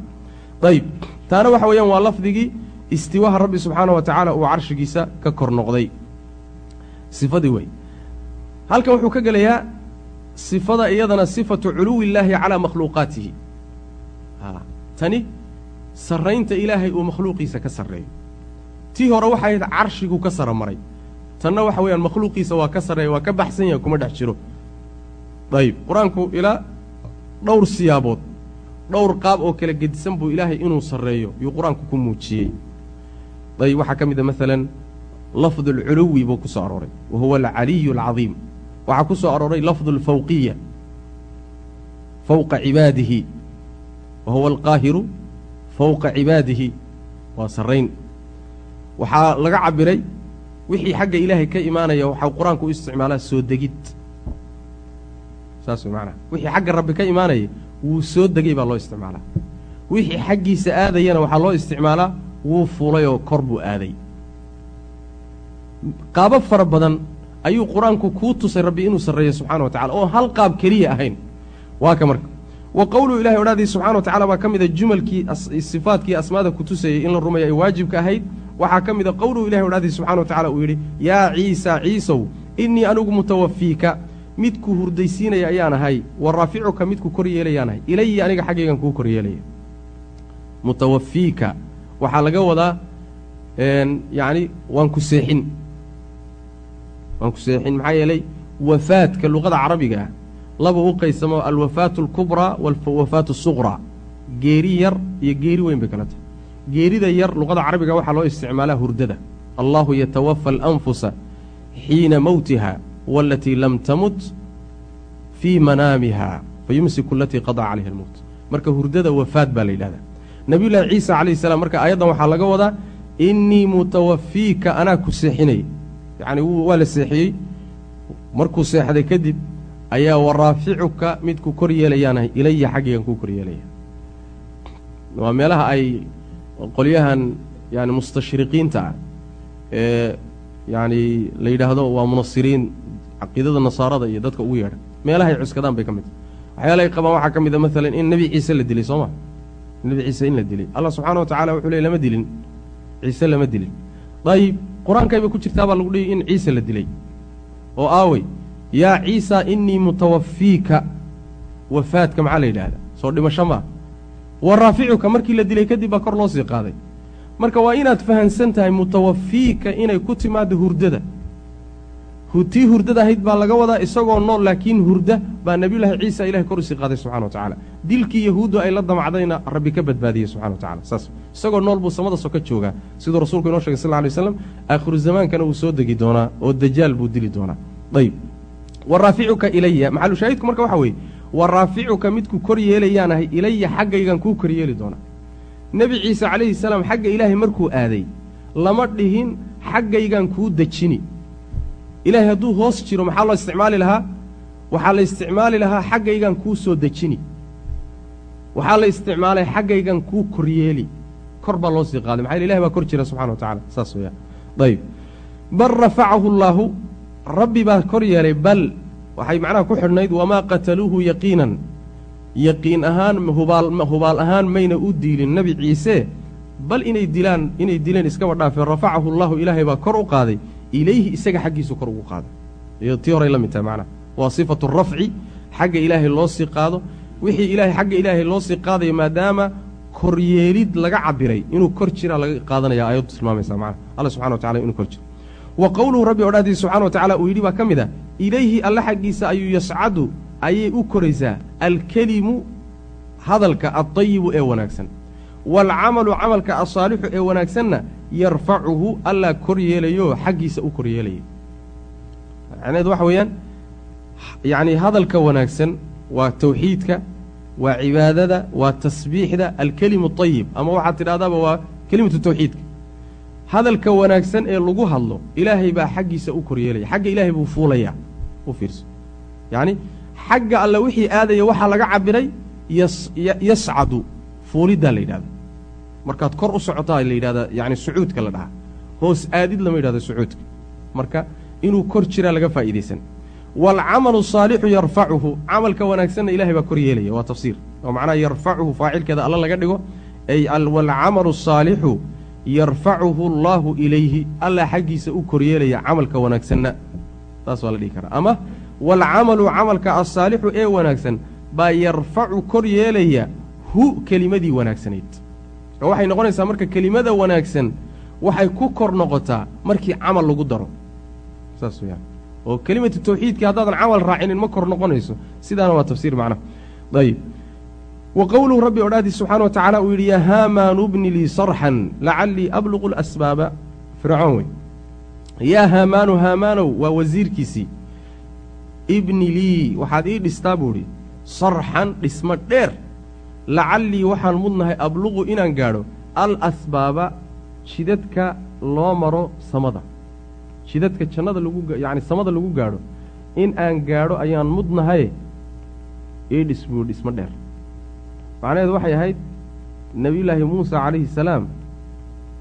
ayib taana waxa weeyaan waa lafdigii istiwaha rabbi subxaana wa tacaala uu carshigiisa ka kor noqday. Sifadii wey halkan wuxuu ka gelayaa sifada iyadana sifatu culuwi illaahi calaa makhluuqaatihi tani sarraynta ilaahay uu makhluuqiisa ka sarreeyo. Tii hore waxay ahayd carshigu ka sara maray. Tanna waxa weeyaan makhluuqiisa waa ka sarreeya waa ka baxsan yahay kuma dhex jiro. Dayib qur'aanku ilaa dhowr siyaabood dhowr qaab oo kala gedisan buu ilaahay inuu sarreeyo yuu qur'aanku ku muujiyey. Dayib waxaa ka mid a maalan lafdu alculuwi buu ku soo arooray wa huwa alcaliyu alcadiim. Waxaa ku soo arooray lafdu alfawqiya fawqa cibaadihi wa huwa alqaahiru fowqa cibaadihi waa sarrayn waxaa laga cabbiray wixii xagga ilaahay ka imaanaya waxaa qur'aanku u isticmaalaa soo degid saas way macnaha wixii xagga rabbi ka imaanaya wuu soo degay baa loo isticmaalaa wixii xaggiisa aadayana waxaa loo isticmaalaa wuu fulay oo kor buu aaday qaabab fara badan ayuu qur'aanku kuu tusay rabbi inuu sarreeyo subxana wa tacala oo hal qaab keliya ahayn waa ka marka wa qowluhu ilahay odhaadii subxana wa tacala baa ka mida jumalkii sifaadkii asmaada ku tusayey in la rumeeyo ay waajibka ahayd. Waxaa ka mida qowluhu ilahay odhaadii subxana wa tacala uu yidhi yaa ciisa ciisow innii anigu mutawafiika midku hurdaysiinaya ayaan ahay wa raaficuka midku kor yeelayaan ahay. Ilayi aniga xaggaygan kuu kor yeelaya. Mutawafiika waxaa laga wadaa yacni waan ku seexin. Waan ku seexin maxaa yeelay wafaadka luqada carabiga ah laba u qaysamo alwafaatu alkubraa walwafaatu asuqraa geeri yar iyo geeri weyn bay kala tahay. Geerida yar luqada carabiga waxaa loo isticmaalaa hurdada. Allahu yatawafa alanfusa xiina mowtiha waalatii lam tamut fii manaamiha fayumsiku alatii qadaa calayha almowt marka hurdada wafaad baa la yidhahdaa. Nebiyullaahi ciisa calayhi salaam marka aayaddan waxaa laga wadaa innii mutawafiika anaa ku seexinaya yacni waa la seexiyey. Markuu seexday kadib ayaa waraaficuka midku kor yeelayaanahay ilaya xaggaygan kuu kor yeelaya. Waa meelaha ay qolyahan yani mustashriqiinta ah ee yacni la yidhaahdo waa munasiriin caqiidada nasaarada iyo dadka ugu yeedha meelahay cuskadaan bay ka mid tahay. Waxyaalahay qabaan waxaa ka mid a maalan in nebi ciise la dilay soo ma? Nebi ciise in la dilay. Allah subxaana wa tacala wuxuu ley lama dilin. Ciise lama dilin. Dayib qur'aankaybay ku jirtaa baa lagu dhihi in ciise la dilay. Oo aawey yaa ciisa inii mutawafiika wafaadka maxaa la yidhaahdaa? Soo dhimasho maa wa raaficuka. Markii la dilay kadib baa kor loo sii qaaday. Marka waa inaad fahansan tahay mutawafiika inay ku timaado hurdada. Tii hurdada ahayd baa laga wadaa isagoo nool laakiin hurda baa nebiyullaahi ciisa ilahay kor u sii qaaday subxana wa tacaala. Dilkii yahuuddu ay la damacdayna rabbi ka badbaadiyey subxana wa tacala saas isagoo nool buu samada so ka joogaa. Siduu rasuulku inoo shegay sal lla alay waslam aakhiru zamaankana wuu soo degi doonaa oo dajaal buu dili doonaa. Ayib wa raaficuka ilaya maxalushaahidku marka waxa weeye wa raaficuka midku kor yeelayaanahay ilaya xaggaygan kuu kor yeeli doonaa nebi ciise calayhi salaam xagga ilaahay markuu aaday lama dhihin xaggaygan kuu dejini. Ilaahay hadduu hoos jiro maxaa loo isticmaali lahaa? Waxaa la isticmaali lahaa xaggaygan kuu soo dejini. Waxaa la isticmaalay xaggaygan kuu kor yeeli. Kor baa loo sii qaaday. Maxaa ilahi baa kor jira subxana wa tacala saas weeyaan ayib bal rafacahu allaahu rabbi baa kor yeelay bal waxay macnaha ku xidhnayd wamaa qataluuhu yaqiinan. Yaqiin ahaan hubaal ahaan mayna u diilin nebi ciise bal inay dilaan inay dileen iskaba dhaafeen rafacahu allaahu ilaahay baa kor u qaaday ilayhi isaga xaggiisu kor ugu qaada iyo tii horay la mid tahay macnaha waa sifatu rafci xagga ilaahay loo sii qaado. Wixii ilaahay xagga ilaahay loo sii qaadayo maadaama koryeelid laga cabiray inuu kor jiraa laga qaadanaya aayaddu tilmaamaysaa macnaha. Alla subxana wa tacala inuu kor jiro wa qowluhu rabbi odhahdiisa subxana wa tacala uu yidhi baa ka mid ah ilayhi alla xaggiisa ayuu yascadu ayay u koraysaa alkelimu hadalka addayibu ee wanaagsan. Waalcamalu camalka asaalixu ee wanaagsanna yarfacuhu allaa kor yeelayo xaggiisa u kor yeelaya macnaheedu waxa weeyaan yacni hadalka wanaagsan waa tawxiidka waa cibaadada waa tasbiixda alkelimu ayib ama waxaad tidhahdaaba waa kelimatu tawxiidka hadalka wanaagsan ee lagu hadlo ilaahay baa xaggiisa u kor yeelaya xagga ilaahay buu fuulayaa u fiirso. Yacni xagga alle wixii aadaya waxaa laga cabiray yascadu fuuliddaa la yidhahda markaad kor u socotaa la yidhahdaa yacni sucuudka la dhahaa. Hoos aadid lama yidhahdo sucuudka. Marka inuu kor jiraa laga faa'iidaysan. Waalcamalu saalixu yarfacuhu camalka wanaagsanna ilahay baa kor yeelaya waa tafsiir. Oo macnaha yarfacuhu faacilkeeda alla laga dhigo ay waalcamalu asaalixu yarfacuhu allaahu ilayhi. Alla xaggiisa u kor yeelaya camalka wanaagsanna. Saas waa la dhihi karaa. Ama waalcamalu camalka asaalixu ee wanaagsan baa yarfacu kor yeelaya hu kelimadii wanaagsanayd. Oo waxay noqonaysaa marka kelimada wanaagsan waxay ku kor noqotaa markii camal lagu daro. Saas weyaan oo kelimatu tawxiidkii haddaadan camal raacinin ma kor noqonayso. Sidaana waa tafsiir macnaha ayib wa qowluhu rabbi odhaadiis subxana wa tacala uu yidhi yaa haamaanu bni lii sarxan lacallii abluqu lasbaaba fircoon wey. Yaa haamaanu haamaanow waa wasiirkiisii ibni lii waxaad ii dhistaa buu idhi sarxan dhismo dheer. Lacallii waxaan mudnahay abluqu inaan gaadho. Al asbaaba jidadka loo maro samada. Jidadka jannada lagu yacni samada lagu gaadho. In aan gaadho ayaan mudnahaye ii dhis buu dhismo dheer macnaheedu waxay ahayd nebiyullaahi muuse calayhi salaam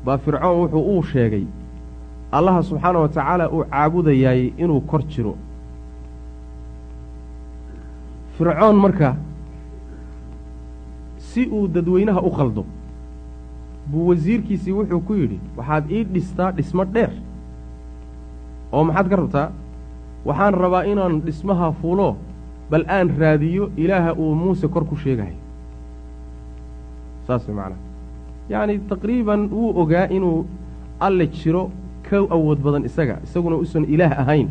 baa fircoon wuxuu uu sheegay allaha subxaana wa tacaala uu caabudayaay inuu kor jiro. Fircoon marka si uu dadweynaha u qaldo buu wasiirkiisii wuxuu ku yidhi waxaad ii dhistaa dhismo dheer oo maxaad ka rabtaa? Waxaan rabaa inaan dhismaha fuulo bal aan raadiyo ilaaha uu muuse kor ku sheegahay saas way macnaha yacni taqriiban wuu ogaa inuu alle jiro ka awood badan isaga isaguna usan ilaah ahayn.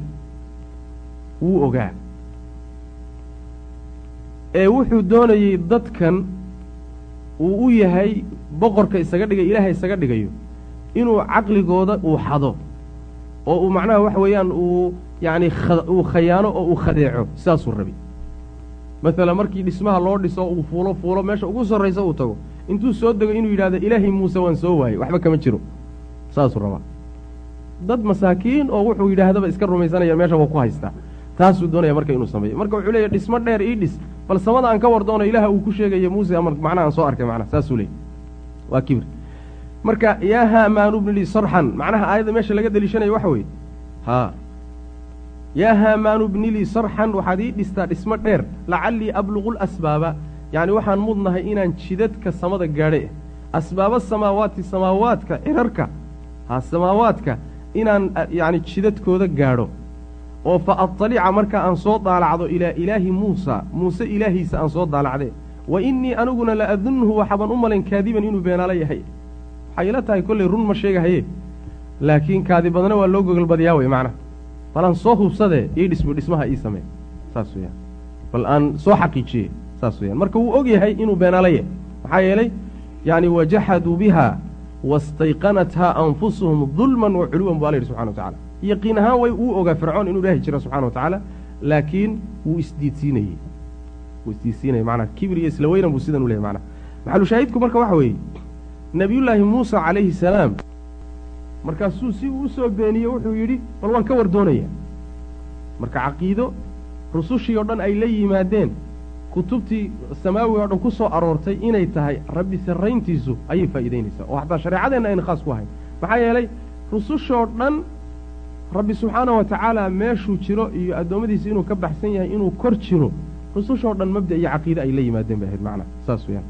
Wuu ogaa. Ee wuxuu doonayey dadkan uu u yahay boqorka isaga dhigay ilaaha isaga dhigayo inuu caqligooda uu xado. Oo uu macnaha waxa weeyaan uu yacni uu khayaano oo uu khadeeco sidaasuu rabi maalan markii dhismaha loo dhiso uu fuulo fuulo meesha ugu sarraysa uu tago intuu soo dego inuu yidhahdo ilaahay muuse waan soo waayey waxba kama jiro. Saasuu rabaa. Dad masaakiin oo wuxuu yidhaahdaba iska rumaysanaya meesha waa ku haystaa. Taasuu doonaya marka inuu sameeyo. Marka wuxuu leeyahy dhismo dheer ii dhis bal samada aan ka war doono ilaah uu ku sheegaya muuse ama macnaha aan soo arkay macnaha. Saasuu leeyay waa kibir. Marka yaa haamaanu bni lii sarxan macnaha aayadda meesha laga deliishanayo waxa weeye. Haa. Yaa haamaanu bni lii sarxan waxaad ii dhistaa dhismo dheer lacallii abluqu lasbaaba yacni waxaan mudnahay inaan jidadka samada gaadhe asbaaba samaawaati samaawaadka cirarka ha samaawaadka inaan yacni jidadkooda gaadho. Oo fa adalica marka aan soo daalacdo ilaa ilaahi muusa muuse ilaahiisa aan soo daalacde. Wa innii aniguna la adunnuhu waxaban u malayn kaadiban inuu beenaalo yahay. Waxay ila tahay kollay run ma sheegahaye. Laakiin kaadibadna waa loo gogolbadiyaa wey macnaha bal aan soo hubsadee ii dhismo dhismaha ii samee. Saas weyaan bal aan soo xaqiijiye saas weyaan marka wuu og yahay inuu beenaalo yahay maxaa yeelay? Yacni wajaxaduu biha wastayqanathaa anfusuhum dulman wa culuwan bu alla yidhi subxana wa tacala yaqiin ahaan way uu ogaa fircoon inuu ilaahi jiro subxana wa tacaala laakiin wuu isdiidsiinayey. Wuu isdiidsiinayey macnaha kibir iyo isla weynan buu sidan u lehay macnaha maxalushaahidku marka waxa weeye nebiyullaahi muusa calayhi salaam markaasuu si uu u soo wuxuu yidhi bal waan ka war marka caqiido rusushii oo dhan ay la yimaadeen kutubtii samaawiga o dhan ku soo aroortay inay tahay rabbi sarrayntiisu ayay faa'iidaynaysaa. oo xataa shareecadeenna ayna khaas ku ahayn. maxaa yeelay rusushoo dhan rabbi subxaanahu wa tacaala meeshuu jiro iyo addoommadiisa inuu ka baxsan yahay inuu kor jiro rusushoo dhan mabda iyo caqiide ay la yimaadeen bay ahayd macnaha saas weyaan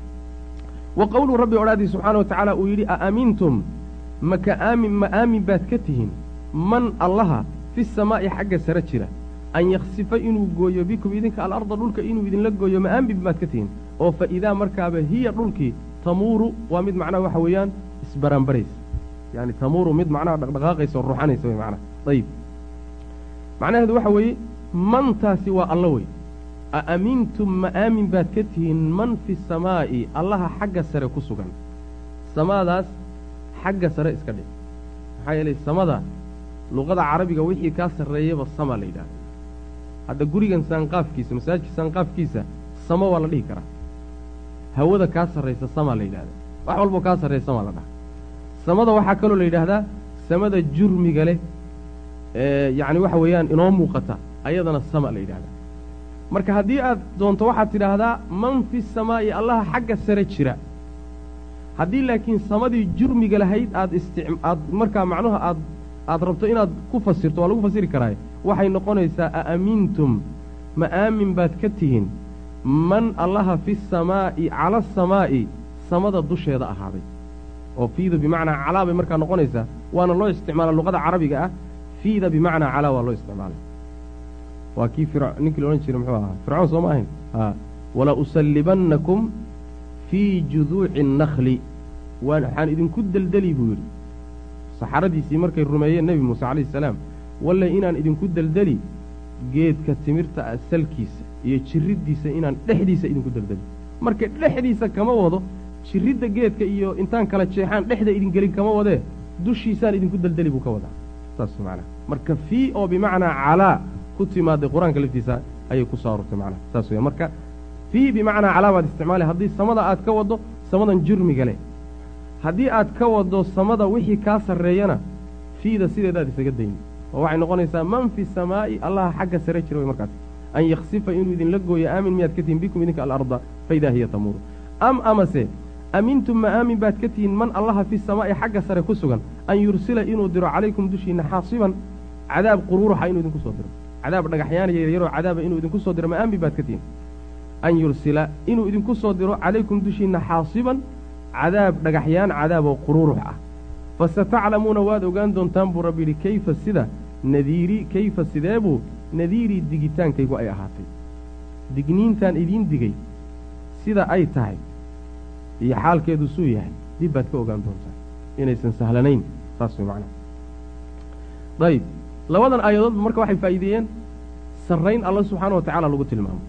wa qowluu rabbi odhaadii subxaana wa tacaala uu yidhi a aamintum maka aamin ma aamin baad ka tihiin? Man allaha fi samaa'i xagga sare jira an yaksifa inuu gooyo bikum idinka alarda dhulka inuu idinla gooyo ma aamin baad ka tihiin oo fa idaa markaaba hiya dhulkii tamuuru waa mid macnaha waxa weeyaan isbaranbaraysa yani tamuuru mid macnaha dhaqdhaqaaqaysa oo ruuxanaysa wey macnaha ayib macnaheedu waxa weeye mantaasi waa alla wey. Aamintum ma aamin baad ka tihiin man fi samaa'i allaha xagga sare ku sugan. Samaadaas xagga sare iska dhig. Maxaa yeelay samada luqada carabiga wixii kaa sarreeyaba sama la yidhahda hadda gurigan saanqaafkiisa masaajidka saanqaafkiisa samo waa la dhihi karaa. Hawada kaa sarraysa samaa la yidhahda wax walboo kaa sarreeya samaa la dhaha. Samada waxaa kaloo la yidhaahdaa samada jurmiga leh ee yacni waxa weeyaan inoo muuqata ayadana sama la yidhahdaa marka haddii aad doonto waxaad tidhaahdaa man fi samaa'i allaha xagga sare jira. Haddii laakiin samadii jurmiga lahayd aad istic aad markaa macnuha aad aad rabto inaad ku fasirto waa lagu fasiri karaaye waxay noqonaysaa a aamintum ma aamin baad ka tihiin? Man allaha fi samaa'i cala asamaa'i samada dusheeda ahaaday. Oo fiida bimacnaa calaa bay markaa noqonaysaa waana loo isticmaala luqada carabiga ah fiida bimacnaa calaa waa loo isticmaalay. Waa kii ninkii la odhan muxuu ahaa? Fircoon soo ma ahayn? Wala usallibannakum fii juduuci annakli waxaan idinku deldeli buu yidhi. Saxaradiisii markay rumeeyeen nebi muuse calayhi salaam walle inaan idinku deldeli geedka timirta ah salkiisa iyo jiriddiisa inaan dhexdiisa idinku deldeli marka dhexdiisa kama wado jiridda geedka iyo intaan kala jeexaan dhexda idin gelin kama wadee dushiisaan idinku deldeli buu ka wadaa. Saas macnaha marka fii oo bimacnaa calaa ku timaaday qur'aanka laftiisa ayay ku soo aroortay macnaha saas weya marka fii bimacnaa calaa baad isticmaalay haddii samada aad ka waddo samadan jurmiga leh haddii aad ka waddo samada wixii kaa sarreeyana fiida sideedaad isaga dayni oo waxay noqonaysaa man fi samaa'i allaha xagga sare jira way markaas an yaksifa inuu idinla gooyo aamin miyaad ka tihiin bikum idinka alarda faidaa hiya tamuuru. Am amase amintum ma aamin baad ka tihiin man allaha fi samaa'i xagga sare ku sugan an yursila inuu diro calaykum dushiinna xaasiban. Cadaab quruuraxa inuu idinku soo diro. Cadaab dhagaxyaanaya yaryaroo cadaaba inuu idinku soo diro ma aamin baad ka tihiin an yursila inuu idinku soo diro calaykum dushiinna xaasiban. Cadaab dhagaxyaan cadaaboo quruurux ah. Fasataclamuuna waad ogaan doontaan buu rabbi yidhi kayfa sida nadiiri kayfa sideebuu nadiirii digitaankaygu ay ahaatay. Digniintaan idiin digay. Sida ay tahay. Iyo xaalkeedu suu yahay. Dib baad ka ogaan doontaan inaysan sahlanayn. Saas way macnaha dayib. Labadan aayadoodba marka waxay faa'iideeyeen sarrayn alla subxaana wa tacaala lagu tilmaamo.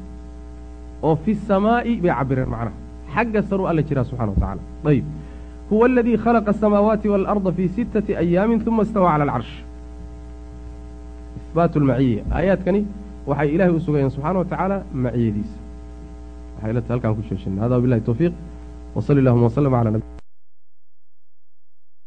Oo fi samaa'i bay cabireen macnaha xagga saruu alla jiraa subxana wa tacala ayib huwa aladii khalaqa asamaawaati waalarda fii sittati ayaamin uma istawaa cala alcarsh ihbaatu lmaciya aayaadkani waxay ilaahay u sugayeen subxaana wa tacaala maciyadiisa waxay la halkaan ku sheeshin hada wabilahi towfiiq wsali allahuma wslm cala nabi